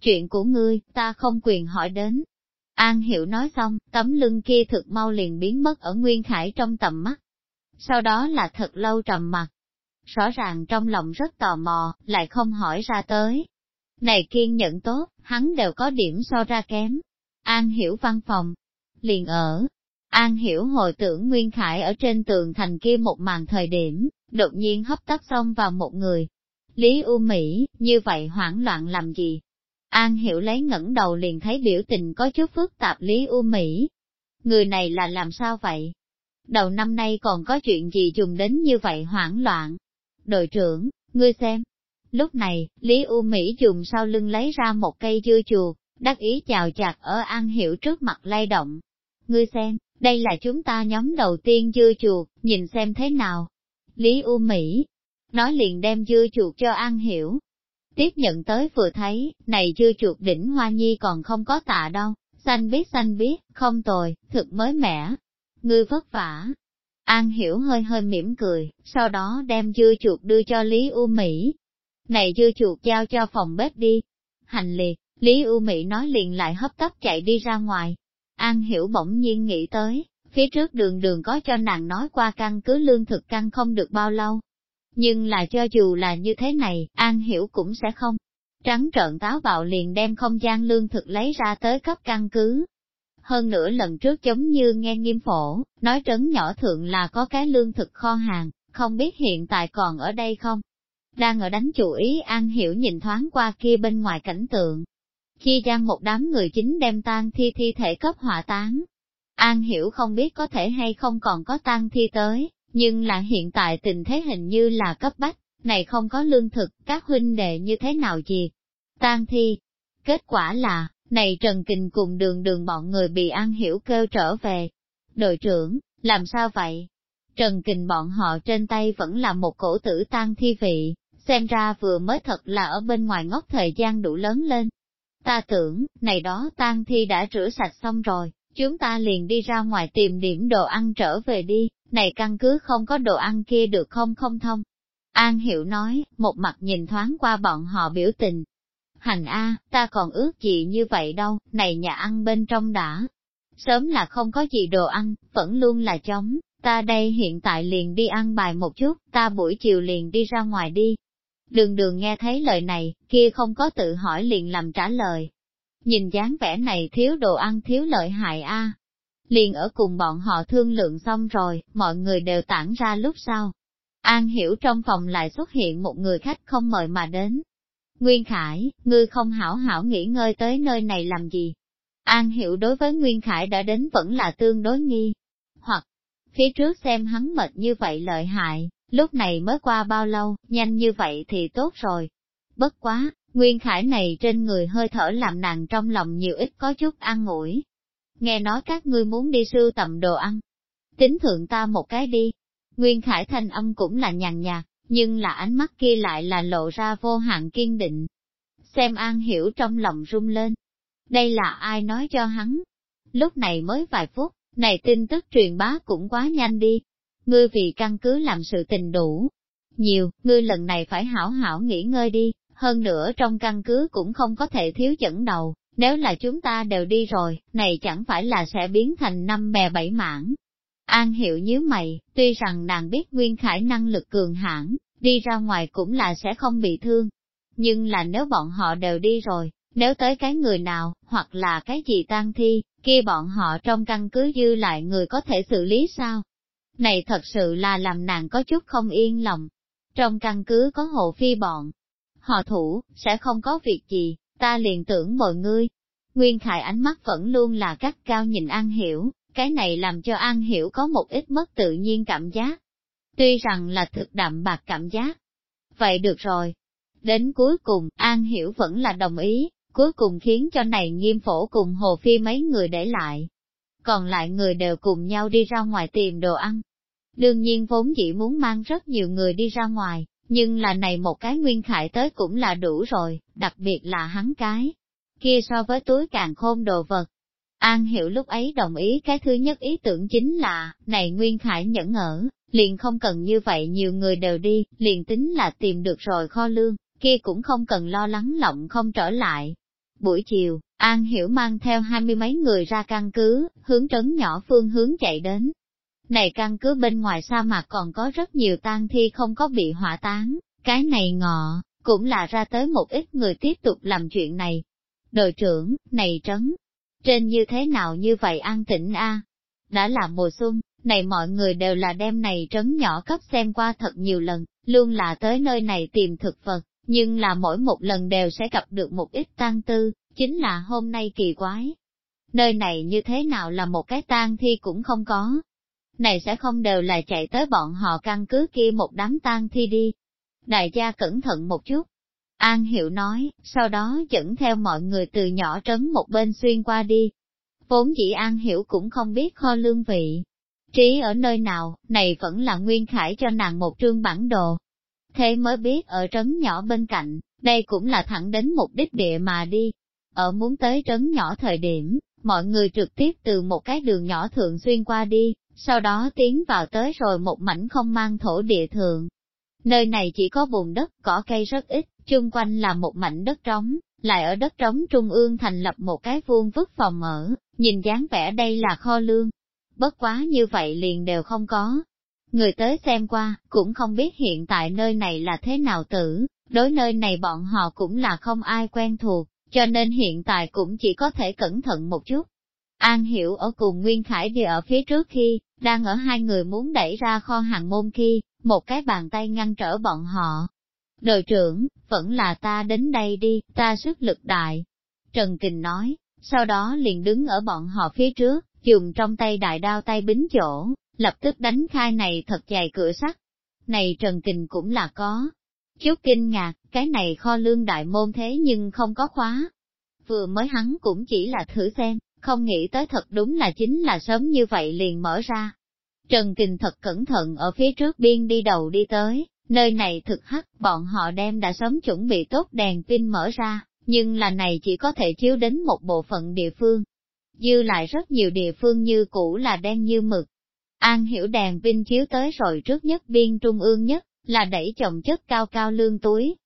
Chuyện của ngươi, ta không quyền hỏi đến. An Hiểu nói xong, tấm lưng kia thực mau liền biến mất ở Nguyên Khải trong tầm mắt. Sau đó là thật lâu trầm mặt. Rõ ràng trong lòng rất tò mò, lại không hỏi ra tới. Này kiên nhẫn tốt, hắn đều có điểm so ra kém. An Hiểu văn phòng, liền ở, An hiểu hồi tưởng Nguyên Khải ở trên tường thành kia một màn thời điểm, đột nhiên hấp tấp xông vào một người. Lý U Mỹ, như vậy hoảng loạn làm gì? An hiểu lấy ngẩng đầu liền thấy biểu tình có chút phức tạp Lý U Mỹ. Người này là làm sao vậy? Đầu năm nay còn có chuyện gì dùng đến như vậy hoảng loạn? Đội trưởng, ngươi xem. Lúc này, Lý U Mỹ dùng sau lưng lấy ra một cây dưa chuột, đắc ý chào chặt ở An Hiểu trước mặt lay động. Ngươi xem, đây là chúng ta nhóm đầu tiên dưa chuột, nhìn xem thế nào. Lý U Mỹ nói liền đem dưa chuột cho An Hiểu. Tiếp nhận tới vừa thấy, này dưa chuột đỉnh hoa nhi còn không có tạ đâu, xanh biết xanh biết, không tồi, thực mới mẻ. Ngươi vất vả. An Hiểu hơi hơi mỉm cười, sau đó đem dưa chuột đưa cho Lý U Mỹ. Này dưa chuột giao cho phòng bếp đi. Hành liệt, Lý U Mỹ nói liền lại hấp tấp chạy đi ra ngoài, An Hiểu bỗng nhiên nghĩ tới, phía trước đường đường có cho nàng nói qua căn cứ lương thực căn không được bao lâu. Nhưng là cho dù là như thế này, An Hiểu cũng sẽ không. Trắng trợn táo bạo liền đem không gian lương thực lấy ra tới cấp căn cứ. Hơn nữa lần trước giống như nghe nghiêm phổ, nói trấn nhỏ thượng là có cái lương thực kho hàng, không biết hiện tại còn ở đây không? Đang ở đánh chủ ý An Hiểu nhìn thoáng qua kia bên ngoài cảnh tượng, khi gian một đám người chính đem tang thi thi thể cấp hỏa tán. An hiểu không biết có thể hay không còn có tang thi tới, nhưng là hiện tại tình thế hình như là cấp bách, này không có lương thực, các huynh đệ như thế nào gì? Tang thi. Kết quả là, này Trần Kình cùng đường đường bọn người bị An Hiểu kêu trở về. Đội trưởng, làm sao vậy? Trần Kình bọn họ trên tay vẫn là một cổ tử tang thi vị, xem ra vừa mới thật là ở bên ngoài ngốc thời gian đủ lớn lên. Ta tưởng, này đó tang thi đã rửa sạch xong rồi, chúng ta liền đi ra ngoài tìm điểm đồ ăn trở về đi, này căn cứ không có đồ ăn kia được không không thông. An Hiểu nói, một mặt nhìn thoáng qua bọn họ biểu tình. Hành A, ta còn ước gì như vậy đâu, này nhà ăn bên trong đã. Sớm là không có gì đồ ăn, vẫn luôn là trống, ta đây hiện tại liền đi ăn bài một chút, ta buổi chiều liền đi ra ngoài đi. Đường đường nghe thấy lời này, kia không có tự hỏi liền làm trả lời. Nhìn dáng vẻ này thiếu đồ ăn thiếu lợi hại a. Liền ở cùng bọn họ thương lượng xong rồi, mọi người đều tản ra lúc sau. An hiểu trong phòng lại xuất hiện một người khách không mời mà đến. Nguyên Khải, ngươi không hảo hảo nghỉ ngơi tới nơi này làm gì? An hiểu đối với Nguyên Khải đã đến vẫn là tương đối nghi. Hoặc, phía trước xem hắn mệt như vậy lợi hại, lúc này mới qua bao lâu, nhanh như vậy thì tốt rồi. Bất quá, Nguyên Khải này trên người hơi thở làm nàng trong lòng nhiều ít có chút ăn ủi. Nghe nói các ngươi muốn đi sưu tầm đồ ăn. Tính thượng ta một cái đi. Nguyên Khải thanh âm cũng là nhàn nhạt, nhưng là ánh mắt kia lại là lộ ra vô hạn kiên định. Xem An Hiểu trong lòng rung lên. Đây là ai nói cho hắn? Lúc này mới vài phút, này tin tức truyền bá cũng quá nhanh đi. Ngươi vì căn cứ làm sự tình đủ. Nhiều, ngươi lần này phải hảo hảo nghỉ ngơi đi, hơn nữa trong căn cứ cũng không có thể thiếu dẫn đầu, nếu là chúng ta đều đi rồi, này chẳng phải là sẽ biến thành năm bè bảy mảng. An hiệu nhíu mày, tuy rằng nàng biết Nguyên Khải năng lực cường hãn, đi ra ngoài cũng là sẽ không bị thương. Nhưng là nếu bọn họ đều đi rồi, nếu tới cái người nào, hoặc là cái gì tan thi, kia bọn họ trong căn cứ dư lại người có thể xử lý sao? Này thật sự là làm nàng có chút không yên lòng. Trong căn cứ có hộ phi bọn, họ thủ, sẽ không có việc gì, ta liền tưởng mọi ngươi. Nguyên Khải ánh mắt vẫn luôn là cắt cao nhìn An Hiểu, cái này làm cho An Hiểu có một ít mất tự nhiên cảm giác. Tuy rằng là thực đậm bạc cảm giác. Vậy được rồi. Đến cuối cùng, An Hiểu vẫn là đồng ý, cuối cùng khiến cho này nghiêm phổ cùng Hồ Phi mấy người để lại. Còn lại người đều cùng nhau đi ra ngoài tìm đồ ăn. Đương nhiên vốn chỉ muốn mang rất nhiều người đi ra ngoài, nhưng là này một cái nguyên khải tới cũng là đủ rồi, đặc biệt là hắn cái. Kia so với túi càng khôn đồ vật. An hiểu lúc ấy đồng ý cái thứ nhất ý tưởng chính là, này nguyên khải nhẫn ở, liền không cần như vậy nhiều người đều đi, liền tính là tìm được rồi kho lương, kia cũng không cần lo lắng lộng không trở lại. Buổi chiều, An Hiểu mang theo hai mươi mấy người ra căn cứ, hướng trấn nhỏ phương hướng chạy đến, này căn cứ bên ngoài sa mạc còn có rất nhiều tang thi không có bị hỏa tán, cái này ngọ, cũng là ra tới một ít người tiếp tục làm chuyện này. Đội trưởng, này trấn, trên như thế nào như vậy an tĩnh a Đã là mùa xuân, này mọi người đều là đem này trấn nhỏ cấp xem qua thật nhiều lần, luôn là tới nơi này tìm thực vật, nhưng là mỗi một lần đều sẽ gặp được một ít tang tư, chính là hôm nay kỳ quái. Nơi này như thế nào là một cái tang thi cũng không có, này sẽ không đều là chạy tới bọn họ căn cứ kia một đám tang thi đi. Đại gia cẩn thận một chút. An Hiệu nói, sau đó dẫn theo mọi người từ nhỏ trấn một bên xuyên qua đi. Vốn dĩ An Hiểu cũng không biết kho lương vị. Trí ở nơi nào, này vẫn là nguyên khải cho nàng một trương bản đồ. Thế mới biết ở trấn nhỏ bên cạnh, đây cũng là thẳng đến mục đích địa mà đi. Ở muốn tới trấn nhỏ thời điểm, mọi người trực tiếp từ một cái đường nhỏ thường xuyên qua đi, sau đó tiến vào tới rồi một mảnh không mang thổ địa thường. Nơi này chỉ có bùn đất, cỏ cây rất ít, chung quanh là một mảnh đất trống, lại ở đất trống trung ương thành lập một cái vuông vức phòng ở, nhìn dáng vẻ đây là kho lương. Bất quá như vậy liền đều không có. Người tới xem qua, cũng không biết hiện tại nơi này là thế nào tử, đối nơi này bọn họ cũng là không ai quen thuộc, cho nên hiện tại cũng chỉ có thể cẩn thận một chút. An Hiểu ở cùng Nguyên Khải đi ở phía trước khi, đang ở hai người muốn đẩy ra kho hàng môn khi, một cái bàn tay ngăn trở bọn họ. Đội trưởng, vẫn là ta đến đây đi, ta sức lực đại. Trần Kình nói, sau đó liền đứng ở bọn họ phía trước, dùng trong tay đại đao tay bính chỗ, lập tức đánh khai này thật dày cửa sắt. Này Trần Kình cũng là có. Chút kinh ngạc, cái này kho lương đại môn thế nhưng không có khóa. Vừa mới hắn cũng chỉ là thử xem, không nghĩ tới thật đúng là chính là sớm như vậy liền mở ra. Trần Kình thật cẩn thận ở phía trước biên đi đầu đi tới, Nơi này thực hắc, bọn họ đem đã sớm chuẩn bị tốt đèn pin mở ra, nhưng là này chỉ có thể chiếu đến một bộ phận địa phương. Dư lại rất nhiều địa phương như cũ là đen như mực. An hiểu đèn pin chiếu tới rồi trước nhất biên trung ương nhất, là đẩy chồng chất cao cao lương túi.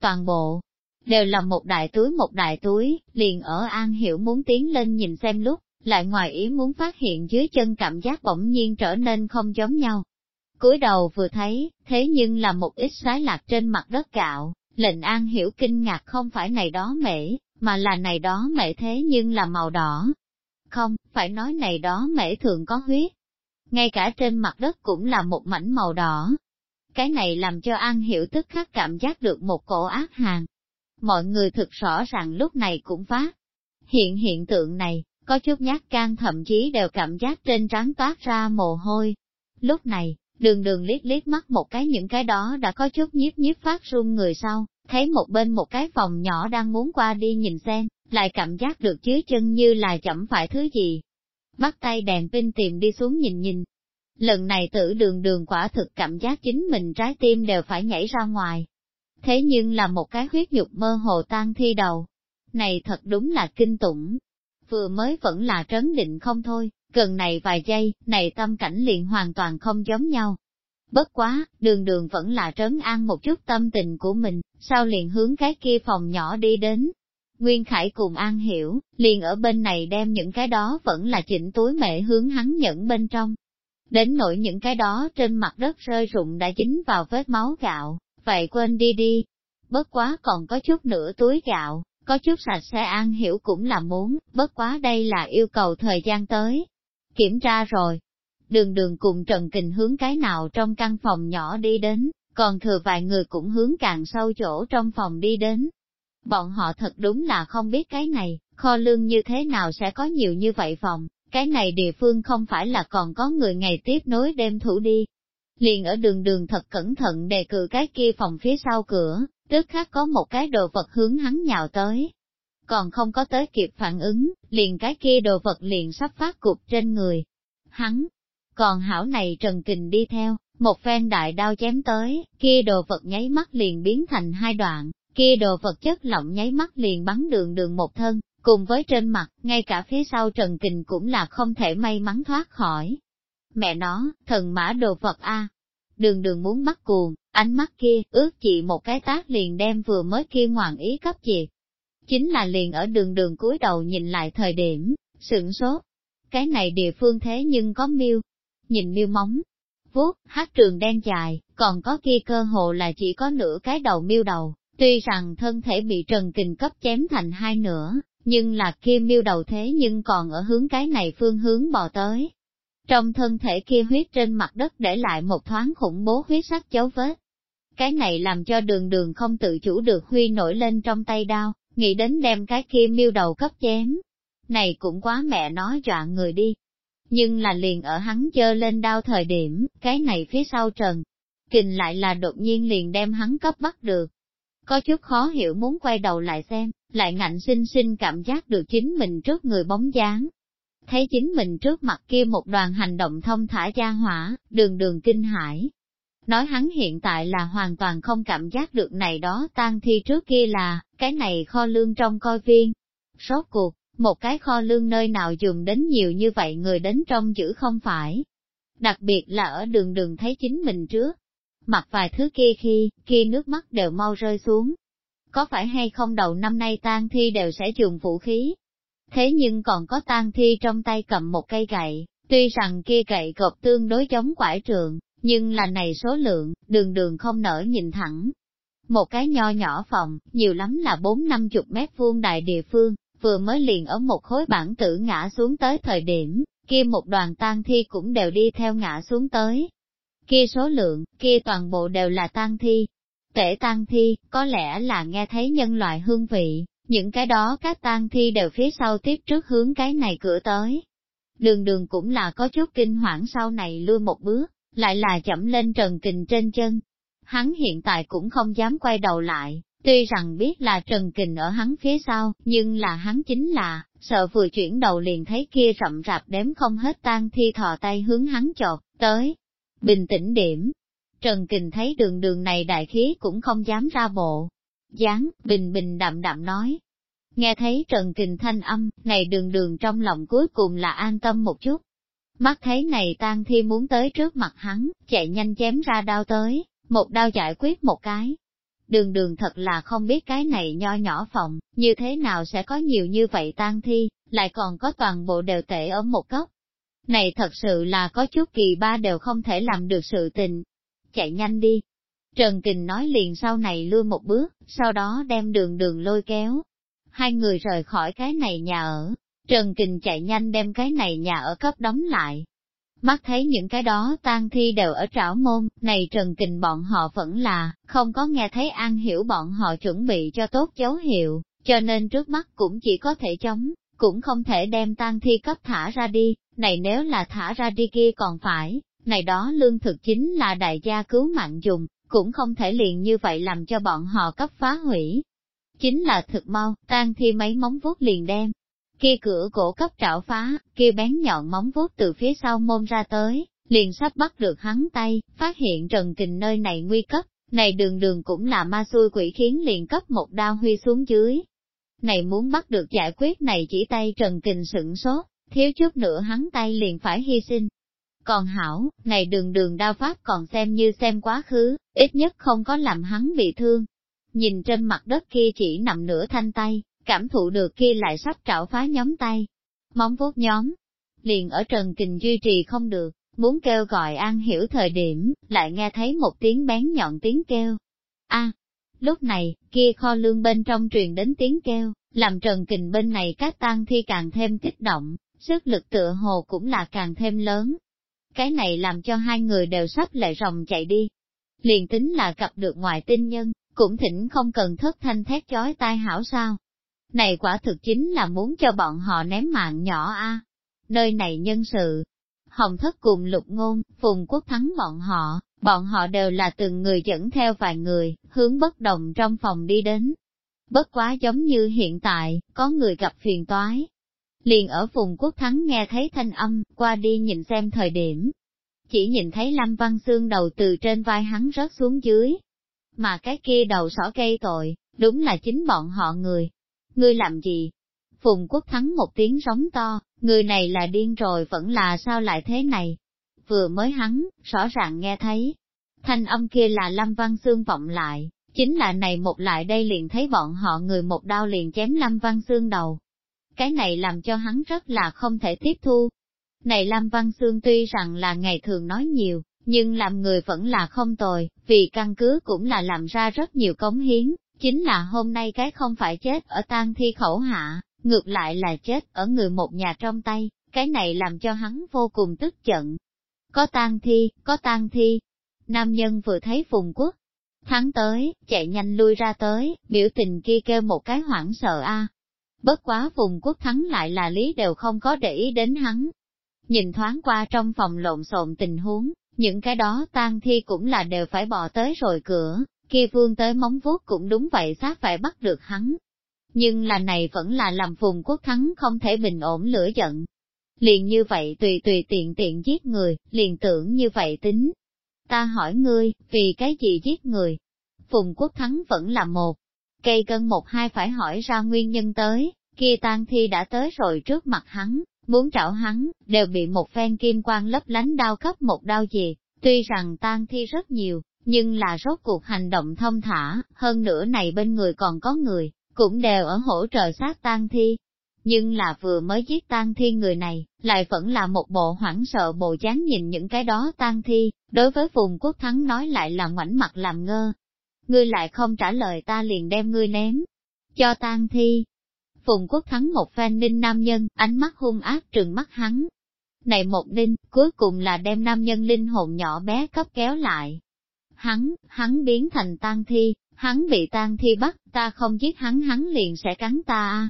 Toàn bộ, đều là một đại túi một đại túi, liền ở An Hiểu muốn tiến lên nhìn xem lúc, lại ngoài ý muốn phát hiện dưới chân cảm giác bỗng nhiên trở nên không giống nhau. cúi đầu vừa thấy, thế nhưng là một ít sái lạc trên mặt đất gạo, lệnh An Hiểu kinh ngạc không phải này đó mễ, mà là này đó mễ thế nhưng là màu đỏ. Không, phải nói này đó mễ thường có huyết. Ngay cả trên mặt đất cũng là một mảnh màu đỏ. Cái này làm cho An Hiểu tức khắc cảm giác được một cổ ác hàng. Mọi người thực rõ ràng lúc này cũng phát. Hiện hiện tượng này, có chút nhát can thậm chí đều cảm giác trên trán toát ra mồ hôi. Lúc này, đường đường liếc liếc mắt một cái những cái đó đã có chút nhiếp nhiếp phát run người sau, thấy một bên một cái phòng nhỏ đang muốn qua đi nhìn xem, lại cảm giác được dưới chân như là chậm phải thứ gì. Bắt tay đèn pin tìm đi xuống nhìn nhìn. Lần này tử đường đường quả thực cảm giác chính mình trái tim đều phải nhảy ra ngoài. Thế nhưng là một cái huyết nhục mơ hồ tan thi đầu. Này thật đúng là kinh tủng, vừa mới vẫn là trấn định không thôi, gần này vài giây, này tâm cảnh liền hoàn toàn không giống nhau. Bất quá, đường đường vẫn là trấn an một chút tâm tình của mình, sao liền hướng cái kia phòng nhỏ đi đến. Nguyên Khải cùng An Hiểu, liền ở bên này đem những cái đó vẫn là chỉnh túi mẹ hướng hắn nhẫn bên trong. Đến nỗi những cái đó trên mặt đất rơi rụng đã dính vào vết máu gạo, vậy quên đi đi. Bất quá còn có chút nửa túi gạo, có chút sạch sẽ an hiểu cũng là muốn, bất quá đây là yêu cầu thời gian tới. Kiểm tra rồi, đường đường cùng Trần Kình hướng cái nào trong căn phòng nhỏ đi đến, còn thừa vài người cũng hướng càng sâu chỗ trong phòng đi đến. Bọn họ thật đúng là không biết cái này, kho lương như thế nào sẽ có nhiều như vậy phòng, cái này địa phương không phải là còn có người ngày tiếp nối đêm thủ đi. Liền ở đường đường thật cẩn thận đề cử cái kia phòng phía sau cửa, tức khắc có một cái đồ vật hướng hắn nhào tới. Còn không có tới kịp phản ứng, liền cái kia đồ vật liền sắp phát cục trên người. Hắn, còn hảo này Trần Kình đi theo, một phen đại đao chém tới, kia đồ vật nháy mắt liền biến thành hai đoạn, kia đồ vật chất lỏng nháy mắt liền bắn đường đường một thân, cùng với trên mặt, ngay cả phía sau Trần Kình cũng là không thể may mắn thoát khỏi. Mẹ nó, thần mã đồ vật A, đường đường muốn bắt cuồng, ánh mắt kia, ước chị một cái tác liền đem vừa mới kia ngoạn ý cấp diệt. Chính là liền ở đường đường cúi đầu nhìn lại thời điểm, sửng sốt. Cái này địa phương thế nhưng có miêu, nhìn miêu móng, vuốt, hát trường đen dài, còn có kia cơ hồ là chỉ có nửa cái đầu miêu đầu, tuy rằng thân thể bị trần kình cấp chém thành hai nửa, nhưng là kia miêu đầu thế nhưng còn ở hướng cái này phương hướng bò tới, trong thân thể kia huyết trên mặt đất để lại một thoáng khủng bố huyết sắc dấu vết. Cái này làm cho đường đường không tự chủ được huy nổi lên trong tay đao, nghĩ đến đem cái kia miêu đầu cấp chém. Này cũng quá mẹ nói dọa người đi. Nhưng là liền ở hắn chơ lên đao thời điểm, cái này phía sau trần. Kình lại là đột nhiên liền đem hắn cấp bắt được. Có chút khó hiểu muốn quay đầu lại xem, lại ngạnh sinh sinh cảm giác được chính mình trước người bóng dáng, thấy chính mình trước mặt kia một đoàn hành động thông thả gia hỏa, đường đường kinh hải. Nói hắn hiện tại là hoàn toàn không cảm giác được này đó tan thi trước kia là, cái này kho lương trong coi viên. Rốt cuộc, một cái kho lương nơi nào dùng đến nhiều như vậy người đến trong giữ không phải. Đặc biệt là ở đường đường thấy chính mình trước. Mặc vài thứ kia khi, kia nước mắt đều mau rơi xuống. Có phải hay không đầu năm nay tang thi đều sẽ dùng vũ khí, thế nhưng còn có tang thi trong tay cầm một cây gậy, tuy rằng kia gậy gộp tương đối giống quải trường, nhưng là này số lượng, đường đường không nở nhìn thẳng. Một cái nho nhỏ phòng, nhiều lắm là bốn năm chục mét vuông đại địa phương, vừa mới liền ở một khối bản tử ngã xuống tới thời điểm, kia một đoàn tang thi cũng đều đi theo ngã xuống tới. Kia số lượng, kia toàn bộ đều là tang thi. Tể tang thi, có lẽ là nghe thấy nhân loại hương vị, những cái đó các tang thi đều phía sau tiếp trước hướng cái này cửa tới. Đường đường cũng là có chút kinh hoảng sau này lui một bước, lại là chậm lên Trần Kình trên chân. Hắn hiện tại cũng không dám quay đầu lại, tuy rằng biết là Trần Kình ở hắn phía sau, nhưng là hắn chính là, sợ vừa chuyển đầu liền thấy kia rậm rạp đếm không hết tang thi thò tay hướng hắn chọt, tới. Bình tĩnh điểm. Trần Kình thấy đường đường này đại khí cũng không dám ra bộ. Dán, bình bình đạm đạm nói. Nghe thấy Trần Kình thanh âm, này đường đường trong lòng cuối cùng là an tâm một chút. Mắt thấy này tang thi muốn tới trước mặt hắn, chạy nhanh chém ra đao tới, một đao giải quyết một cái. Đường đường thật là không biết cái này nho nhỏ phòng, như thế nào sẽ có nhiều như vậy tang thi, lại còn có toàn bộ đều tệ ở một góc. Này thật sự là có chút kỳ ba đều không thể làm được sự tình. Chạy nhanh đi. Trần Kình nói liền sau này lui một bước, sau đó đem đường đường lôi kéo. Hai người rời khỏi cái này nhà ở. Trần Kình chạy nhanh đem cái này nhà ở cấp đóng lại. Mắt thấy những cái đó tang thi đều ở trảo môn, này Trần Kình bọn họ vẫn là, không có nghe thấy an hiểu bọn họ chuẩn bị cho tốt dấu hiệu, cho nên trước mắt cũng chỉ có thể chống, cũng không thể đem tang thi cấp thả ra đi, này nếu là thả ra đi kia còn phải, này đó lương thực chính là đại gia cứu mạng dùng, cũng không thể liền như vậy làm cho bọn họ cấp phá hủy. Chính là thực mau, tang thi mấy móng vuốt liền đem, kia cửa cổ cấp trảo phá, kia bén nhọn móng vuốt từ phía sau môn ra tới, liền sắp bắt được hắn tay, phát hiện Trần Kình nơi này nguy cấp, này đường đường cũng là ma xui quỷ khiến liền cấp một đao huy xuống dưới. Này muốn bắt được giải quyết này chỉ tay Trần Kình sửng sốt, thiếu chút nữa hắn tay liền phải hy sinh. Còn hảo, này đường đường đao pháp còn xem như xem quá khứ, ít nhất không có làm hắn bị thương. Nhìn trên mặt đất kia chỉ nằm nửa thanh tay, cảm thụ được kia lại sắp trảo phá nhóm tay. Móng vuốt nhóm, liền ở Trần Kình duy trì không được, muốn kêu gọi An Hiểu thời điểm, lại nghe thấy một tiếng bén nhọn tiếng kêu. a lúc này, kia kho lương bên trong truyền đến tiếng kêu, làm Trần Kình bên này các tang thi càng thêm kích động, sức lực tựa hồ cũng là càng thêm lớn. Cái này làm cho hai người đều sắp lệ rồng chạy đi. Liền tính là gặp được ngoại tinh nhân, cũng thỉnh không cần thất thanh thét chói tai hảo sao. Này quả thực chính là muốn cho bọn họ ném mạng nhỏ a. Nơi này nhân sự, hồng thất cùng lục ngôn, phùng quốc thắng bọn họ, bọn họ đều là từng người dẫn theo vài người, hướng bất đồng trong phòng đi đến. Bất quá giống như hiện tại, có người gặp phiền toái. Liền ở phùng quốc thắng nghe thấy thanh âm, qua đi nhìn xem thời điểm. Chỉ nhìn thấy Lâm Văn Xương đầu từ trên vai hắn rớt xuống dưới. Mà cái kia đầu sỏ cây tội, đúng là chính bọn họ người, ngươi làm gì? Phùng Quốc Thắng một tiếng sóng to, người này là điên rồi vẫn là sao lại thế này? Vừa mới hắn, rõ ràng nghe thấy, thanh âm kia là Lâm Văn Xương vọng lại, chính là này một lại đây liền thấy bọn họ người một đao liền chém Lâm Văn Xương đầu. Cái này làm cho hắn rất là không thể tiếp thu. Này Lâm Văn Xương tuy rằng là ngày thường nói nhiều, nhưng làm người vẫn là không tồi, vì căn cứ cũng là làm ra rất nhiều cống hiến, Chính là hôm nay cái không phải chết ở tang thi khẩu hạ, ngược lại là chết ở người một nhà trong tay, cái này làm cho hắn vô cùng tức giận. Có tang thi, có tang thi. Nam nhân vừa thấy phùng quốc, thắng tới, chạy nhanh lui ra tới, biểu tình kia kêu một cái hoảng sợ a. Bất quá phùng quốc thắng lại là lý đều không có để ý đến hắn. Nhìn thoáng qua trong phòng lộn xộn tình huống, những cái đó tang thi cũng là đều phải bỏ tới rồi cửa, kia vương tới móng vuốt cũng đúng vậy sát phải bắt được hắn. Nhưng là này vẫn là làm phùng quốc thắng không thể bình ổn lửa giận. Liền như vậy tùy tùy tiện tiện giết người, liền tưởng như vậy tính. Ta hỏi ngươi, vì cái gì giết người? Phùng quốc thắng vẫn là một. Cây cân một hai phải hỏi ra nguyên nhân tới, kia tang thi đã tới rồi trước mặt hắn, muốn trảo hắn, đều bị một phen kim quang lấp lánh đao cấp một đao gì Tuy rằng tang thi rất nhiều, nhưng là rốt cuộc hành động thông thả, hơn nữa này bên người còn có người, cũng đều ở hỗ trợ sát tang thi. Nhưng là vừa mới giết tang thi người này, lại vẫn là một bộ hoảng sợ bộ dáng nhìn những cái đó tang thi, đối với vùng quốc thắng nói lại là ngoảnh mặt làm ngơ. Ngươi lại không trả lời ta liền đem ngươi ném, cho tang thi. Phùng quốc thắng một phen ninh nam nhân, ánh mắt hung ác trừng mắt hắn. Này một ninh, cuối cùng là đem nam nhân linh hồn nhỏ bé cấp kéo lại, hắn, hắn biến thành tang thi, hắn bị tang thi bắt, ta không giết hắn hắn liền sẽ cắn ta.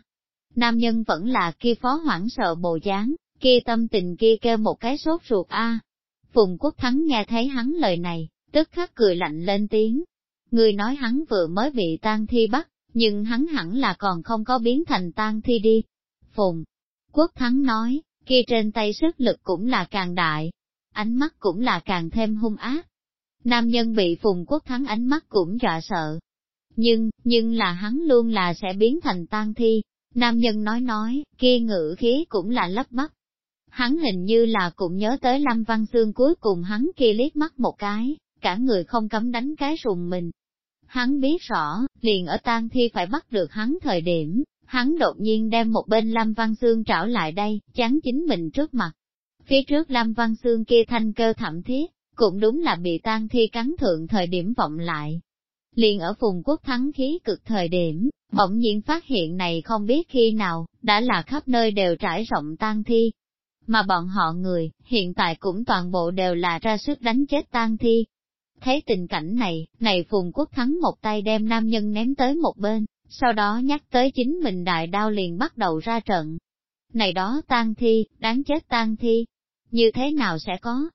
Nam nhân vẫn là kia phó hoảng sợ bồ dáng, kia tâm tình kia kêu một cái sốt ruột a. Phùng Quốc Thắng nghe thấy hắn lời này, tức khắc cười lạnh lên tiếng. Người nói hắn vừa mới bị tang thi bắt, nhưng hắn hẳn là còn không có biến thành tang thi đi. Phùng Quốc Thắng nói, kia trên tay sức lực cũng là càng đại, ánh mắt cũng là càng thêm hung ác. Nam nhân bị Phùng Quốc Thắng ánh mắt cũng dọa sợ. Nhưng, nhưng là hắn luôn là sẽ biến thành tang thi. Nam nhân nói nói, kia ngữ khí cũng là lấp mắt. Hắn hình như là cũng nhớ tới Lâm Văn Xương cuối cùng hắn kia liếc mắt một cái, cả người không cấm đánh cái rùng mình. Hắn biết rõ, liền ở tang thi phải bắt được hắn thời điểm, hắn đột nhiên đem một bên Lâm Văn Xương trảo lại đây, chắn chính mình trước mặt. Phía trước Lâm Văn Xương kia thanh cơ thẩm thiết, cũng đúng là bị tang thi cắn thượng thời điểm vọng lại. Liền ở phùng quốc thắng khí cực thời điểm, bỗng nhiên phát hiện này không biết khi nào, đã là khắp nơi đều trải rộng tang thi. Mà bọn họ người, hiện tại cũng toàn bộ đều là ra sức đánh chết tang thi. Thấy tình cảnh này, này phùng quốc thắng một tay đem nam nhân ném tới một bên, sau đó nhắc tới chính mình đại đao liền bắt đầu ra trận. Này đó tang thi, đáng chết tang thi, như thế nào sẽ có,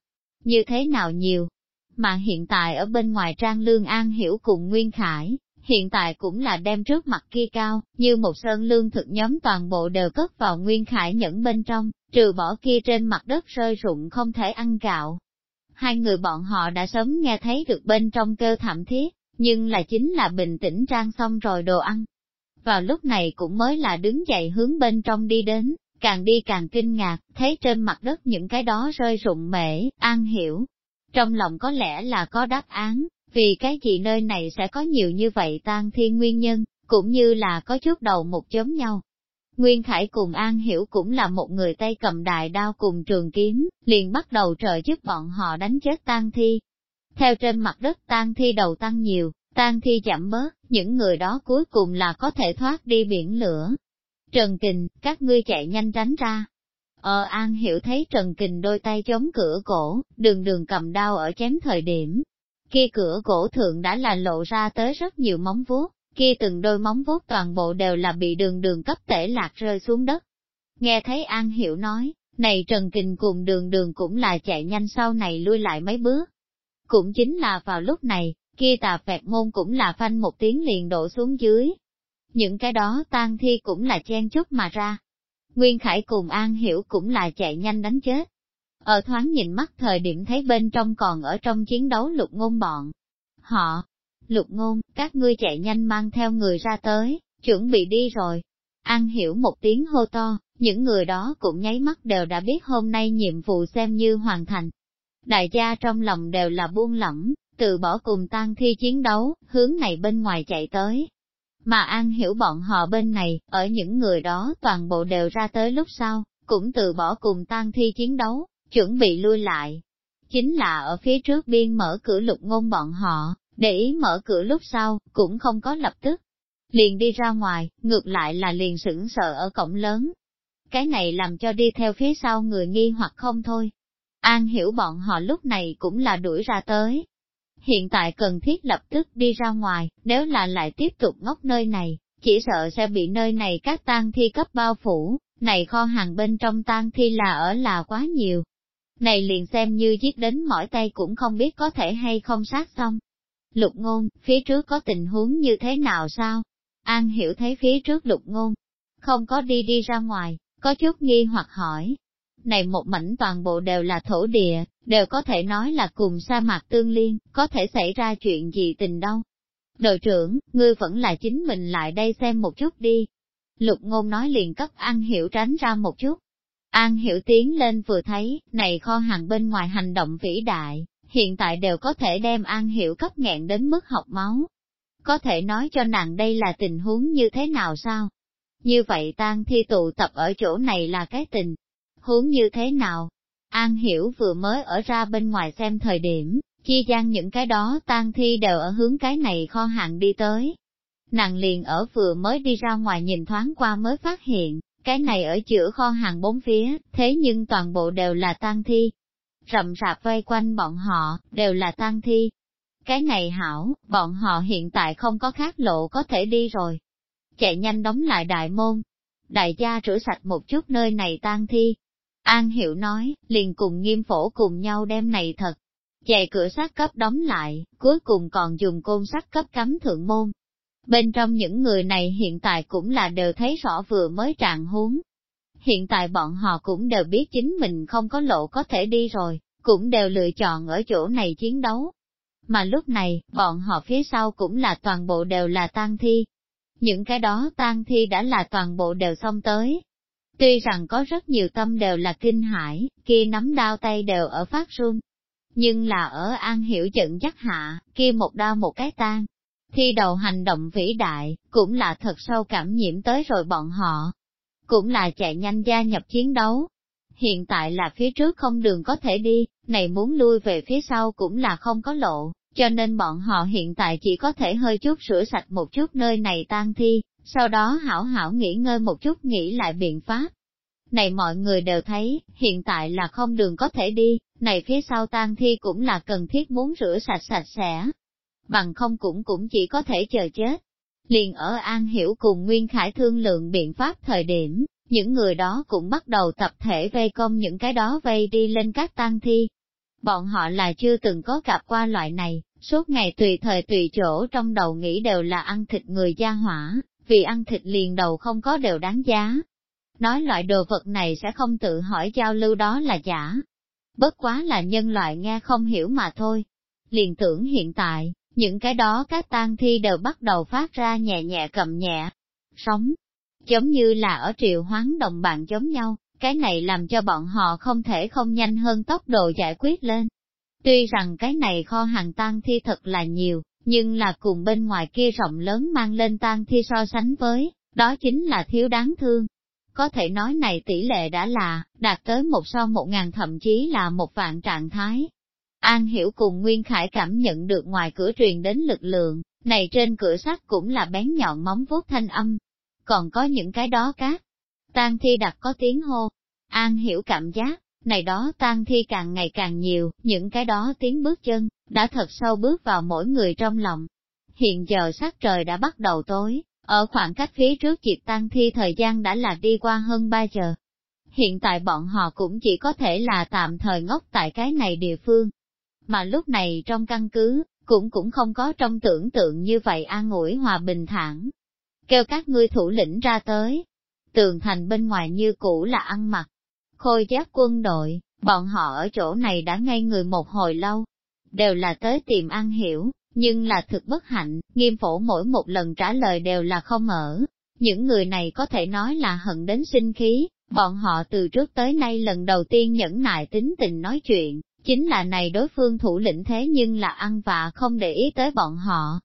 như thế nào nhiều. Mà hiện tại ở bên ngoài trang lương an hiểu cùng Nguyên Khải, hiện tại cũng là đem trước mặt kia cao, như một sơn lương thực nhóm toàn bộ đều cất vào Nguyên Khải nhẫn bên trong, trừ bỏ kia trên mặt đất rơi rụng không thể ăn gạo. Hai người bọn họ đã sớm nghe thấy được bên trong cơ thảm thiết, nhưng là chính là bình tĩnh trang xong rồi đồ ăn. Vào lúc này cũng mới là đứng dậy hướng bên trong đi đến, càng đi càng kinh ngạc, thấy trên mặt đất những cái đó rơi rụng mễ, an hiểu. Trong lòng có lẽ là có đáp án, vì cái gì nơi này sẽ có nhiều như vậy tan thiên nguyên nhân, cũng như là có chút đầu một giống nhau. Nguyên Khải cùng An Hiểu cũng là một người tay cầm đại đao cùng trường kiếm, liền bắt đầu trợ giúp bọn họ đánh chết tan thi. Theo trên mặt đất tan thi đầu tăng nhiều, tan thi giảm bớt, những người đó cuối cùng là có thể thoát đi biển lửa, Trần Kình, các ngươi chạy nhanh tránh ra. Ờ An Hiểu thấy Trần Kình đôi tay chống cửa cổ, đường đường cầm đao ở chém thời điểm. Kia cửa cổ thượng đã là lộ ra tới rất nhiều móng vuốt, kia từng đôi móng vuốt toàn bộ đều là bị đường đường cấp tể lạc rơi xuống đất. Nghe thấy An Hiểu nói, này Trần Kình cùng đường đường cũng là chạy nhanh sau này lui lại mấy bước. Cũng chính là vào lúc này, kia tà phẹt môn cũng là phanh một tiếng liền đổ xuống dưới, những cái đó tang thi cũng là chen chút mà ra. Nguyên Khải cùng An Hiểu cũng là chạy nhanh đánh chết. Ở thoáng nhìn mắt thời điểm thấy bên trong còn ở trong chiến đấu lục ngôn bọn. Họ, lục ngôn, các ngươi chạy nhanh mang theo người ra tới, chuẩn bị đi rồi. An Hiểu một tiếng hô to, những người đó cũng nháy mắt đều đã biết hôm nay nhiệm vụ xem như hoàn thành. Đại gia trong lòng đều là buông lỏng, từ bỏ cùng tan thi chiến đấu, hướng này bên ngoài chạy tới. Mà An hiểu bọn họ bên này, ở những người đó toàn bộ đều ra tới lúc sau, cũng từ bỏ cùng tan thi chiến đấu, chuẩn bị lui lại. Chính là ở phía trước biên mở cửa lục ngôn bọn họ, để ý mở cửa lúc sau, cũng không có lập tức. Liền đi ra ngoài, ngược lại là liền sững sợ ở cổng lớn. Cái này làm cho đi theo phía sau người nghi hoặc không thôi. An hiểu bọn họ lúc này cũng là đuổi ra tới, hiện tại cần thiết lập tức đi ra ngoài, nếu là lại tiếp tục ngốc nơi này, chỉ sợ sẽ bị nơi này các tang thi cấp bao phủ, này kho hàng bên trong tang thi là ở là quá nhiều. Này liền xem như giết đến mỏi tay cũng không biết có thể hay không sát xong. Lục ngôn, phía trước có tình huống như thế nào sao? An hiểu thấy phía trước lục ngôn, không có đi đi ra ngoài, có chút nghi hoặc hỏi, này một mảnh toàn bộ đều là thổ địa, đều có thể nói là cùng sa mạc tương liên, có thể xảy ra chuyện gì tình đâu. Đội trưởng, ngươi vẫn là chính mình lại đây xem một chút đi. Lục ngôn nói liền cấp An Hiểu tránh ra một chút. An Hiểu tiến lên vừa thấy, này kho hàng bên ngoài hành động vĩ đại, hiện tại đều có thể đem An Hiểu cấp nghẹn đến mức học máu. Có thể nói cho nàng đây là tình huống như thế nào sao? Như vậy tang thi tụ tập ở chỗ này là cái tình, huống như thế nào? An Hiểu vừa mới ở ra bên ngoài xem thời điểm, chi gian những cái đó tang thi đều ở hướng cái này kho hàng đi tới. Nàng liền ở vừa mới đi ra ngoài nhìn thoáng qua mới phát hiện, cái này ở giữa kho hàng bốn phía, thế nhưng toàn bộ đều là tang thi. Rậm rạp vây quanh bọn họ, đều là tang thi. Cái này hảo, bọn họ hiện tại không có khác lộ có thể đi rồi. Chạy nhanh đóng lại đại môn. Đại gia rửa sạch một chút nơi này tang thi, An Hiểu nói, liền cùng nghiêm phổ cùng nhau đem này thật. Chạy cửa sắt cấp đóng lại, cuối cùng còn dùng côn sắt cấp cắm thượng môn. Bên trong những người này hiện tại cũng là đều thấy rõ vừa mới trạng huống. Hiện tại bọn họ cũng đều biết chính mình không có lộ có thể đi rồi, cũng đều lựa chọn ở chỗ này chiến đấu. Mà lúc này, bọn họ phía sau cũng là toàn bộ đều là tang thi. Những cái đó tang thi đã là toàn bộ đều xong tới. Tuy rằng có rất nhiều tâm đều là kinh hãi, kia nắm đao tay đều ở phát run. Nhưng là ở An Hiểu trận chắc hạ, kia một đao một cái tan. Thi đầu hành động vĩ đại, cũng là thật sâu cảm nhiễm tới rồi bọn họ. Cũng là chạy nhanh gia nhập chiến đấu. Hiện tại là phía trước không đường có thể đi, này muốn lui về phía sau cũng là không có lộ, cho nên bọn họ hiện tại chỉ có thể hơi chút rửa sạch một chút nơi này tan thi, sau đó hảo hảo nghỉ ngơi một chút nghĩ lại biện pháp. Này mọi người đều thấy, hiện tại là không đường có thể đi, này phía sau tang thi cũng là cần thiết muốn rửa sạch sạch sẽ. Bằng không cũng cũng chỉ có thể chờ chết. Liền ở An Hiểu cùng Nguyên Khải thương lượng biện pháp thời điểm, những người đó cũng bắt đầu tập thể vây công những cái đó vây đi lên các tang thi. Bọn họ là chưa từng có gặp qua loại này, suốt ngày tùy thời tùy chỗ trong đầu nghĩ đều là ăn thịt người gia hỏa, vì ăn thịt liền đầu không có đều đáng giá. Nói loại đồ vật này sẽ không tự hỏi giao lưu đó là giả. Bất quá là nhân loại nghe không hiểu mà thôi. Liền tưởng hiện tại, những cái đó các tang thi đều bắt đầu phát ra nhẹ nhẹ cầm nhẹ. Sống, giống như là ở triệu hoán đồng bạn giống nhau, cái này làm cho bọn họ không thể không nhanh hơn tốc độ giải quyết lên. Tuy rằng cái này kho hàng tang thi thật là nhiều, nhưng là cùng bên ngoài kia rộng lớn mang lên tang thi so sánh với, đó chính là thiếu đáng thương. Có thể nói này tỷ lệ đã là, đạt tới một so một ngàn thậm chí là một vạn trạng thái. An Hiểu cùng Nguyên Khải cảm nhận được ngoài cửa truyền đến lực lượng, này trên cửa sắt cũng là bén nhọn móng vuốt thanh âm. Còn có những cái đó cát. Tang thi đặt có tiếng hô. An Hiểu cảm giác, này đó tang thi càng ngày càng nhiều, những cái đó tiếng bước chân, đã thật sâu bước vào mỗi người trong lòng. Hiện giờ sắc trời đã bắt đầu tối, ở khoảng cách phía trước diệt tang thi thời gian đã là đi qua hơn 3 giờ. Hiện tại bọn họ cũng chỉ có thể là tạm thời ngốc tại cái này địa phương. Mà lúc này trong căn cứ, cũng cũng không có trong tưởng tượng như vậy an ủi hòa bình thản. Kêu các ngươi thủ lĩnh ra tới. Tường thành bên ngoài như cũ là ăn mặc, Khôi giác quân đội, bọn họ ở chỗ này đã ngây người một hồi lâu, đều là tới tìm ăn hiểu, nhưng là thực bất hạnh, nghiêm phổ mỗi một lần trả lời đều là không ở. Những người này có thể nói là hận đến sinh khí, bọn họ từ trước tới nay lần đầu tiên nhẫn nại tính tình nói chuyện, chính là này đối phương thủ lĩnh thế nhưng là ăn vạ không để ý tới bọn họ.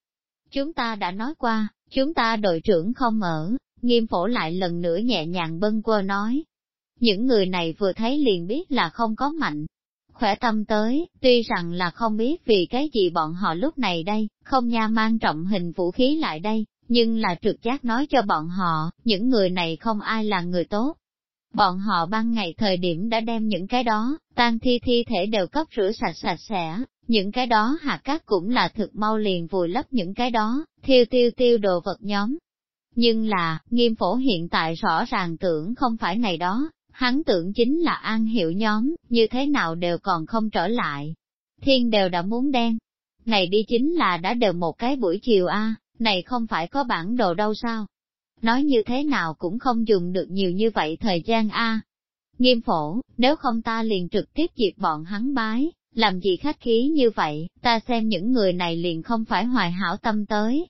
Chúng ta đã nói qua, chúng ta đội trưởng không ở, nghiêm phổ lại lần nữa nhẹ nhàng bâng quơ nói, những người này vừa thấy liền biết là không có mạnh. Khỏe tâm tới, tuy rằng là không biết vì cái gì bọn họ lúc này đây, không nha mang trọng hình vũ khí lại đây, nhưng là trực giác nói cho bọn họ, những người này không ai là người tốt. Bọn họ ban ngày thời điểm đã đem những cái đó, tan thi thi thể đều cấp rửa sạch sạch sẽ, những cái đó hạt cát cũng là thực mau liền vùi lấp những cái đó, thiêu tiêu tiêu đồ vật nhóm. Nhưng là, nghiêm phổ hiện tại rõ ràng tưởng không phải này đó, hắn tưởng chính là an hiệu nhóm, như thế nào đều còn không trở lại. Thiên đều đã muốn đen. Này đi chính là đã đều một cái buổi chiều a này không phải có bản đồ đâu sao? Nói như thế nào cũng không dùng được nhiều như vậy thời gian a Nghiêm phổ, nếu không ta liền trực tiếp diệt bọn hắn bái, làm gì khách khí như vậy, ta xem những người này liền không phải hoài hảo tâm tới.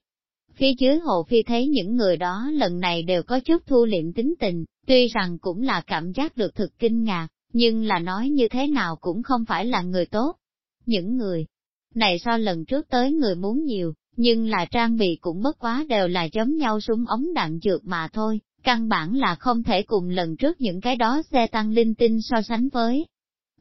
Phía dưới hồ phi thấy những người đó lần này đều có chút thu liệm tính tình, Tuy rằng cũng là cảm giác được thực kinh ngạc, nhưng là nói như thế nào cũng không phải là người tốt. Những người này so lần trước tới người muốn nhiều, nhưng là trang bị cũng bất quá đều là giống nhau súng ống đạn dược mà thôi, căn bản là không thể cùng lần trước những cái đó xe tăng linh tinh so sánh với.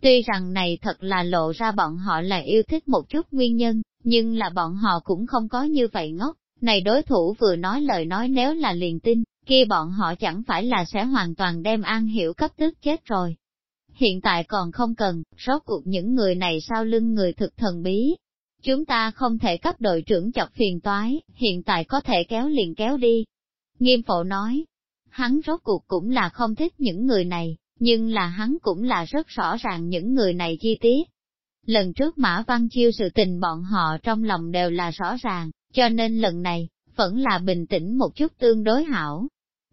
Tuy rằng này thật là lộ ra bọn họ là yêu thích một chút nguyên nhân, nhưng là bọn họ cũng không có như vậy ngốc, này đối thủ vừa nói lời nói nếu là liền tin, kia bọn họ chẳng phải là sẽ hoàn toàn đem An Hiểu cấp tức chết rồi. Hiện tại còn không cần, rốt cuộc những người này sau lưng người thực thần bí. Chúng ta không thể cấp đội trưởng chọc phiền toái, hiện tại có thể kéo liền kéo đi. Nghiêm phổ nói, hắn rốt cuộc cũng là không thích những người này, nhưng là hắn cũng là rất rõ ràng những người này chi tiết. Lần trước Mã Văn Chiêu sự tình bọn họ trong lòng đều là rõ ràng, cho nên lần này, vẫn là bình tĩnh một chút tương đối hảo.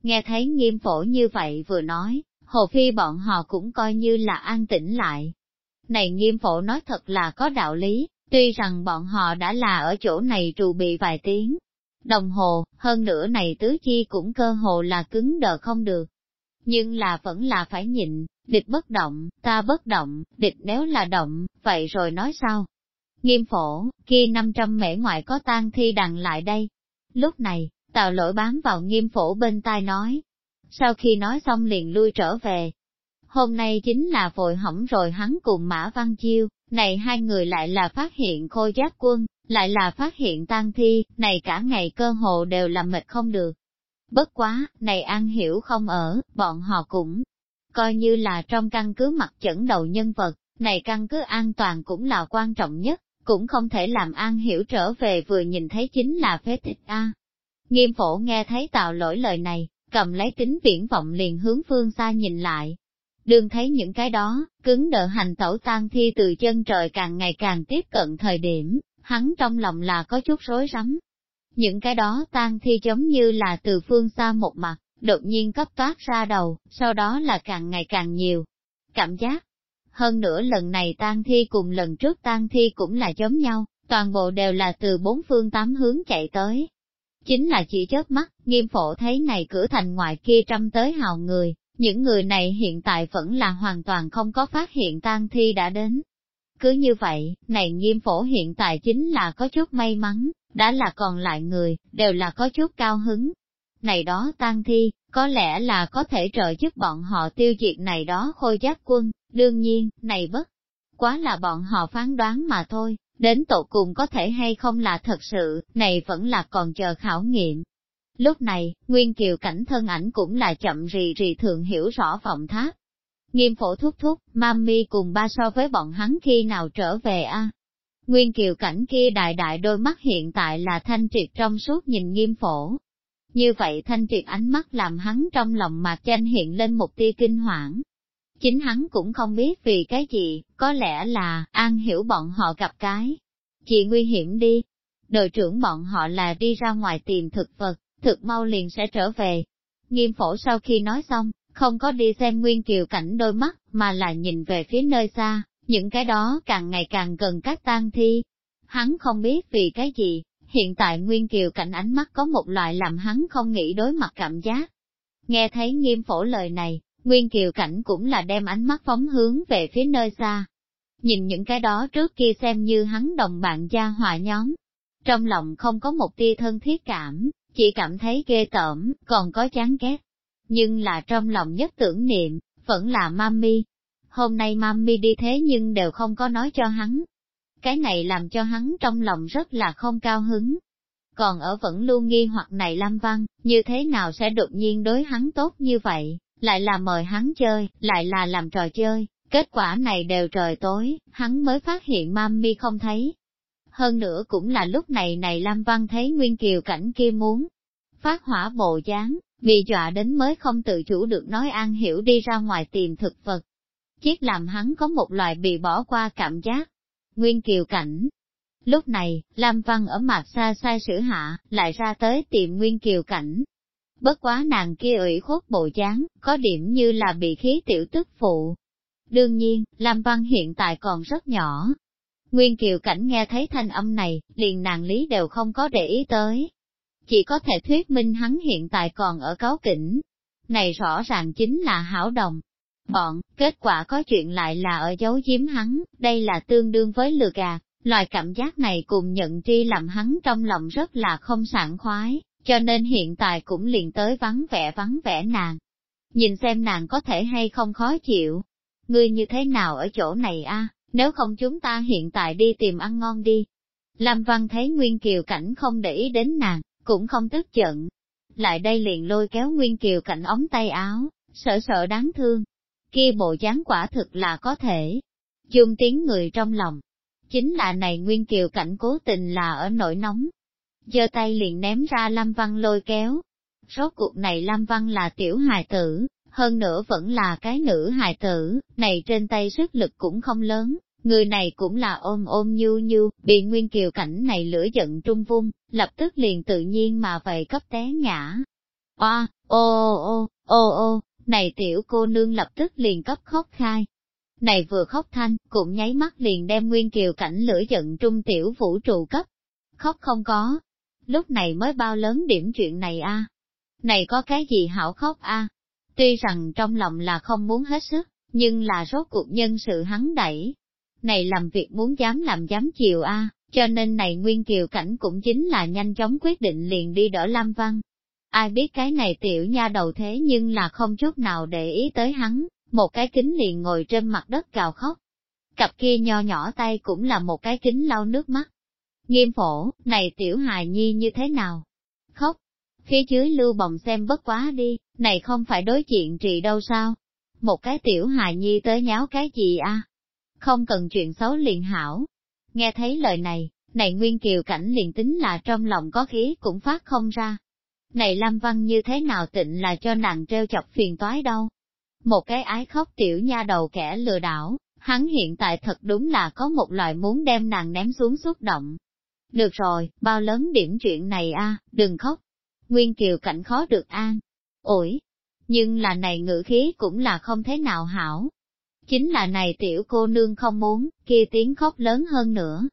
Nghe thấy nghiêm phổ như vậy vừa nói, hồ phi bọn họ cũng coi như là an tĩnh lại. Này nghiêm phổ nói thật là có đạo lý, Tuy rằng bọn họ đã là ở chỗ này trù bị vài tiếng, đồng hồ, hơn nữa này tứ chi cũng cơ hồ là cứng đờ không được. Nhưng là vẫn là phải nhịn, địch bất động, ta bất động, địch nếu là động, vậy rồi nói sao? Nghiêm phổ, kia 500 mễ ngoại có tang thi đằng lại đây. Lúc này, tào lỗi bám vào nghiêm phổ bên tai nói. Sau khi nói xong liền lui trở về. Hôm nay chính là vội hỏng rồi hắn cùng Mã Văn Chiêu, này hai người lại là phát hiện khôi giáp quân, lại là phát hiện tang thi, này cả ngày cơ hồ đều làm mệt không được. Bất quá, này An Hiểu không ở, bọn họ cũng coi như là trong căn cứ mặt chẩn đầu nhân vật, này căn cứ an toàn cũng là quan trọng nhất, cũng không thể làm An Hiểu trở về vừa nhìn thấy chính là phế tích A. Nghiêm phổ nghe thấy tạo lỗi lời này, cầm lấy tính viễn vọng liền hướng phương xa nhìn lại. Đương thấy những cái đó, cứng đờ hành tẩu tan thi từ chân trời càng ngày càng tiếp cận thời điểm, hắn trong lòng là có chút rối rắm. Những cái đó tan thi giống như là từ phương xa một mặt, đột nhiên cấp toát ra đầu, sau đó là càng ngày càng nhiều. Cảm giác, hơn nữa lần này tang thi cùng lần trước tang thi cũng là giống nhau, toàn bộ đều là từ bốn phương tám hướng chạy tới. Chính là chỉ chớp mắt, nghiêm phổ thấy này cửa thành ngoài kia trăm tới hào người, những người này hiện tại vẫn là hoàn toàn không có phát hiện tang thi đã đến. Cứ như vậy, này nghiêm phổ hiện tại chính là có chút may mắn, đã là còn lại người, đều là có chút cao hứng. Này đó tan thi, có lẽ là có thể trợ giúp bọn họ tiêu diệt này đó khôi giác quân, đương nhiên, này bất. Quá là bọn họ phán đoán mà thôi, đến tổ cùng có thể hay không là thật sự, này vẫn là còn chờ khảo nghiệm. Lúc này, Nguyên Kiều cảnh thân ảnh cũng là chậm rì rì thường hiểu rõ vọng tháp. Nghiêm phổ thúc thúc, mami cùng ba so với bọn hắn khi nào trở về a Nguyên Kiều cảnh kia đại đại đôi mắt hiện tại là thanh triệt trong suốt nhìn nghiêm phổ, như vậy thanh triệt ánh mắt làm hắn trong lòng mạc tranh hiện lên một tia kinh hoảng. Chính hắn cũng không biết vì cái gì, có lẽ là, an hiểu bọn họ gặp cái. Chị nguy hiểm đi. Đội trưởng bọn họ là đi ra ngoài tìm thực vật, thực mau liền sẽ trở về. Nghiêm phổ sau khi nói xong, không có đi xem nguyên kiều cảnh đôi mắt, mà là nhìn về phía nơi xa, những cái đó càng ngày càng gần các tang thi. Hắn không biết vì cái gì, hiện tại Nguyên Kiều cảnh ánh mắt có một loại làm hắn không nghĩ đối mặt cảm giác. Nghe thấy nghiêm phổ lời này, Nguyên Kiều cảnh cũng là đem ánh mắt phóng hướng về phía nơi xa. Nhìn những cái đó trước kia xem như hắn đồng bạn gia hòa nhóm. Trong lòng không có một tia thân thiết cảm, chỉ cảm thấy ghê tởm, còn có chán ghét. Nhưng là trong lòng nhất tưởng niệm, vẫn là mami. Hôm nay mami đi thế nhưng đều không có nói cho hắn, cái này làm cho hắn trong lòng rất là không cao hứng. Còn ở vẫn luôn nghi hoặc này Lam Văn, như thế nào sẽ đột nhiên đối hắn tốt như vậy, lại là mời hắn chơi, lại là làm trò chơi, kết quả này đều trời tối, hắn mới phát hiện mami không thấy. Hơn nữa cũng là lúc này này Lam Văn thấy Nguyên Kiều cảnh kia muốn phát hỏa bộ dáng, bị dọa đến mới không tự chủ được nói an hiểu đi ra ngoài tìm thực vật. Chiếc làm hắn có một loại bị bỏ qua cảm giác, Nguyên Kiều Cảnh. Lúc này, Lam Văn ở mặt xa sai sử hạ, lại ra tới tìm Nguyên Kiều Cảnh. Bất quá nàng kia ủy khuất bộ dáng, có điểm như là bị khí tiểu tức phụ. Đương nhiên, Lam Văn hiện tại còn rất nhỏ. Nguyên Kiều Cảnh nghe thấy thanh âm này, liền nàng lý đều không có để ý tới. Chỉ có thể thuyết minh hắn hiện tại còn ở cáo kỉnh. Này rõ ràng chính là hảo đồng, bọn, kết quả có chuyện lại là ở dấu giếm hắn, đây là tương đương với lừa gạt, loài cảm giác này cùng nhận tri làm hắn trong lòng rất là không sảng khoái, cho nên hiện tại cũng liền tới vắng vẻ vắng vẻ nàng. Nhìn xem nàng có thể hay không khó chịu. Ngươi như thế nào ở chỗ này a? nếu không chúng ta hiện tại đi tìm ăn ngon đi. Lâm Văn thấy Nguyên Kiều Cảnh không để ý đến nàng, cũng không tức giận. Lại đây liền lôi kéo Nguyên Kiều Cảnh ống tay áo, sợ sợ đáng thương, kia bộ dáng quả thực là có thể. Dung tiếng người trong lòng, chính là này Nguyên Kiều cảnh cố tình là ở nỗi nóng. giơ tay liền ném ra Lam Văn lôi kéo. Rốt cuộc này Lam Văn là tiểu hài tử, hơn nữa vẫn là cái nữ hài tử, này trên tay sức lực cũng không lớn, người này cũng là ôm ôm nhu nhu, bị Nguyên Kiều cảnh này lửa giận trung vung, lập tức liền tự nhiên mà vậy cấp té ngã. Oa, ô ô ô ô ô, này tiểu cô nương lập tức liền cấp khóc khai. Này vừa khóc thanh, cũng nháy mắt liền đem nguyên kiều cảnh lửa giận trung tiểu vũ trụ cấp. Khóc không có. Lúc này mới bao lớn điểm chuyện này a Này có cái gì hảo khóc a Tuy rằng trong lòng là không muốn hết sức, nhưng là rốt cuộc nhân sự hắn đẩy. Này làm việc muốn dám làm dám chiều a cho nên này Nguyên Kiều Cảnh cũng chính là nhanh chóng quyết định liền đi đỡ Lam Văn. Ai biết cái này tiểu nha đầu thế nhưng là không chút nào để ý tới hắn, một cái kính liền ngồi trên mặt đất cào khóc. Cặp kia nho nhỏ tay cũng là một cái kính lau nước mắt. Nghiêm phổ, này tiểu hài nhi như thế nào? Khóc. Phía dưới lưu bồng xem bất quá đi, này không phải đối chuyện trị đâu sao? Một cái tiểu hài nhi tới nháo cái gì a? Không cần chuyện xấu liền hảo, Nghe thấy lời này, này Nguyên Kiều Cảnh liền tính là trong lòng có khí cũng phát không ra. Này Lam Văn như thế nào tịnh là cho nàng treo chọc phiền toái đâu. Một cái ái khóc tiểu nha đầu kẻ lừa đảo, hắn hiện tại thật đúng là có một loại muốn đem nàng ném xuống xúc động. Được rồi, bao lớn điểm chuyện này a, đừng khóc. Nguyên Kiều Cảnh khó được an. Ủi, nhưng là này ngữ khí cũng là không thế nào hảo, Chính là này tiểu cô nương không muốn, kia tiếng khóc lớn hơn nữa.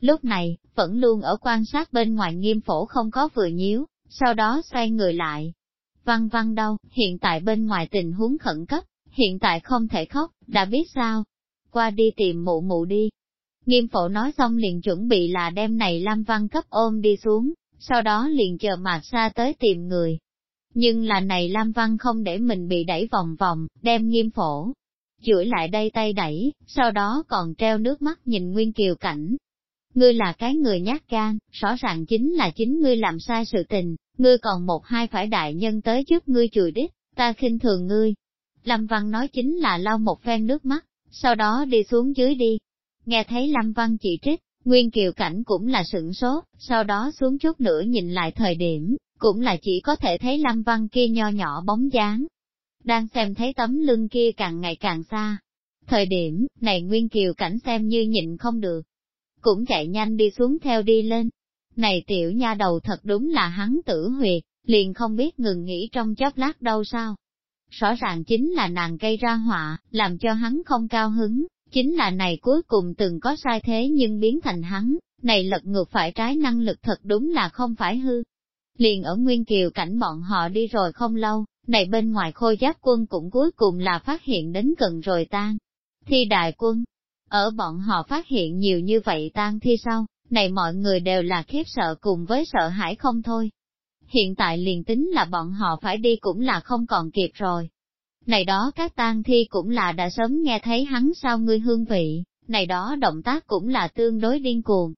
Lúc này, vẫn luôn ở quan sát bên ngoài nghiêm phổ không có vừa nhíu, sau đó xoay người lại. Văn văn đâu, hiện tại bên ngoài tình huống khẩn cấp, hiện tại không thể khóc, đã biết sao? Qua đi tìm mụ mụ đi. Nghiêm phổ nói xong liền chuẩn bị là đem này Lam Văn cấp ôm đi xuống, sau đó liền chờ mạc xa tới tìm người. Nhưng là này Lam Văn không để mình bị đẩy vòng vòng, đem nghiêm phổ, chửi lại đây tay đẩy, sau đó còn treo nước mắt nhìn Nguyên Kiều Cảnh. Ngươi là cái người nhát gan, rõ ràng chính là chính ngươi làm sai sự tình, ngươi còn một hai phải đại nhân tới trước ngươi chùi đít, ta khinh thường ngươi. Lâm Văn nói chính là lau một phen nước mắt, sau đó đi xuống dưới đi. Nghe thấy Lâm Văn chỉ trích, Nguyên Kiều Cảnh cũng là sửng sốt, sau đó xuống chút nữa nhìn lại thời điểm, cũng là chỉ có thể thấy Lâm Văn kia nho nhỏ bóng dáng, đang xem thấy tấm lưng kia càng ngày càng xa. Thời điểm, này Nguyên Kiều cảnh xem như nhịn không được. Cũng chạy nhanh đi xuống theo đi lên. Này tiểu nha đầu thật đúng là hắn tử huyệt, liền không biết ngừng nghỉ trong chốc lát đâu sao. Rõ ràng chính là nàng gây ra họa, làm cho hắn không cao hứng, chính là này cuối cùng từng có sai thế nhưng biến thành hắn, này lật ngược phải trái năng lực thật đúng là không phải hư. Liền ở Nguyên Kiều cảnh bọn họ đi rồi không lâu, này bên ngoài khôi giáp quân cũng cuối cùng là phát hiện đến gần rồi tan. Thi đại quân, ở bọn họ phát hiện nhiều như vậy tan thi sau, này mọi người đều là khiếp sợ cùng với sợ hãi không thôi. Hiện tại liền tính là bọn họ phải đi cũng là không còn kịp rồi. Này đó các tang thi cũng là đã sớm nghe thấy hắn sao ngươi hương vị, này đó động tác cũng là tương đối điên cuồng.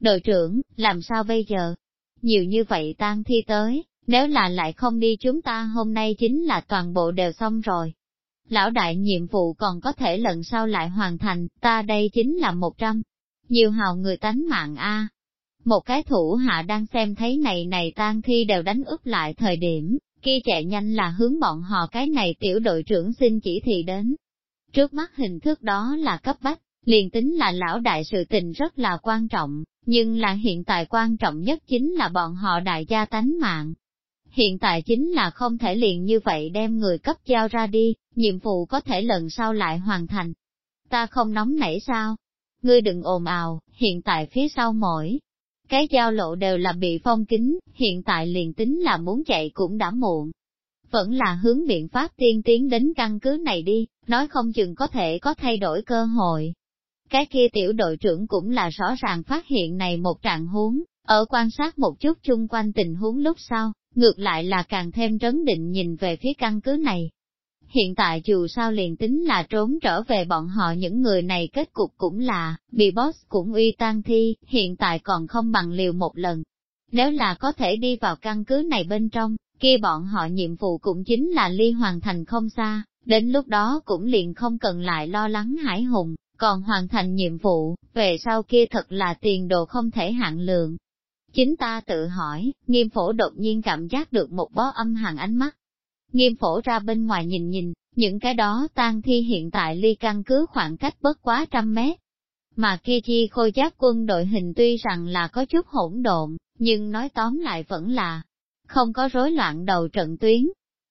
Đội trưởng, làm sao bây giờ? Nhiều như vậy tang thi tới, nếu là lại không đi chúng ta hôm nay chính là toàn bộ đều xong rồi. Lão đại nhiệm vụ còn có thể lần sau lại hoàn thành, ta đây chính là một trăm. Nhiều hào người tánh mạng a. Một cái thủ hạ đang xem thấy này này tan thi đều đánh úp lại thời điểm, kia chạy nhanh là hướng bọn họ cái này tiểu đội trưởng xin chỉ thị đến. Trước mắt hình thức đó là cấp bách, liền tính là lão đại sự tình rất là quan trọng, nhưng là hiện tại quan trọng nhất chính là bọn họ đại gia tánh mạng, hiện tại chính là không thể liền như vậy đem người cấp giao ra đi, nhiệm vụ có thể lần sau lại hoàn thành. Ta không nóng nảy sao? Ngươi đừng ồn ào, hiện tại phía sau mỗi cái giao lộ đều là bị phong kính, hiện tại liền tính là muốn chạy cũng đã muộn. Vẫn là hướng biện pháp tiên tiến đến căn cứ này đi, nói không chừng có thể có thay đổi cơ hội. Cái kia tiểu đội trưởng cũng là rõ ràng phát hiện này một trạng huống, ở quan sát một chút chung quanh tình huống lúc sau, ngược lại là càng thêm trấn định nhìn về phía căn cứ này. Hiện tại dù sao liền tính là trốn trở về bọn họ những người này kết cục cũng là, bị boss cũng uy tan thi, hiện tại còn không bằng liều một lần. Nếu là có thể đi vào căn cứ này bên trong, kia bọn họ nhiệm vụ cũng chính là ly hoàn thành không xa, đến lúc đó cũng liền không cần lại lo lắng hải hùng, còn hoàn thành nhiệm vụ, về sau kia thật là tiền đồ không thể hạn lượng. Chính ta tự hỏi, nghiêm phổ đột nhiên cảm giác được một bó âm hàng ánh mắt. Nghiêm phổ ra bên ngoài nhìn nhìn, những cái đó tan thi hiện tại ly căn cứ khoảng cách bất quá trăm mét. Mà kia chi khôi giáp quân đội hình tuy rằng là có chút hỗn độn, nhưng nói tóm lại vẫn là không có rối loạn đầu trận tuyến.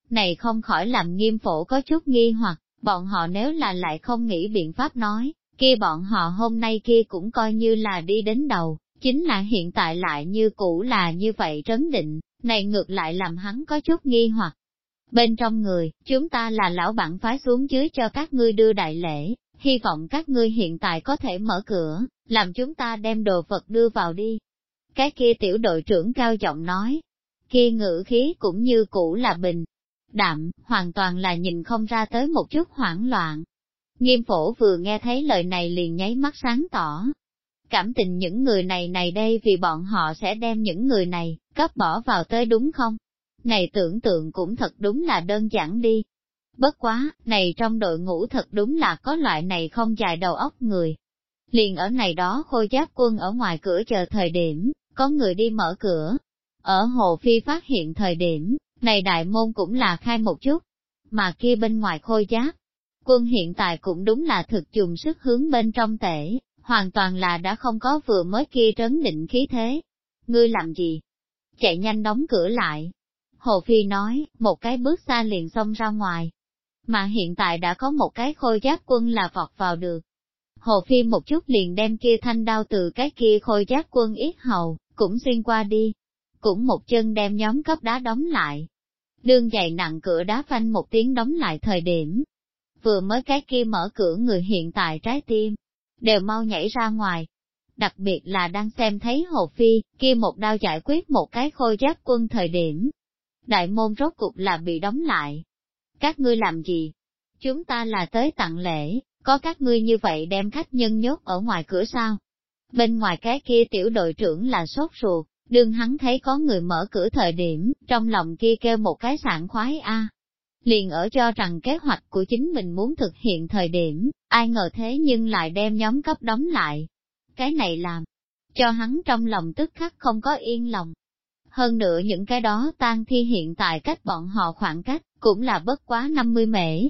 Này không khỏi làm nghiêm phổ có chút nghi hoặc, Bọn họ nếu là lại không nghĩ biện pháp nói, kia bọn họ hôm nay kia cũng coi như là đi đến đầu, chính là hiện tại lại như cũ là như vậy trấn định, này ngược lại làm hắn có chút nghi hoặc. Bên trong người, chúng ta là lão bản phái xuống dưới cho các ngươi đưa đại lễ, hy vọng các ngươi hiện tại có thể mở cửa, làm chúng ta đem đồ vật đưa vào đi. Cái kia tiểu đội trưởng cao giọng nói, kia ngữ khí cũng như cũ là bình, đạm, hoàn toàn là nhìn không ra tới một chút hoảng loạn. Nghiêm phổ vừa nghe thấy lời này liền nháy mắt sáng tỏ. Cảm tình những người này này đây vì bọn họ sẽ đem những người này, cấp bỏ vào tới đúng không? Này tưởng tượng cũng thật đúng là đơn giản đi. Bất quá, này trong đội ngũ thật đúng là có loại này không dài đầu óc người. Liền ở này đó khôi giáp quân ở ngoài cửa chờ thời điểm, có người đi mở cửa. Ở Hồ Phi phát hiện thời điểm, này đại môn cũng là khai một chút, mà kia bên ngoài khôi giáp. Quân hiện tại cũng đúng là thực dùng sức hướng bên trong tể, hoàn toàn là đã không có vừa mới kia trấn định khí thế. Ngươi làm gì? Chạy nhanh đóng cửa lại. Hồ Phi nói, một cái bước xa liền xông ra ngoài. Mà hiện tại đã có một cái khôi giáp quân là vọt vào được. Hồ Phi một chút liền đem kia thanh đao từ cái kia khôi giáp quân ít hầu, cũng xuyên qua đi. Cũng một chân đem nhóm cấp đá đóng lại. Đương dày nặng cửa đá phanh một tiếng đóng lại thời điểm. Vừa mới cái kia mở cửa người hiện tại trái tim, đều mau nhảy ra ngoài. Đặc biệt là đang xem thấy Hồ Phi, kia một đao giải quyết một cái khôi giáp quân thời điểm. Đại môn rốt cục là bị đóng lại. Các ngươi làm gì? Chúng ta là tới tặng lễ, có các ngươi như vậy đem khách nhân nhốt ở ngoài cửa sao? Bên ngoài cái kia tiểu đội trưởng là sốt ruột, đương hắn thấy có người mở cửa thời điểm, trong lòng kia kêu một cái sảng khoái a. Liền ở cho rằng kế hoạch của chính mình muốn thực hiện thời điểm, ai ngờ thế nhưng lại đem nhóm cấp đóng lại. Cái này làm, cho hắn trong lòng tức khắc không có yên lòng. Hơn nữa những cái đó tan thi hiện tại cách bọn họ khoảng cách, cũng là bất quá 50 mễ.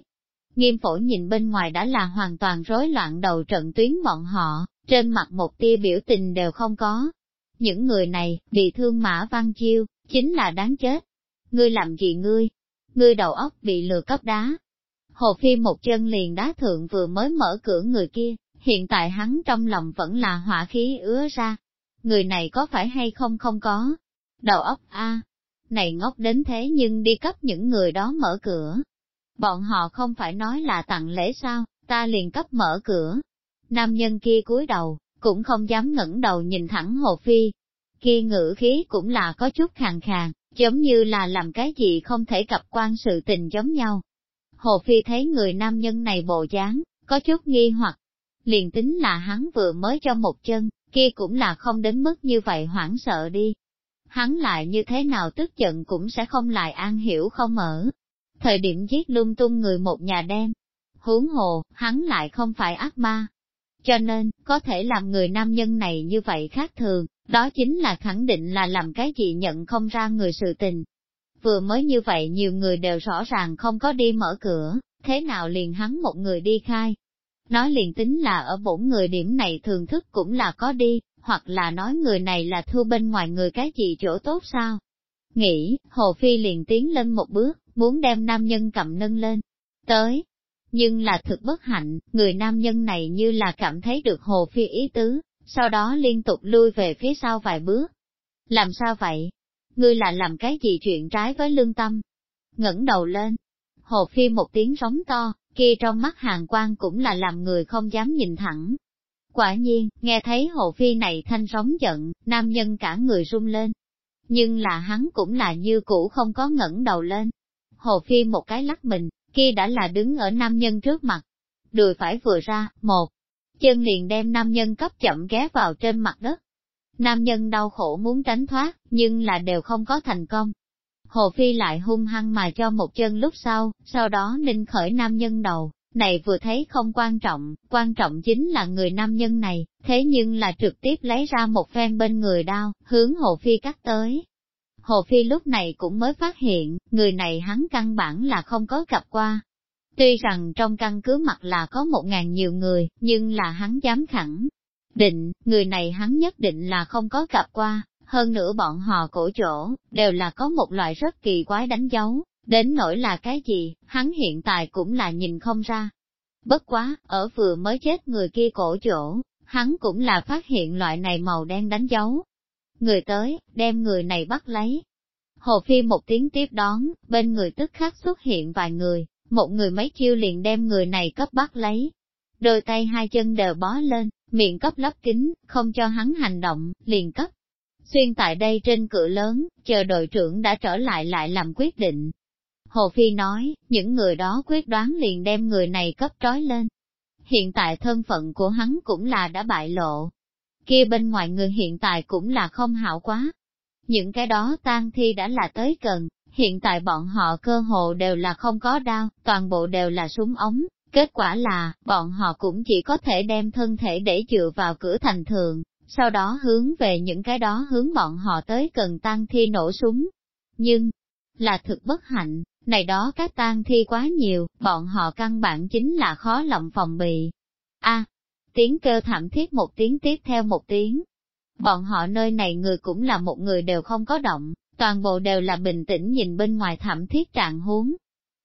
Nghiêm phổ nhìn bên ngoài đã là hoàn toàn rối loạn đầu trận tuyến bọn họ, trên mặt một tia biểu tình đều không có, những người này, bị thương Mã Văn Chiêu, chính là đáng chết. Ngươi làm gì ngươi? Ngươi đầu óc bị lừa cấp đá. Hồ Phi một chân liền đá thượng vừa mới mở cửa người kia, hiện tại hắn trong lòng vẫn là hỏa khí ứa ra. Người này có phải hay không không có? Đầu óc a Này ngốc đến thế nhưng đi cấp những người đó mở cửa. Bọn họ không phải nói là tặng lễ sao, ta liền cấp mở cửa. Nam nhân kia cúi đầu, cũng không dám ngẩng đầu nhìn thẳng Hồ Phi. Kia ngữ khí cũng là có chút khàn khàn, giống như là làm cái gì không thể cập quan sự tình giống nhau. Hồ Phi thấy người nam nhân này bộ dáng, có chút nghi hoặc, liền tính là hắn vừa mới cho một chân, kia cũng là không đến mức như vậy hoảng sợ đi. Hắn lại như thế nào tức giận cũng sẽ không lại an hiểu không ở. Thời điểm giết lung tung người một nhà đem, Huống hồ, hắn lại không phải ác ma, cho nên, có thể làm người nam nhân này như vậy khác thường, đó chính là khẳng định là làm cái gì nhận không ra người sự tình. Vừa mới như vậy nhiều người đều rõ ràng không có đi mở cửa, thế nào liền hắn một người đi khai. Nói liền tính là ở bổn người điểm này thường thức cũng là có đi, hoặc là nói người này là thua bên ngoài người cái gì chỗ tốt sao. Nghĩ, Hồ Phi liền tiến lên một bước, muốn đem nam nhân cầm nâng lên. Tới, nhưng là thực bất hạnh, người nam nhân này như là cảm thấy được Hồ Phi ý tứ, sau đó liên tục lui về phía sau vài bước. Làm sao vậy? Ngươi là làm cái gì chuyện trái với lương tâm? ngẩng đầu lên. Hồ Phi một tiếng sóng to, kia trong mắt hàng quan cũng là làm người không dám nhìn thẳng. Quả nhiên, nghe thấy Hồ Phi này thanh sóng giận, nam nhân cả người run lên. Nhưng là hắn cũng là như cũ không có ngẩng đầu lên. Hồ Phi một cái lắc mình, kia đã là đứng ở nam nhân trước mặt. Đùi phải vừa ra, một chân liền đem nam nhân cấp chậm ghé vào trên mặt đất. Nam nhân đau khổ muốn tránh thoát, nhưng là đều không có thành công. Hồ Phi lại hung hăng mà cho một chân lúc sau, sau đó ninh khởi nam nhân đầu, này vừa thấy không quan trọng, quan trọng chính là người nam nhân này, thế nhưng là trực tiếp lấy ra một phen bên người đao, hướng Hồ Phi cắt tới. Hồ Phi lúc này cũng mới phát hiện, người này hắn căn bản là không có gặp qua. Tuy rằng trong căn cứ mặt là có một ngàn nhiều người, nhưng là hắn dám khẳng định, người này hắn nhất định là không có gặp qua, hơn nữa bọn họ cổ chỗ, đều là có một loại rất kỳ quái đánh dấu, Đến nỗi là cái gì, hắn hiện tại cũng là nhìn không ra. Bất quá, ở vừa mới chết người kia cổ chỗ, hắn cũng là phát hiện loại này màu đen đánh dấu. Người tới, đem người này bắt lấy. Hồ Phi một tiếng tiếp đón, bên người tức khắc xuất hiện vài người, một người mấy chiêu liền đem người này cấp bắt lấy. Đôi tay hai chân đều bó lên, miệng cấp lấp kính, không cho hắn hành động, liền cấp. Xuyên tại đây trên cửa lớn, chờ đội trưởng đã trở lại lại làm quyết định. Hồ Phi nói, những người đó quyết đoán liền đem người này cấp trói lên. Hiện tại thân phận của hắn cũng là đã bại lộ. Kia bên ngoài người hiện tại cũng là không hảo quá. Những cái đó tan thi đã là tới gần, hiện tại bọn họ cơ hồ đều là không có đau, toàn bộ đều là súng ống, kết quả là, bọn họ cũng chỉ có thể đem thân thể để dựa vào cửa thành thường, sau đó hướng về những cái đó hướng bọn họ tới cần tăng thi nổ súng. Nhưng, là thực bất hạnh, này đó các tang thi quá nhiều, bọn họ căn bản chính là khó lòng phòng bị. A, tiếng kêu thảm thiết một tiếng tiếp theo một tiếng. Bọn họ nơi này người cũng là một người đều không có động, toàn bộ đều là bình tĩnh nhìn bên ngoài thảm thiết trạng huống.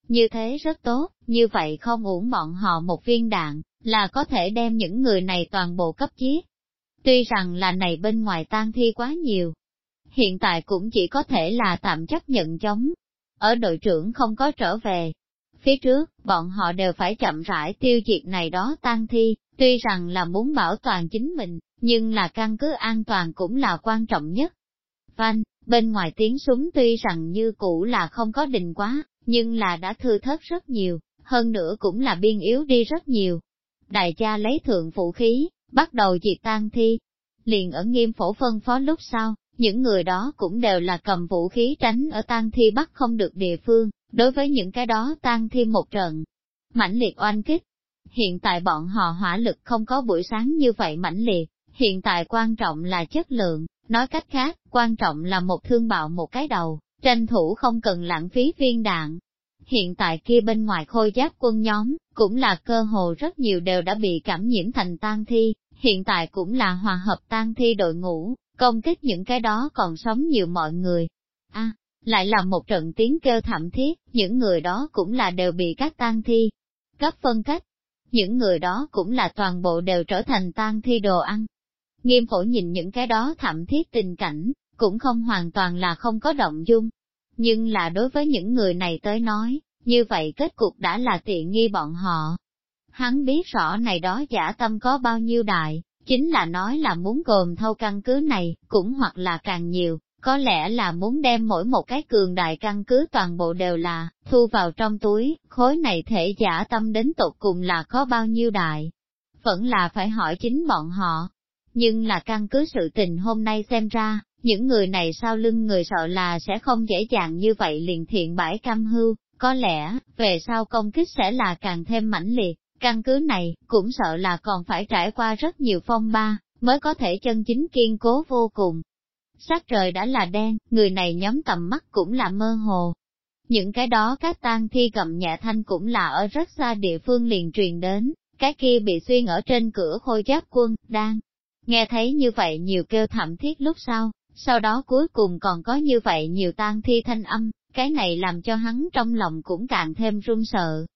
Như thế rất tốt, như vậy không uổng bọn họ một viên đạn, là có thể đem những người này toàn bộ cấp giết. Tuy rằng là này bên ngoài tan thi quá nhiều, hiện tại cũng chỉ có thể là tạm chấp nhận chống. Ở đội trưởng không có trở về. Phía trước, bọn họ đều phải chậm rãi tiêu diệt này đó tan thi, tuy rằng là muốn bảo toàn chính mình, nhưng là căn cứ an toàn cũng là quan trọng nhất. văn bên ngoài tiếng súng tuy rằng như cũ là không có đình quá, nhưng là đã thư thớt rất nhiều, hơn nữa cũng là biên yếu đi rất nhiều. Đại gia lấy thượng vũ khí, bắt đầu diệt tan thi. Liền ở nghiêm phổ phân phó lúc sau, những người đó cũng đều là cầm vũ khí tránh ở tan thi bắt không được địa phương, đối với những cái đó tan thi một trận. Mãnh liệt oanh kích. Hiện tại bọn họ hỏa lực không có buổi sáng như vậy mãnh liệt, hiện tại quan trọng là chất lượng, nói cách khác, quan trọng là một thương bạo một cái đầu, tranh thủ không cần lãng phí viên đạn. Hiện tại kia bên ngoài khôi giáp quân nhóm, cũng là cơ hồ rất nhiều đều đã bị cảm nhiễm thành tan thi, hiện tại cũng là hòa hợp tan thi đội ngũ, công kích những cái đó còn sống nhiều mọi người. a lại là một trận tiếng kêu thảm thiết, những người đó cũng là đều bị các tan thi cấp phân cách. Những người đó cũng là toàn bộ đều trở thành tan thi đồ ăn. Nghiêm phổ nhìn những cái đó thảm thiết tình cảnh, cũng không hoàn toàn là không có động dung. Nhưng là đối với những người này tới nói, như vậy kết cục đã là tiện nghi bọn họ. Hắn biết rõ này đó giả tâm có bao nhiêu đại, chính là nói là muốn gồm thâu căn cứ này, cũng hoặc là càng nhiều, có lẽ là muốn đem mỗi một cái cường đại căn cứ toàn bộ đều là, thu vào trong túi, khối này thể giả tâm đến tột cùng là có bao nhiêu đại. Vẫn là phải hỏi chính bọn họ. Nhưng là căn cứ sự tình hôm nay xem ra, những người này sau lưng người sợ là sẽ không dễ dàng như vậy liền thiện bãi cam hưu, có lẽ, về sau công kích sẽ là càng thêm mãnh liệt, căn cứ này, cũng sợ là còn phải trải qua rất nhiều phong ba, mới có thể chân chính kiên cố vô cùng. Sắc trời đã là đen, người này nhóm tầm mắt cũng là mơ hồ. Những cái đó các tang thi cầm nhẹ thanh cũng là ở rất xa địa phương liền truyền đến, cái kia bị xuyên ở trên cửa khôi giáp quân, đang nghe thấy như vậy nhiều kêu thảm thiết lúc sau, sau đó cuối cùng còn có như vậy nhiều tan thi thanh âm, cái này làm cho hắn trong lòng cũng càng thêm run sợ.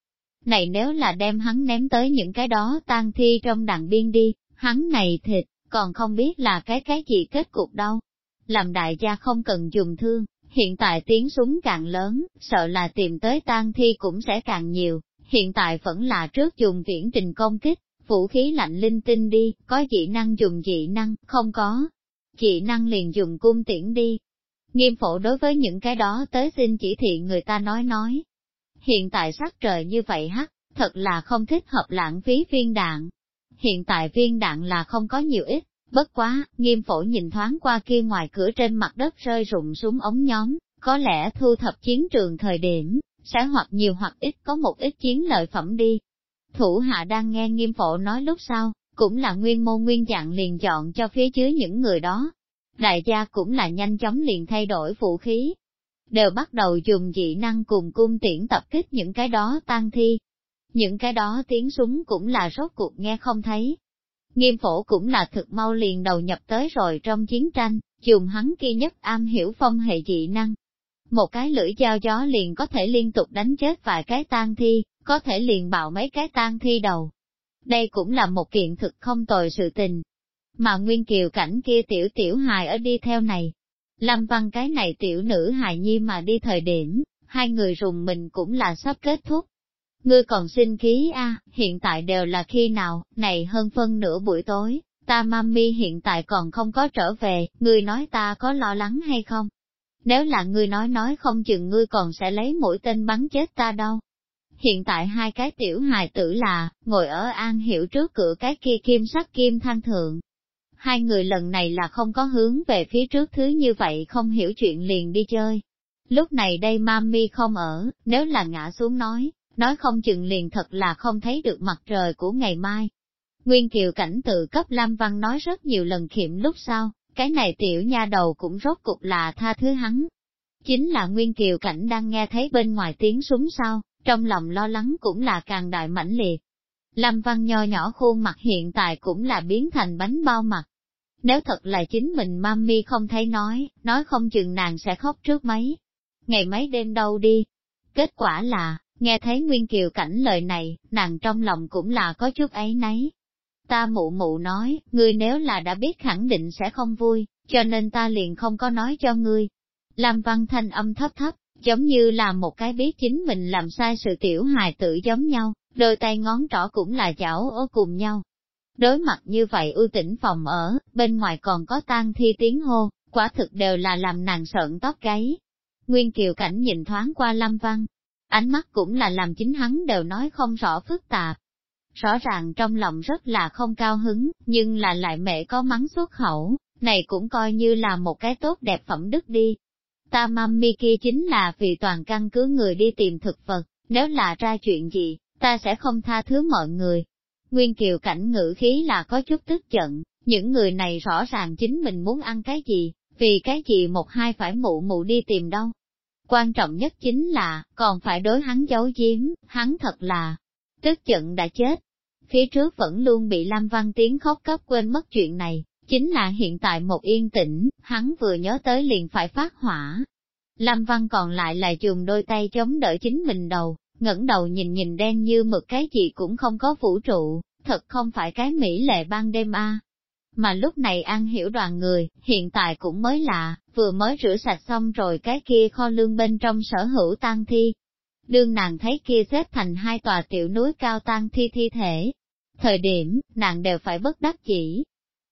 Này nếu là đem hắn ném tới những cái đó tan thi trong đàn biên đi, hắn này thịt, còn không biết là cái cái gì kết cục đâu. Làm đại gia không cần dùng thương, hiện tại tiếng súng càng lớn, sợ là tìm tới tan thi cũng sẽ càng nhiều, hiện tại vẫn là trước dùng viễn trình công kích, vũ khí lạnh linh tinh đi, có dị năng dùng dị năng, không có. Dị năng liền dùng cung tiễn đi, Nghiêm phổ đối với những cái đó tới xin chỉ thị người ta nói nói. Hiện tại sắc trời như vậy hắc, thật là không thích hợp lãng phí viên đạn. Hiện tại viên đạn là không có nhiều ít, bất quá, nghiêm phổ nhìn thoáng qua kia ngoài cửa trên mặt đất rơi rụng xuống ống nhóm, có lẽ thu thập chiến trường thời điểm, sẽ hoặc nhiều hoặc ít có một ít chiến lợi phẩm đi. Thủ hạ đang nghe nghiêm phổ nói lúc sau, cũng là nguyên môn nguyên dạng liền chọn cho phía dưới những người đó, Đại gia cũng là nhanh chóng liền thay đổi vũ khí, đều bắt đầu dùng dị năng cùng cung tiễn tập kích những cái đó tan thi. Những cái đó tiếng súng cũng là rốt cuộc nghe không thấy. Nghiêm phổ cũng là thực mau liền đầu nhập tới rồi trong chiến tranh, dùng hắn kia nhất am hiểu phong hệ dị năng một cái lưỡi dao gió liền có thể liên tục đánh chết vài cái tang thi, có thể liền bạo mấy cái tang thi đầu. Đây cũng là một kiện thực không tồi sự tình. Mà Nguyên Kiều cảnh kia tiểu tiểu hài ở đi theo này. Lâm văn cái này tiểu nữ hài nhi mà đi thời điểm, hai người rùng mình cũng là sắp kết thúc. Ngươi còn sinh khí a hiện tại đều là khi nào, này hơn phân nửa buổi tối, ta mami hiện tại còn không có trở về, ngươi nói ta có lo lắng hay không? Nếu là ngươi nói nói không chừng ngươi còn sẽ lấy mũi tên bắn chết ta đâu. Hiện tại hai cái tiểu hài tử là, ngồi ở an hiểu trước cửa cái kia kim sắc kim thang thượng. Hai người lần này là không có hướng về phía trước thứ như vậy không hiểu chuyện liền đi chơi. Lúc này đây mami không ở, nếu là ngã xuống nói, nói không chừng liền thật là không thấy được mặt trời của ngày mai. Nguyên Kiều cảnh tự cấp Lam Văn nói rất nhiều lần khiểm lúc sau, cái này tiểu nha đầu cũng rốt cục là tha thứ hắn. Chính là Nguyên Kiều cảnh đang nghe thấy bên ngoài tiếng súng sau, trong lòng lo lắng cũng là càng đại mãnh liệt. lâm Văn nho nhỏ khuôn mặt hiện tại cũng là biến thành bánh bao mặt. Nếu thật là chính mình mami không thấy nói, nói không chừng nàng sẽ khóc trước mấy, ngày mấy đêm đâu đi. Kết quả là, nghe thấy Nguyên Kiều cảnh lời này, nàng trong lòng cũng là có chút ấy nấy, Ta mụ mụ nói, ngươi nếu là đã biết khẳng định sẽ không vui, cho nên ta liền không có nói cho ngươi. Lam văn thanh âm thấp thấp, giống như là một cái biết chính mình làm sai sự tiểu hài tử giống nhau, đôi tay ngón trỏ cũng là chảo ở cùng nhau. Đối mặt như vậy ưu tĩnh phòng ở, bên ngoài còn có tang thi tiếng hô, quả thực đều là làm nàng sợn tóc gáy. Nguyên Kiều Cảnh nhìn thoáng qua Lâm Văn, ánh mắt cũng là làm chính hắn đều nói không rõ phức tạp, rõ ràng trong lòng rất là không cao hứng, nhưng là lại mẹ có mắng xuất khẩu, này cũng coi như là một cái tốt đẹp phẩm đức đi. Ta mami kia chính là vì toàn căn cứ người đi tìm thực vật, nếu là ra chuyện gì, ta sẽ không tha thứ mọi người. Nguyên Kiều cảnh ngữ khí là có chút tức giận, những người này rõ ràng chính mình muốn ăn cái gì, vì cái gì một hai phải mụ mụ đi tìm đâu. Quan trọng nhất chính là, còn phải đối hắn giấu giếm, hắn thật là, tức giận đã chết. Phía trước vẫn luôn bị Lam Văn Tiến khóc cấp quên mất chuyện này, chính là hiện tại một yên tĩnh, hắn vừa nhớ tới liền phải phát hỏa. Lam Văn còn lại là dùng đôi tay chống đỡ chính mình đầu, ngẩng đầu nhìn nhìn đen như mực cái gì cũng không có vũ trụ, thật không phải cái mỹ lệ ban đêm a. Mà lúc này An hiểu đoàn người, hiện tại cũng mới lạ, vừa mới rửa sạch xong rồi cái kia kho lương bên trong sở hữu tang thi, Đương nàng thấy kia xếp thành hai tòa tiểu núi cao tăng thi thi thể. Thời điểm, nàng đều phải bất đắc chỉ.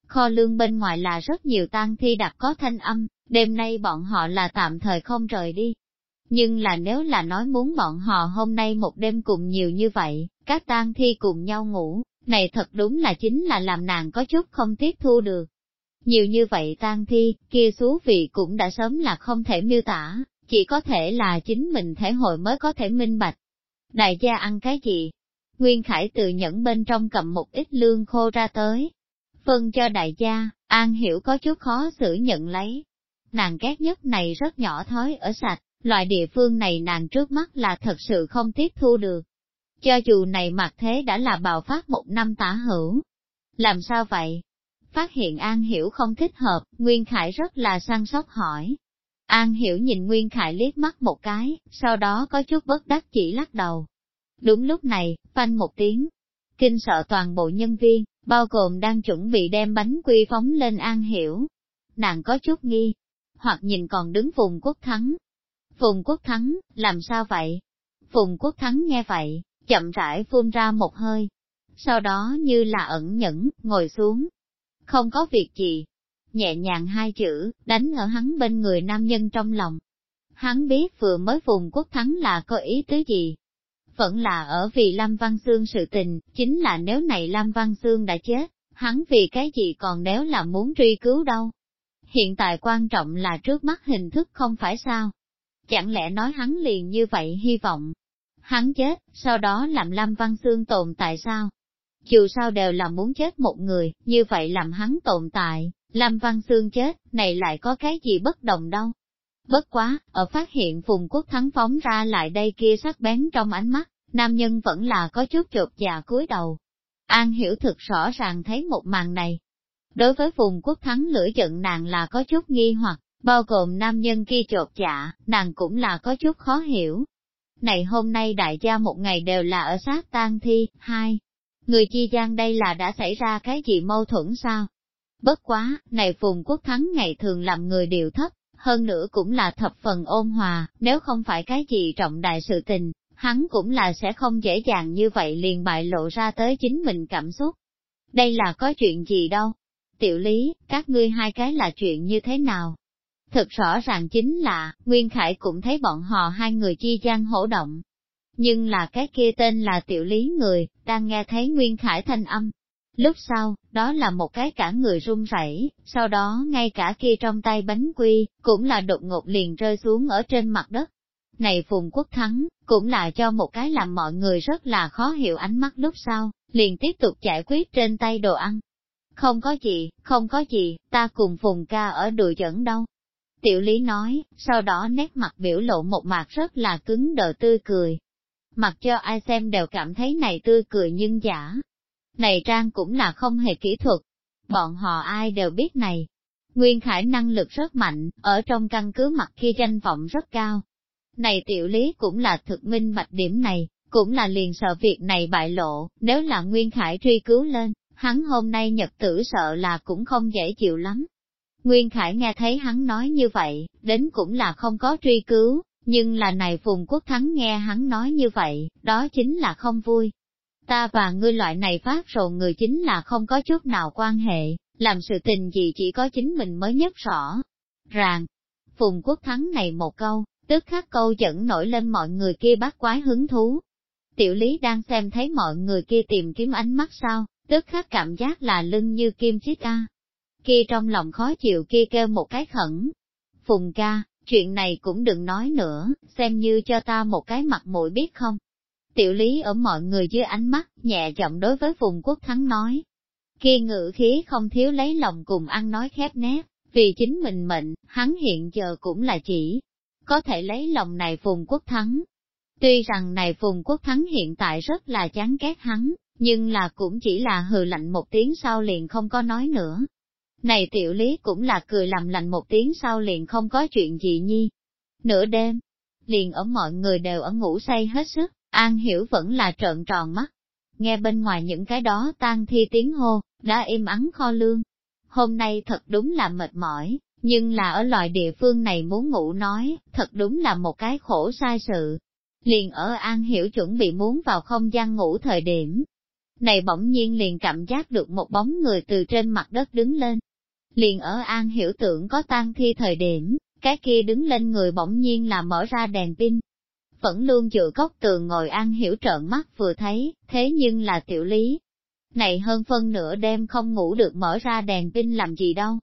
Kho lương bên ngoài là rất nhiều tang thi đặc có thanh âm, đêm nay bọn họ là tạm thời không rời đi. Nhưng là nếu là nói muốn bọn họ hôm nay một đêm cùng nhiều như vậy, các tang thi cùng nhau ngủ, này thật đúng là chính là làm nàng có chút không tiếp thu được. Nhiều như vậy tang thi, kia xú vị cũng đã sớm là không thể miêu tả, chỉ có thể là chính mình thể hội mới có thể minh bạch. Đại gia ăn cái gì? Nguyên Khải từ nhẫn bên trong cầm một ít lương khô ra tới. Phân cho đại gia, An Hiểu có chút khó xử nhận lấy. Nàng ghét nhất này rất nhỏ thói ở sạch, loại địa phương này nàng trước mắt là thật sự không tiếp thu được. Cho dù này mặt thế đã là bào phát một năm tả hữu. Làm sao vậy? Phát hiện An Hiểu không thích hợp, Nguyên Khải rất là săn sóc hỏi. An Hiểu nhìn Nguyên Khải liếc mắt một cái, sau đó có chút bất đắc chỉ lắc đầu. Đúng lúc này, phanh một tiếng, kinh sợ toàn bộ nhân viên, bao gồm đang chuẩn bị đem bánh quy phóng lên An Hiểu. Nàng có chút nghi, hoặc nhìn còn đứng Phùng Quốc Thắng. Phùng Quốc Thắng, làm sao vậy? Phùng Quốc Thắng nghe vậy, chậm rãi phun ra một hơi. Sau đó như là ẩn nhẫn, ngồi xuống. Không có việc gì, nhẹ nhàng hai chữ, đánh ở hắn bên người nam nhân trong lòng. Hắn biết vừa mới vùng quốc thắng là có ý tứ gì. Vẫn là ở vì lam Văn Xương sự tình, chính là nếu này lam Văn Xương đã chết, hắn vì cái gì còn nếu là muốn truy cứu đâu. Hiện tại quan trọng là trước mắt hình thức không phải sao. Chẳng lẽ nói hắn liền như vậy hy vọng. Hắn chết, sau đó làm lam Văn Xương tồn tại sao? Dù sao đều là muốn chết một người, như vậy làm hắn tồn tại, Lâm Văn Xương chết, này lại có cái gì bất đồng đâu. Bất quá, ở phát hiện Phùng Quốc Thắng phóng ra lại đây kia sắc bén trong ánh mắt, nam nhân vẫn là có chút chột dạ cúi đầu. An hiểu thực rõ ràng thấy một màn này. Đối với Phùng Quốc Thắng lửa giận nàng là có chút nghi hoặc, bao gồm nam nhân kia chột dạ, nàng cũng là có chút khó hiểu. Này hôm nay đại gia một ngày đều là ở sát tang thi, hai, người chi gian đây là đã xảy ra cái gì mâu thuẫn sao? Bất quá, này Phùng Quốc Thắng ngày thường làm người điều thấp, hơn nữa cũng là thập phần ôn hòa, nếu không phải cái gì trọng đại sự tình, hắn cũng là sẽ không dễ dàng như vậy liền bại lộ ra tới chính mình cảm xúc. Đây là có chuyện gì đâu? Tiểu lý, các ngươi hai cái là chuyện như thế nào? Thực rõ ràng chính là, Nguyên Khải cũng thấy bọn họ hai người chi gian hổ động. Nhưng là cái kia tên là tiểu lý người, đang nghe thấy Nguyên Khải thanh âm. Lúc sau, đó là một cái cả người run rẩy, sau đó ngay cả kia trong tay bánh quy, cũng là đột ngột liền rơi xuống ở trên mặt đất. Này Phùng Quốc Thắng, cũng là cho một cái làm mọi người rất là khó hiểu ánh mắt lúc sau, liền tiếp tục giải quyết trên tay đồ ăn. Không có gì, không có gì, ta cùng Phùng ca ở đùi dẫn đâu. Tiểu lý nói, sau đó nét mặt biểu lộ một mặt rất là cứng đờ tươi cười. Mặc cho ai xem đều cảm thấy này tươi cười nhưng giả. Này trang cũng là không hề kỹ thuật. Bọn họ ai đều biết này. Nguyên Khải năng lực rất mạnh, ở trong căn cứ mặt kia danh vọng rất cao. Này tiểu lý cũng là thực minh bạch điểm này, cũng là liền sợ việc này bại lộ, nếu là Nguyên Khải truy cứu lên, hắn hôm nay nhật tử sợ là cũng không dễ chịu lắm. Nguyên Khải nghe thấy hắn nói như vậy, đến cũng là không có truy cứu, nhưng là này Phùng Quốc Thắng nghe hắn nói như vậy, đó chính là không vui. Ta và ngươi loại này phát rồ người chính là không có chút nào quan hệ, làm sự tình gì chỉ có chính mình mới nhất rõ. Ràng, Phùng Quốc Thắng này một câu, tức khắc câu dẫn nổi lên mọi người kia bác quái hứng thú. Tiểu lý đang xem thấy mọi người kia tìm kiếm ánh mắt sao, tức khắc cảm giác là lưng như kim chít a. Kia trong lòng khó chịu kia kêu một cái khẩn. Phùng ca, chuyện này cũng đừng nói nữa, xem như cho ta một cái mặt mũi biết không. Tiểu lý ở mọi người dưới ánh mắt, nhẹ giọng đối với Phùng Quốc Thắng nói. Kia ngữ khí không thiếu lấy lòng cùng ăn nói khép nép, vì chính mình mệnh, hắn hiện giờ cũng là chỉ có thể lấy lòng này Phùng Quốc Thắng. Tuy rằng này Phùng Quốc Thắng hiện tại rất là chán ghét hắn, nhưng là cũng chỉ là hừ lạnh một tiếng sau liền không có nói nữa. Này tiểu lý cũng là cười làm lạnh một tiếng sau liền không có chuyện gì nhi. Nửa đêm, liền ở mọi người đều ở ngủ say hết sức, An Hiểu vẫn là trợn tròn mắt. Nghe bên ngoài những cái đó tan thi tiếng hô, đã im ắng kho lương. Hôm nay thật đúng là mệt mỏi, nhưng là ở loại địa phương này muốn ngủ nói, thật đúng là một cái khổ sai sự. Liền ở An Hiểu chuẩn bị muốn vào không gian ngủ thời điểm. Này bỗng nhiên liền cảm giác được một bóng người từ trên mặt đất đứng lên. Liền ở An Hiểu tưởng có tan thi thời điểm, cái kia đứng lên người bỗng nhiên là mở ra đèn pin. Vẫn luôn dựa góc tường ngồi An Hiểu trợn mắt vừa thấy, thế nhưng là tiểu lý. Này hơn phân nửa đêm không ngủ được mở ra đèn pin làm gì đâu,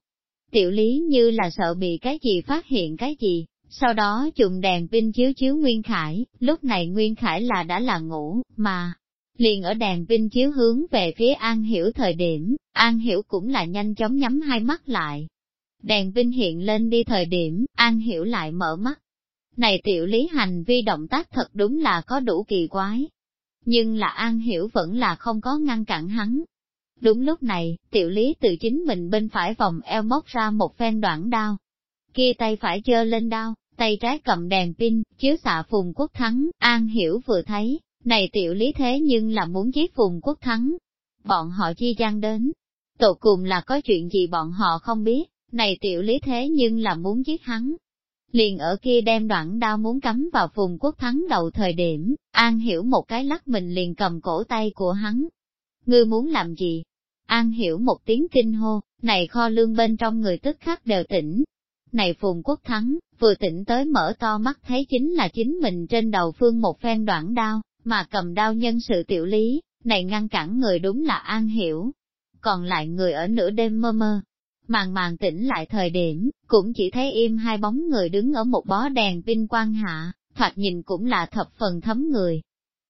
Tiểu lý như là sợ bị cái gì phát hiện cái gì, sau đó dùng đèn pin chiếu chiếu Nguyên Khải, lúc này Nguyên Khải là đã là ngủ, mà, liền ở đèn pin chiếu hướng về phía An Hiểu thời điểm, An Hiểu cũng là nhanh chóng nhắm hai mắt lại. Đèn pin hiện lên đi thời điểm, An Hiểu lại mở mắt. Này tiểu lý hành vi động tác thật đúng là có đủ kỳ quái. Nhưng là An Hiểu vẫn là không có ngăn cản hắn, Đúng lúc này, tiểu lý tự chính mình bên phải vòng eo móc ra một phen đoạn đao. Kia tay phải chơ lên đao, tay trái cầm đèn pin, chiếu xạ Phùng Quốc Thắng, An Hiểu vừa thấy, này tiểu lý thế nhưng là muốn giết Phùng Quốc Thắng. Bọn họ chi gian đến, tổ cùng là có chuyện gì bọn họ không biết, này tiểu lý thế nhưng là muốn giết hắn. Liền ở kia đem đoạn đao muốn cắm vào Phùng Quốc Thắng đầu thời điểm, An Hiểu một cái lắc mình liền cầm cổ tay của hắn. Ngươi muốn làm gì? An hiểu một tiếng kinh hô, này kho lương bên trong người tức khắc đều tỉnh. Này Phùng Quốc Thắng, vừa tỉnh tới mở to mắt thấy chính là chính mình trên đầu phương một phen đoạn đao, mà cầm đao nhân sự tiểu lý, này ngăn cản người đúng là An hiểu. Còn lại người ở nửa đêm mơ mơ, màng màng tỉnh lại thời điểm, cũng chỉ thấy im hai bóng người đứng ở một bó đèn pin quang hạ, thoạt nhìn cũng là thập phần thấm người.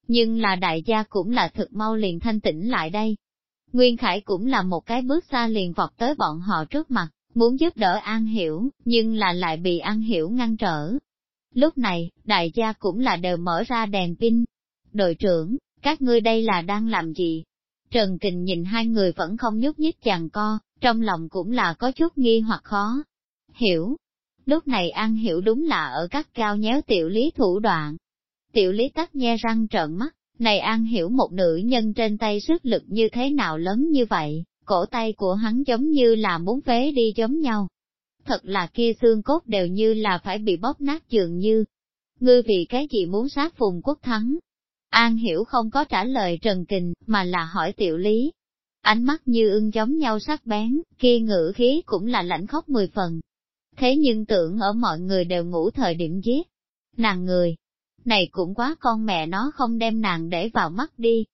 Nhưng là đại gia cũng là thực mau liền thanh tỉnh lại đây, Nguyên Khải cũng là một cái bước xa liền vọt tới bọn họ trước mặt, muốn giúp đỡ An Hiểu, nhưng là lại bị An Hiểu ngăn trở. Lúc này, đại gia cũng là đều mở ra đèn pin. Đội trưởng, các ngươi đây là đang làm gì? Trần Kình nhìn hai người vẫn không nhúc nhích chàng co, trong lòng cũng là có chút nghi hoặc khó. Hiểu. Lúc này An Hiểu đúng là ở các cao nhéo tiểu lý thủ đoạn. Tiểu lý tắt nhe răng trợn mắt, này An Hiểu một nữ nhân trên tay sức lực như thế nào lớn như vậy, cổ tay của hắn giống như là muốn phế đi giống nhau. Thật là kia xương cốt đều như là phải bị bóp nát dường như. Ngươi vì cái gì muốn sát phùng quốc thắng? An Hiểu không có trả lời Trần Kình, mà là hỏi tiểu lý. Ánh mắt như ưng giống nhau sắc bén, kia ngữ khí cũng là lãnh khóc mười phần. Thế nhưng tưởng ở mọi người đều ngủ thời điểm giết. Nàng người, này cũng quá con mẹ nó không đem nàng để vào mắt đi.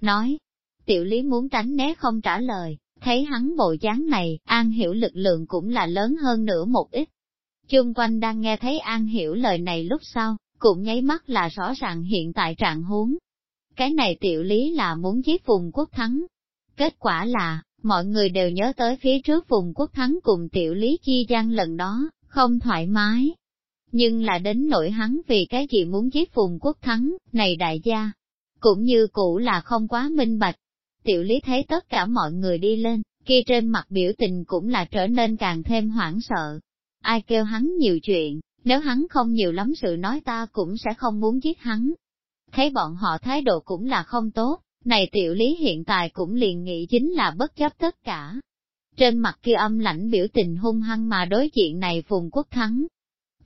Nói, tiểu lý muốn tránh né không trả lời, thấy hắn bộ dáng này, An Hiểu lực lượng cũng là lớn hơn nữa một ít. Chung quanh đang nghe thấy An Hiểu lời này lúc sau, cũng nháy mắt là rõ ràng hiện tại trạng huống. Cái này tiểu lý là muốn giết Phùng Quốc Thắng. Kết quả là, mọi người đều nhớ tới phía trước vùng Quốc Thắng cùng tiểu lý chi gian lần đó, không thoải mái. Nhưng là đến nỗi hắn vì cái gì muốn giết vùng Quốc Thắng, này đại gia, cũng như cũ là không quá minh bạch. Tiểu lý thấy tất cả mọi người đi lên, kia trên mặt biểu tình cũng là trở nên càng thêm hoảng sợ. Ai kêu hắn nhiều chuyện, nếu hắn không nhiều lắm sự nói ta cũng sẽ không muốn giết hắn. Thấy bọn họ thái độ cũng là không tốt, này tiểu lý hiện tại cũng liền nghĩ chính là bất chấp tất cả. Trên mặt kia âm lãnh biểu tình hung hăng mà đối diện này Phùng Quốc Thắng.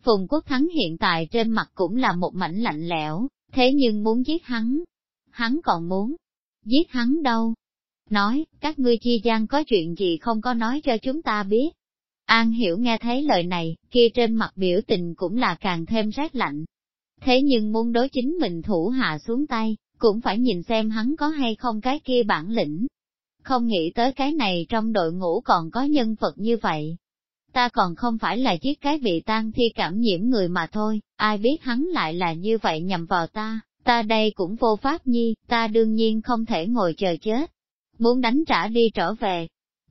Phùng Quốc Thắng hiện tại trên mặt cũng là một mảnh lạnh lẽo, thế nhưng muốn giết hắn. Hắn còn muốn giết hắn đâu. Nói, các ngươi chi gian có chuyện gì không có nói cho chúng ta biết. An hiểu nghe thấy lời này, kia trên mặt biểu tình cũng là càng thêm rét lạnh. Thế nhưng muốn đối chính mình thủ hạ xuống tay, cũng phải nhìn xem hắn có hay không cái kia bản lĩnh. Không nghĩ tới cái này trong đội ngũ còn có nhân vật như vậy. Ta còn không phải là chiếc cái bị tan thi cảm nhiễm người mà thôi, ai biết hắn lại là như vậy nhầm vào ta, ta đây cũng vô pháp nhi, ta đương nhiên không thể ngồi chờ chết. Muốn đánh trả đi trở về,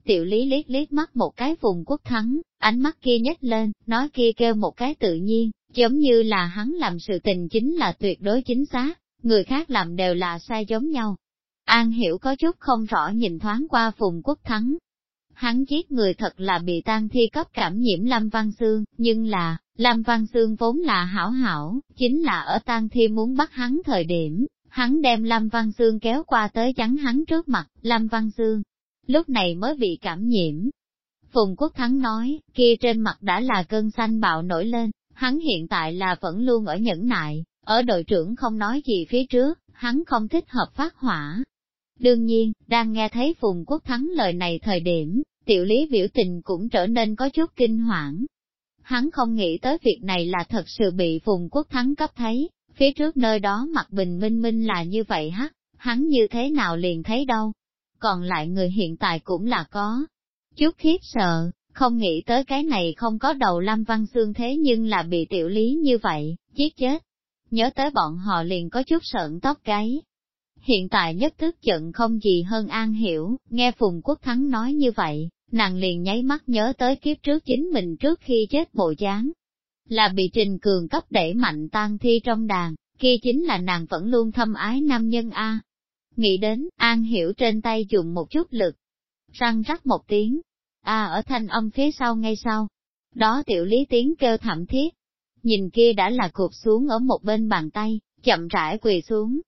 Tiểu lý liếc liếc mắt một cái vùng quốc thắng, ánh mắt kia nhếch lên, nói kia kêu một cái tự nhiên, giống như là hắn làm sự tình chính là tuyệt đối chính xác, người khác làm đều là sai giống nhau. An hiểu có chút không rõ nhìn thoáng qua phùng quốc thắng. Hắn giết người thật là bị tan thi cấp cảm nhiễm Lâm Văn Sương, nhưng là, Lâm Văn Sương vốn là hảo hảo, chính là ở tan thi muốn bắt hắn thời điểm, hắn đem Lâm Văn Sương kéo qua tới chắn hắn trước mặt, Lâm Văn Sương, lúc này mới bị cảm nhiễm. Phùng Quốc Thắng nói, kia trên mặt đã là cơn xanh bạo nổi lên, hắn hiện tại là vẫn luôn ở nhẫn nại, ở đội trưởng không nói gì phía trước, hắn không thích hợp phát hỏa. Đương nhiên, đang nghe thấy Phùng Quốc Thắng lời này thời điểm, tiểu lý biểu tình cũng trở nên có chút kinh hoảng. Hắn không nghĩ tới việc này là thật sự bị Phùng Quốc Thắng cấp thấy, phía trước nơi đó mặt bình minh minh là như vậy hắc, hắn như thế nào liền thấy đâu, còn lại người hiện tại cũng là có. Chút khiếp sợ, không nghĩ tới cái này không có đầu Lâm Văn Xương thế nhưng là bị tiểu lý như vậy, giết chết. Nhớ tới bọn họ liền có chút sợn tóc gáy. Hiện tại nhất tức giận không gì hơn an hiểu, nghe Phùng Quốc Thắng nói như vậy, nàng liền nháy mắt nhớ tới kiếp trước chính mình trước khi chết bộ dáng. Là bị Trình Cường cấp đẩy mạnh tan thi trong đàn, kia chính là nàng vẫn luôn thâm ái nam nhân A, Nghĩ đến, An Hiểu trên tay dùng một chút lực. Răng rắc một tiếng. À ở thanh âm phía sau ngay sau. Đó tiểu lý tiếng kêu thảm thiết. Nhìn kia đã là cụp xuống ở một bên bàn tay, chậm rãi quỳ xuống.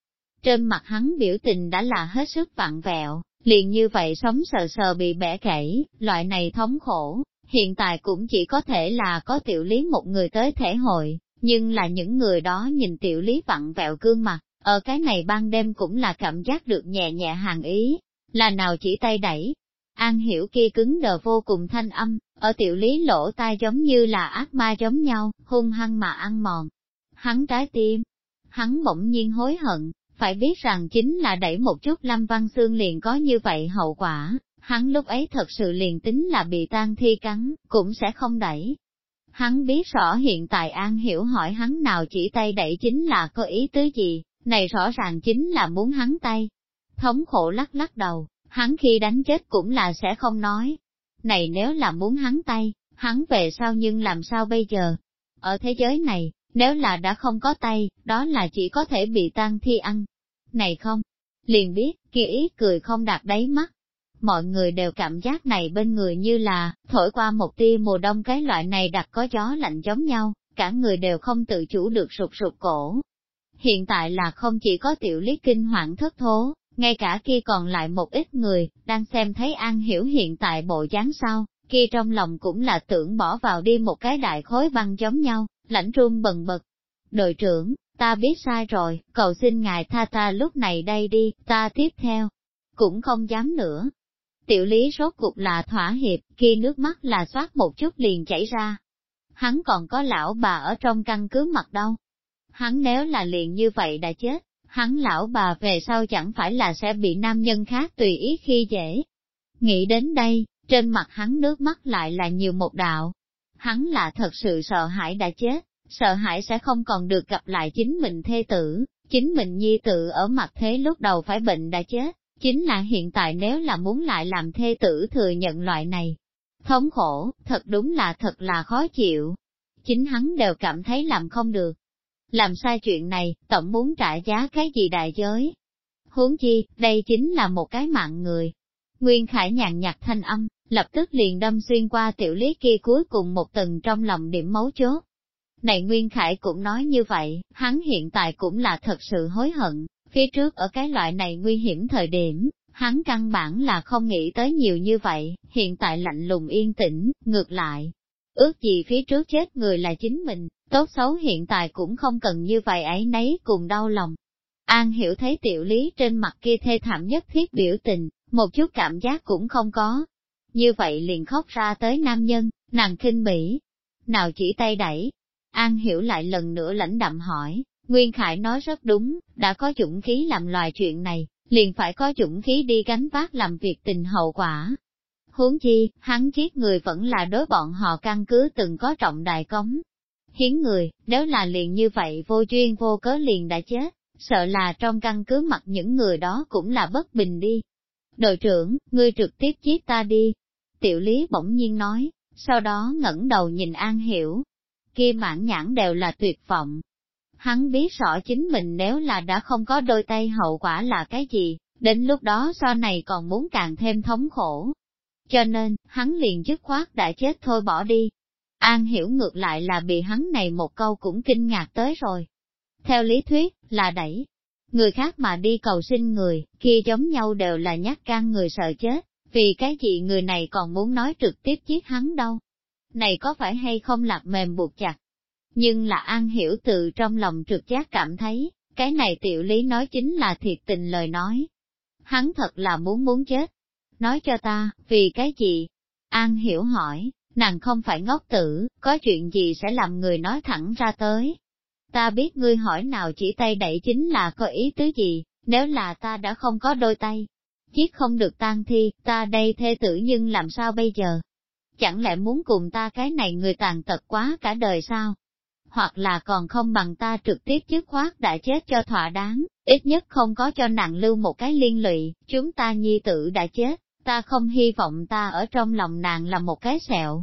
Trên mặt hắn biểu tình đã là hết sức vặn vẹo, liền như vậy sống sờ sờ bị bẻ gãy, loại này thống khổ, hiện tại cũng chỉ có thể là có tiểu lý một người tới thể hội, nhưng là những người đó nhìn tiểu lý vặn vẹo gương mặt, ở cái này ban đêm cũng là cảm giác được nhẹ nhẹ hàng ý, là nào chỉ tay đẩy. An hiểu kia cứng đờ vô cùng thanh âm, ở tiểu lý lỗ tai giống như là ác ma giống nhau, hung hăng mà ăn mòn. Hắn trái tim, hắn bỗng nhiên hối hận, phải biết rằng chính là đẩy một chút Lâm Văn Xương liền có như vậy hậu quả, hắn lúc ấy thật sự liền tính là bị tan thi cắn, cũng sẽ không đẩy. Hắn biết rõ hiện tại An Hiểu hỏi hắn nào chỉ tay đẩy chính là có ý tứ gì, này rõ ràng chính là muốn hắn tay. Thống khổ lắc lắc đầu, hắn khi đánh chết cũng là sẽ không nói. Này nếu là muốn hắn tay, hắn về sau nhưng làm sao bây giờ? Ở thế giới này, nếu là đã không có tay, đó là chỉ có thể bị tan thi ăn. Này không, liền biết, kia ý cười không đạt đáy mắt. mọi người đều cảm giác này bên người như là, thổi qua một tia mùa đông cái loại này đặt có gió lạnh giống nhau, cả người đều không tự chủ được sụt sụt cổ. Hiện tại là không chỉ có tiểu lý kinh hoảng thất thố, ngay cả kia còn lại một ít người, đang xem thấy An Hiểu hiện tại bộ dáng sau, kia trong lòng cũng là tưởng bỏ vào đi một cái đại khối băng giống nhau, lãnh run bần bật. Đội trưởng, ta biết sai rồi, cầu xin ngài tha ta lúc này đây đi, ta tiếp theo, cũng không dám nữa. Tiểu lý rốt cục là thỏa hiệp, khi nước mắt là xoát một chút liền chảy ra. Hắn còn có lão bà ở trong căn cứ mặt đâu. Hắn nếu là liền như vậy đã chết, hắn lão bà về sau chẳng phải là sẽ bị nam nhân khác tùy ý khi dễ. Nghĩ đến đây, trên mặt hắn nước mắt lại là nhiều một đạo. Hắn là thật sự sợ hãi đã chết, sợ hãi sẽ không còn được gặp lại chính mình thê tử, chính mình nhi tự ở mặt thế lúc đầu phải bệnh đã chết, chính là hiện tại nếu là muốn lại làm thê tử thừa nhận loại này. Thống khổ, thật đúng là thật là khó chịu. Chính hắn đều cảm thấy làm không được. Làm sai chuyện này, tổng muốn trả giá cái gì đại giới. Huống chi, đây chính là một cái mạng người. Nguyên Khải nhàn nhạt thanh âm, lập tức liền đâm xuyên qua tiểu lý kia cuối cùng một tầng trong lòng điểm mấu chốt. Này Nguyên Khải cũng nói như vậy, hắn hiện tại cũng là thật sự hối hận, phía trước ở cái loại này nguy hiểm thời điểm, hắn căn bản là không nghĩ tới nhiều như vậy, hiện tại lạnh lùng yên tĩnh, ngược lại. Ước gì phía trước chết người là chính mình, tốt xấu hiện tại cũng không cần như vậy ấy nấy cùng đau lòng. An hiểu thấy tiểu lý trên mặt kia thê thảm nhất thiết biểu tình, một chút cảm giác cũng không có. Như vậy liền khóc ra tới nam nhân, nàng kinh bỉ. Nào chỉ tay đẩy, An hiểu lại lần nữa lãnh đạm hỏi, Nguyên Khải nói rất đúng, đã có dũng khí làm loài chuyện này, liền phải có dũng khí đi gánh vác làm việc tình hậu quả. Huống chi, hắn giết người vẫn là đối bọn họ căn cứ từng có trọng đại cống. Hiến người, nếu là liền như vậy vô duyên vô cớ liền đã chết, sợ là trong căn cứ mặt những người đó cũng là bất bình đi. Đội trưởng, ngươi trực tiếp giết ta đi. Tiểu lý bỗng nhiên nói, sau đó ngẩng đầu nhìn An Hiểu, kia mãn nhãn đều là tuyệt vọng. Hắn biết rõ chính mình nếu là đã không có đôi tay hậu quả là cái gì, đến lúc đó sau này còn muốn càng thêm thống khổ. Cho nên, hắn liền dứt khoát đã chết thôi bỏ đi. An hiểu ngược lại là bị hắn này một câu cũng kinh ngạc tới rồi. Theo lý thuyết, là đẩy. Người khác mà đi cầu sinh người, kia giống nhau đều là nhát gan người sợ chết, vì cái gì người này còn muốn nói trực tiếp giết hắn đâu này có phải hay không lạc mềm buộc chặt. Nhưng là An Hiểu từ trong lòng trực giác cảm thấy, cái này tiểu lý nói chính là thiệt tình lời nói. Hắn thật là muốn muốn chết. Nói cho ta, vì cái gì? An Hiểu hỏi, nàng không phải ngốc tử, có chuyện gì sẽ làm người nói thẳng ra tới. Ta biết ngươi hỏi nào chỉ tay đẩy chính là có ý tứ gì, nếu là ta đã không có đôi tay, chiếc không được tan thi, ta đây thê tử nhưng làm sao bây giờ? chẳng lẽ muốn cùng ta cái này người tàn tật quá cả đời sao? Hoặc là còn không bằng ta trực tiếp chức khoát đã chết cho thỏa đáng, ít nhất không có cho nặng lưu một cái liên lụy, chúng ta nhi tử đã chết, ta không hy vọng ta ở trong lòng nàng là một cái sẹo.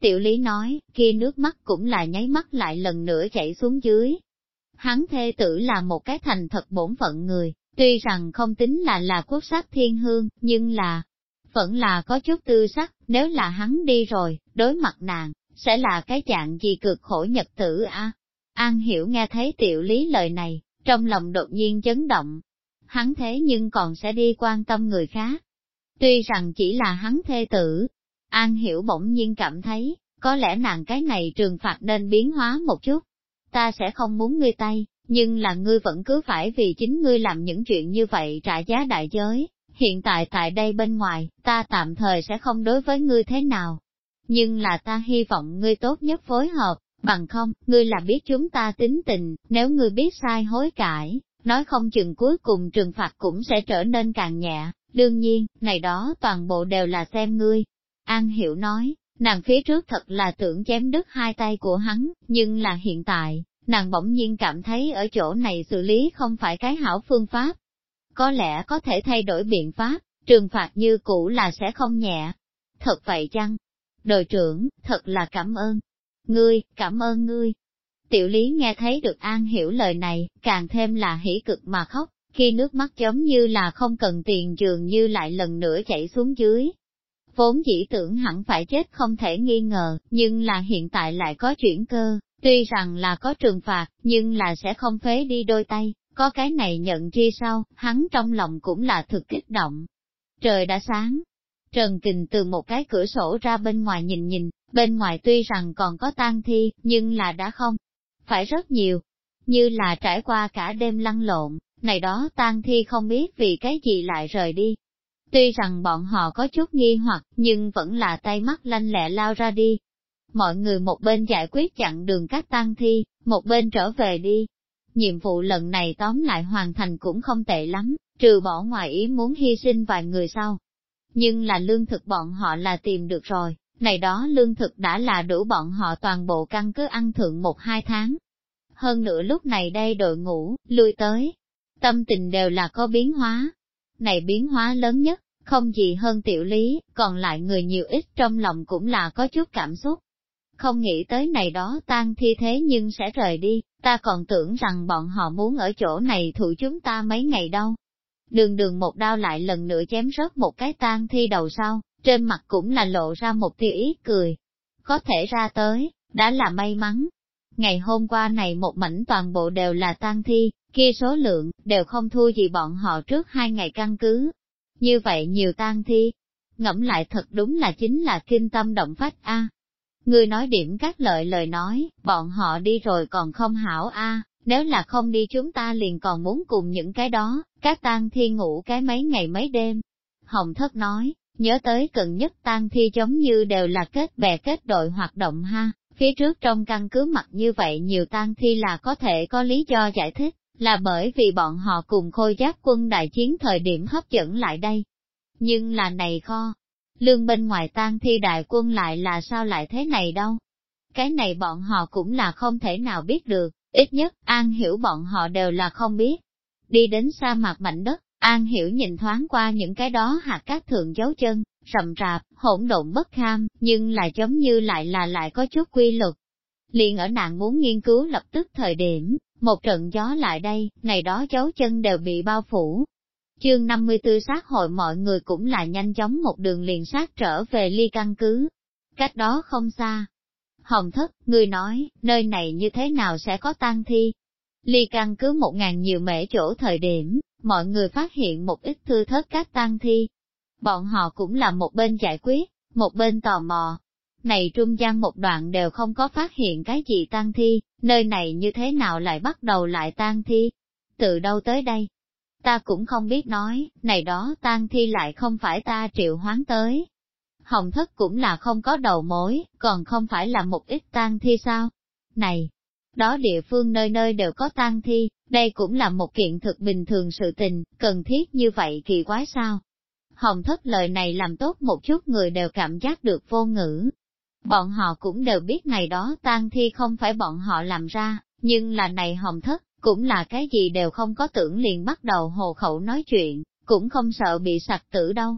Tiểu lý nói, kia nước mắt cũng là nháy mắt lại lần nữa chảy xuống dưới. Hắn thê tử là một cái thành thật bổn phận người, tuy rằng không tính là là quốc sắc thiên hương, nhưng là, vẫn là có chút tư sắc, nếu là hắn đi rồi, đối mặt nàng, sẽ là cái dạng gì cực khổ nhật tử a An hiểu nghe thấy tiểu lý lời này, trong lòng đột nhiên chấn động. Hắn thế nhưng còn sẽ đi quan tâm người khác. Tuy rằng chỉ là hắn thê tử, An hiểu bỗng nhiên cảm thấy, có lẽ nàng cái này trừng phạt nên biến hóa một chút. Ta sẽ không muốn ngươi tay, nhưng là ngươi vẫn cứ phải vì chính ngươi làm những chuyện như vậy trả giá đại giới hiện tại tại đây bên ngoài, ta tạm thời sẽ không đối với ngươi thế nào. Nhưng là ta hy vọng ngươi tốt nhất phối hợp, bằng không, ngươi là biết chúng ta tính tình, nếu ngươi biết sai hối cải, nói không chừng cuối cùng trừng phạt cũng sẽ trở nên càng nhẹ, đương nhiên, này đó toàn bộ đều là xem ngươi. An Hiểu nói, nàng phía trước thật là tưởng chém đứt hai tay của hắn, nhưng là hiện tại, nàng bỗng nhiên cảm thấy ở chỗ này xử lý không phải cái hảo phương pháp, có lẽ có thể thay đổi biện pháp, trừng phạt như cũ là sẽ không nhẹ. Thật vậy chăng? Đội trưởng, thật là cảm ơn. Ngươi, cảm ơn ngươi. Tiểu lý nghe thấy được An hiểu lời này, càng thêm là hỉ cực mà khóc, khi nước mắt giống như là không cần tiền dường như lại lần nữa chảy xuống dưới. Vốn chỉ tưởng hẳn phải chết không thể nghi ngờ, nhưng là hiện tại lại có chuyển cơ, tuy rằng là có trừng phạt, nhưng là sẽ không phế đi đôi tay, có cái này nhận chi sau, hắn trong lòng cũng là thực kích động. Trời đã sáng, Trần Kình từ một cái cửa sổ ra bên ngoài nhìn nhìn, bên ngoài tuy rằng còn có tang thi, nhưng là đã không, phải rất nhiều, như là trải qua cả đêm lăn lộn, này đó tang thi không biết vì cái gì lại rời đi. Tuy rằng bọn họ có chút nghi hoặc, nhưng vẫn là tay mắt lanh lẹ lao ra đi. Mọi người một bên giải quyết chặn đường các tang thi, một bên trở về đi. Nhiệm vụ lần này tóm lại hoàn thành cũng không tệ lắm, trừ bỏ ngoài ý muốn hy sinh vài người sau. Nhưng là lương thực bọn họ là tìm được rồi, này đó lương thực đã là đủ bọn họ toàn bộ căn cứ ăn thượng một hai tháng. Hơn nữa lúc này đây đội ngũ, lui tới, tâm tình đều là có biến hóa. Này biến hóa lớn nhất, không gì hơn tiểu lý, còn lại người nhiều ít trong lòng cũng là có chút cảm xúc. Không nghĩ tới này đó tan thi thế nhưng sẽ rời đi, ta còn tưởng rằng bọn họ muốn ở chỗ này thụ chúng ta mấy ngày đâu. Đường đường một đao lại lần nữa chém rớt một cái tan thi đầu sau, trên mặt cũng là lộ ra một tia ý cười. Có thể ra tới, đã là may mắn. Ngày hôm qua này một mảnh toàn bộ đều là tang thi, kia số lượng, đều không thua gì bọn họ trước hai ngày căn cứ. Như vậy nhiều tang thi, ngẫm lại thật đúng là chính là kinh tâm động phách a. Người nói điểm các lợi lời nói, bọn họ đi rồi còn không hảo a, nếu là không đi chúng ta liền còn muốn cùng những cái đó, các tang thi ngủ cái mấy ngày mấy đêm. Hồng thất nói, nhớ tới cần nhất tang thi giống như đều là kết bè kết đội hoạt động ha, phía trước trong căn cứ mặt như vậy nhiều tang thi là có thể có lý do giải thích, là bởi vì bọn họ cùng khôi giáp quân đại chiến thời điểm hấp dẫn lại đây. Nhưng là này kho, lương bên ngoài tang thi đại quân lại là sao lại thế này đâu. Cái này bọn họ cũng là không thể nào biết được, ít nhất An Hiểu bọn họ đều là không biết. Đi đến sa mạc mảnh đất, An Hiểu nhìn thoáng qua những cái đó hạt cát thượng dấu chân, rậm rạp, hỗn độn bất kham, nhưng là giống như lại là lại có chút quy luật. Liền ở nàng muốn nghiên cứu lập tức thời điểm, một trận gió lại đây, này đó dấu chân đều bị bao phủ. Chương 54 sát hội mọi người cũng là nhanh chóng một đường liền sát trở về ly căn cứ. Cách đó không xa. Hồng thất, người nói, nơi này như thế nào sẽ có tang thi? Ly căn cứ một ngàn nhiều mễ chỗ thời điểm, mọi người phát hiện một ít thư thớt các tang thi. Bọn họ cũng là một bên giải quyết, một bên tò mò. Này trung gian một đoạn đều không có phát hiện cái gì tang thi, nơi này như thế nào lại bắt đầu lại tang thi? Từ đâu tới đây? Ta cũng không biết nói, này đó tang thi lại không phải ta triệu hoán tới. Hồng thất cũng là không có đầu mối, còn không phải là một ít tang thi sao? Này, đó địa phương nơi nơi đều có tang thi, đây cũng là một kiện thực bình thường sự tình, cần thiết như vậy kỳ quái sao? Hồng thất lời này làm tốt một chút người đều cảm giác được vô ngữ. Bọn họ cũng đều biết ngày đó tang thi không phải bọn họ làm ra, nhưng là này hồng thất, cũng là cái gì đều không có tưởng liền bắt đầu hồ khẩu nói chuyện, cũng không sợ bị sặc tử đâu.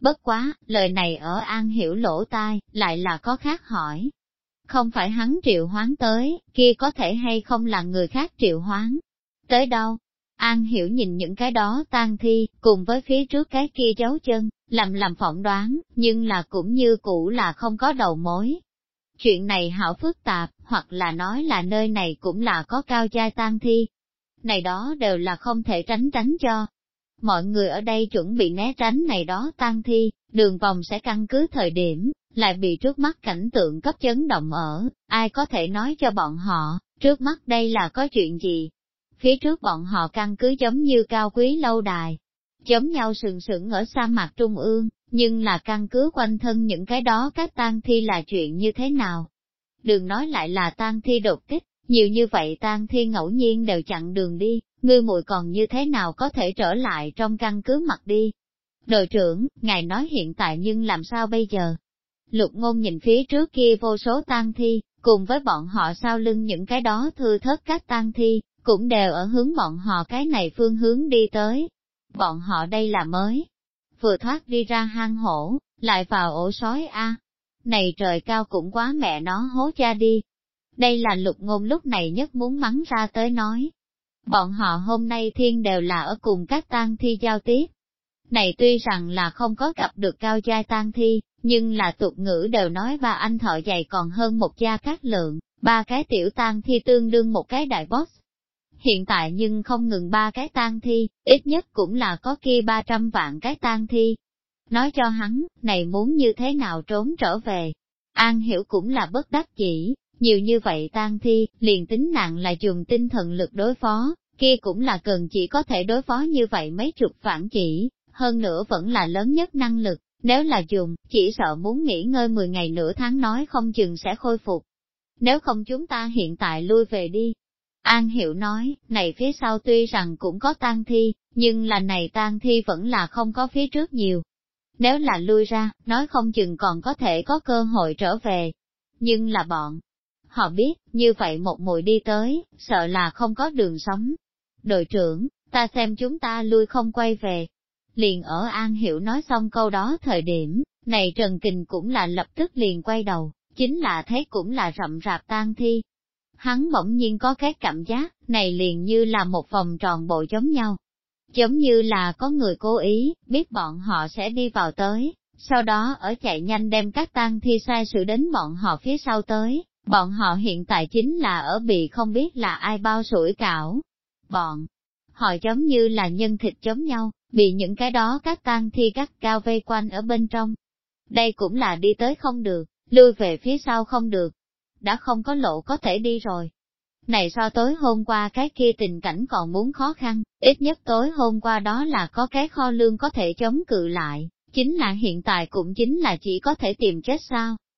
Bất quá, lời này ở An Hiểu lỗ tai, lại là có khác hỏi, không phải hắn triệu hoán tới, kia có thể hay không là người khác triệu hoán. Tới đâu? An hiểu nhìn những cái đó tan thi, cùng với phía trước cái kia dấu chân, làm làm phỏng đoán, nhưng là cũng như cũ là không có đầu mối. Chuyện này hảo phức tạp, hoặc là nói là nơi này cũng là có cao giai tan thi. Này đó đều là không thể tránh tránh cho. Mọi người ở đây chuẩn bị né tránh này đó tan thi, đường vòng sẽ căn cứ thời điểm, lại bị trước mắt cảnh tượng cấp chấn động ở, ai có thể nói cho bọn họ, trước mắt đây là có chuyện gì? Phía trước bọn họ căn cứ giống như cao quý lâu đài, giống nhau sừng sững ở sa mạc trung ương, nhưng là căn cứ quanh thân những cái đó các tang thi là chuyện như thế nào? Đừng nói lại là tang thi đột kích, nhiều như vậy tang thi ngẫu nhiên đều chặn đường đi, ngươi muội còn như thế nào có thể trở lại trong căn cứ mặt đi? Đội trưởng, ngài nói hiện tại nhưng làm sao bây giờ? Lục ngôn nhìn phía trước kia vô số tang thi, cùng với bọn họ sau lưng những cái đó thư thất các tang thi, cũng đều ở hướng bọn họ cái này phương hướng đi tới. Bọn họ đây là mới. Vừa thoát đi ra hang hổ, lại vào ổ sói a. Này trời cao cũng quá mẹ nó hố cha đi. Đây là lục ngôn lúc này nhất muốn mắng ra tới nói. Bọn họ hôm nay thiên đều là ở cùng các tang thi giao tiếp. Này tuy rằng là không có gặp được cao giai tang thi, nhưng là tục ngữ đều nói ba anh thợ dày còn hơn một gia cát lượng, ba cái tiểu tang thi tương đương một cái đại boss. Hiện tại nhưng không ngừng ba cái tang thi, ít nhất cũng là có kia 300 vạn cái tang thi. Nói cho hắn, này muốn như thế nào trốn trở về. An hiểu cũng là bất đắc chỉ, nhiều như vậy tang thi, liền tính nặng là dùng tinh thần lực đối phó, kia cũng là cần chỉ có thể đối phó như vậy mấy chục phản chỉ, hơn nữa vẫn là lớn nhất năng lực, nếu là dùng, chỉ sợ muốn nghỉ ngơi 10 ngày nửa tháng nói không chừng sẽ khôi phục. Nếu không chúng ta hiện tại lui về đi. An Hiểu nói, này phía sau tuy rằng cũng có tang thi, nhưng là này tang thi vẫn là không có phía trước nhiều. Nếu là lui ra, nói không chừng còn có thể có cơ hội trở về. Nhưng là bọn, họ biết, như vậy một mùi đi tới, sợ là không có đường sống. Đội trưởng, ta xem chúng ta lui không quay về, Liền ở An Hiểu nói xong câu đó thời điểm, này Trần Kình cũng là lập tức liền quay đầu, chính là thấy cũng là rậm rạp tan thi. Hắn bỗng nhiên có cái cảm giác, này liền như là một vòng tròn bộ giống nhau. Giống như là có người cố ý, biết bọn họ sẽ đi vào tới, sau đó ở chạy nhanh đem các tang thi sai sự đến bọn họ phía sau tới, bọn họ hiện tại chính là ở bị không biết là ai bao sủi cảo. Bọn họ giống như là nhân thịt giống nhau, bị những cái đó các tang thi cắt cao vây quanh ở bên trong. Đây cũng là đi tới không được, lui về phía sau không được, đã không có lộ có thể đi rồi. Này so tối hôm qua cái kia tình cảnh còn muốn khó khăn, ít nhất tối hôm qua đó là có cái kho lương có thể chống cự lại, chính là hiện tại cũng chính là chỉ có thể tìm chết sao.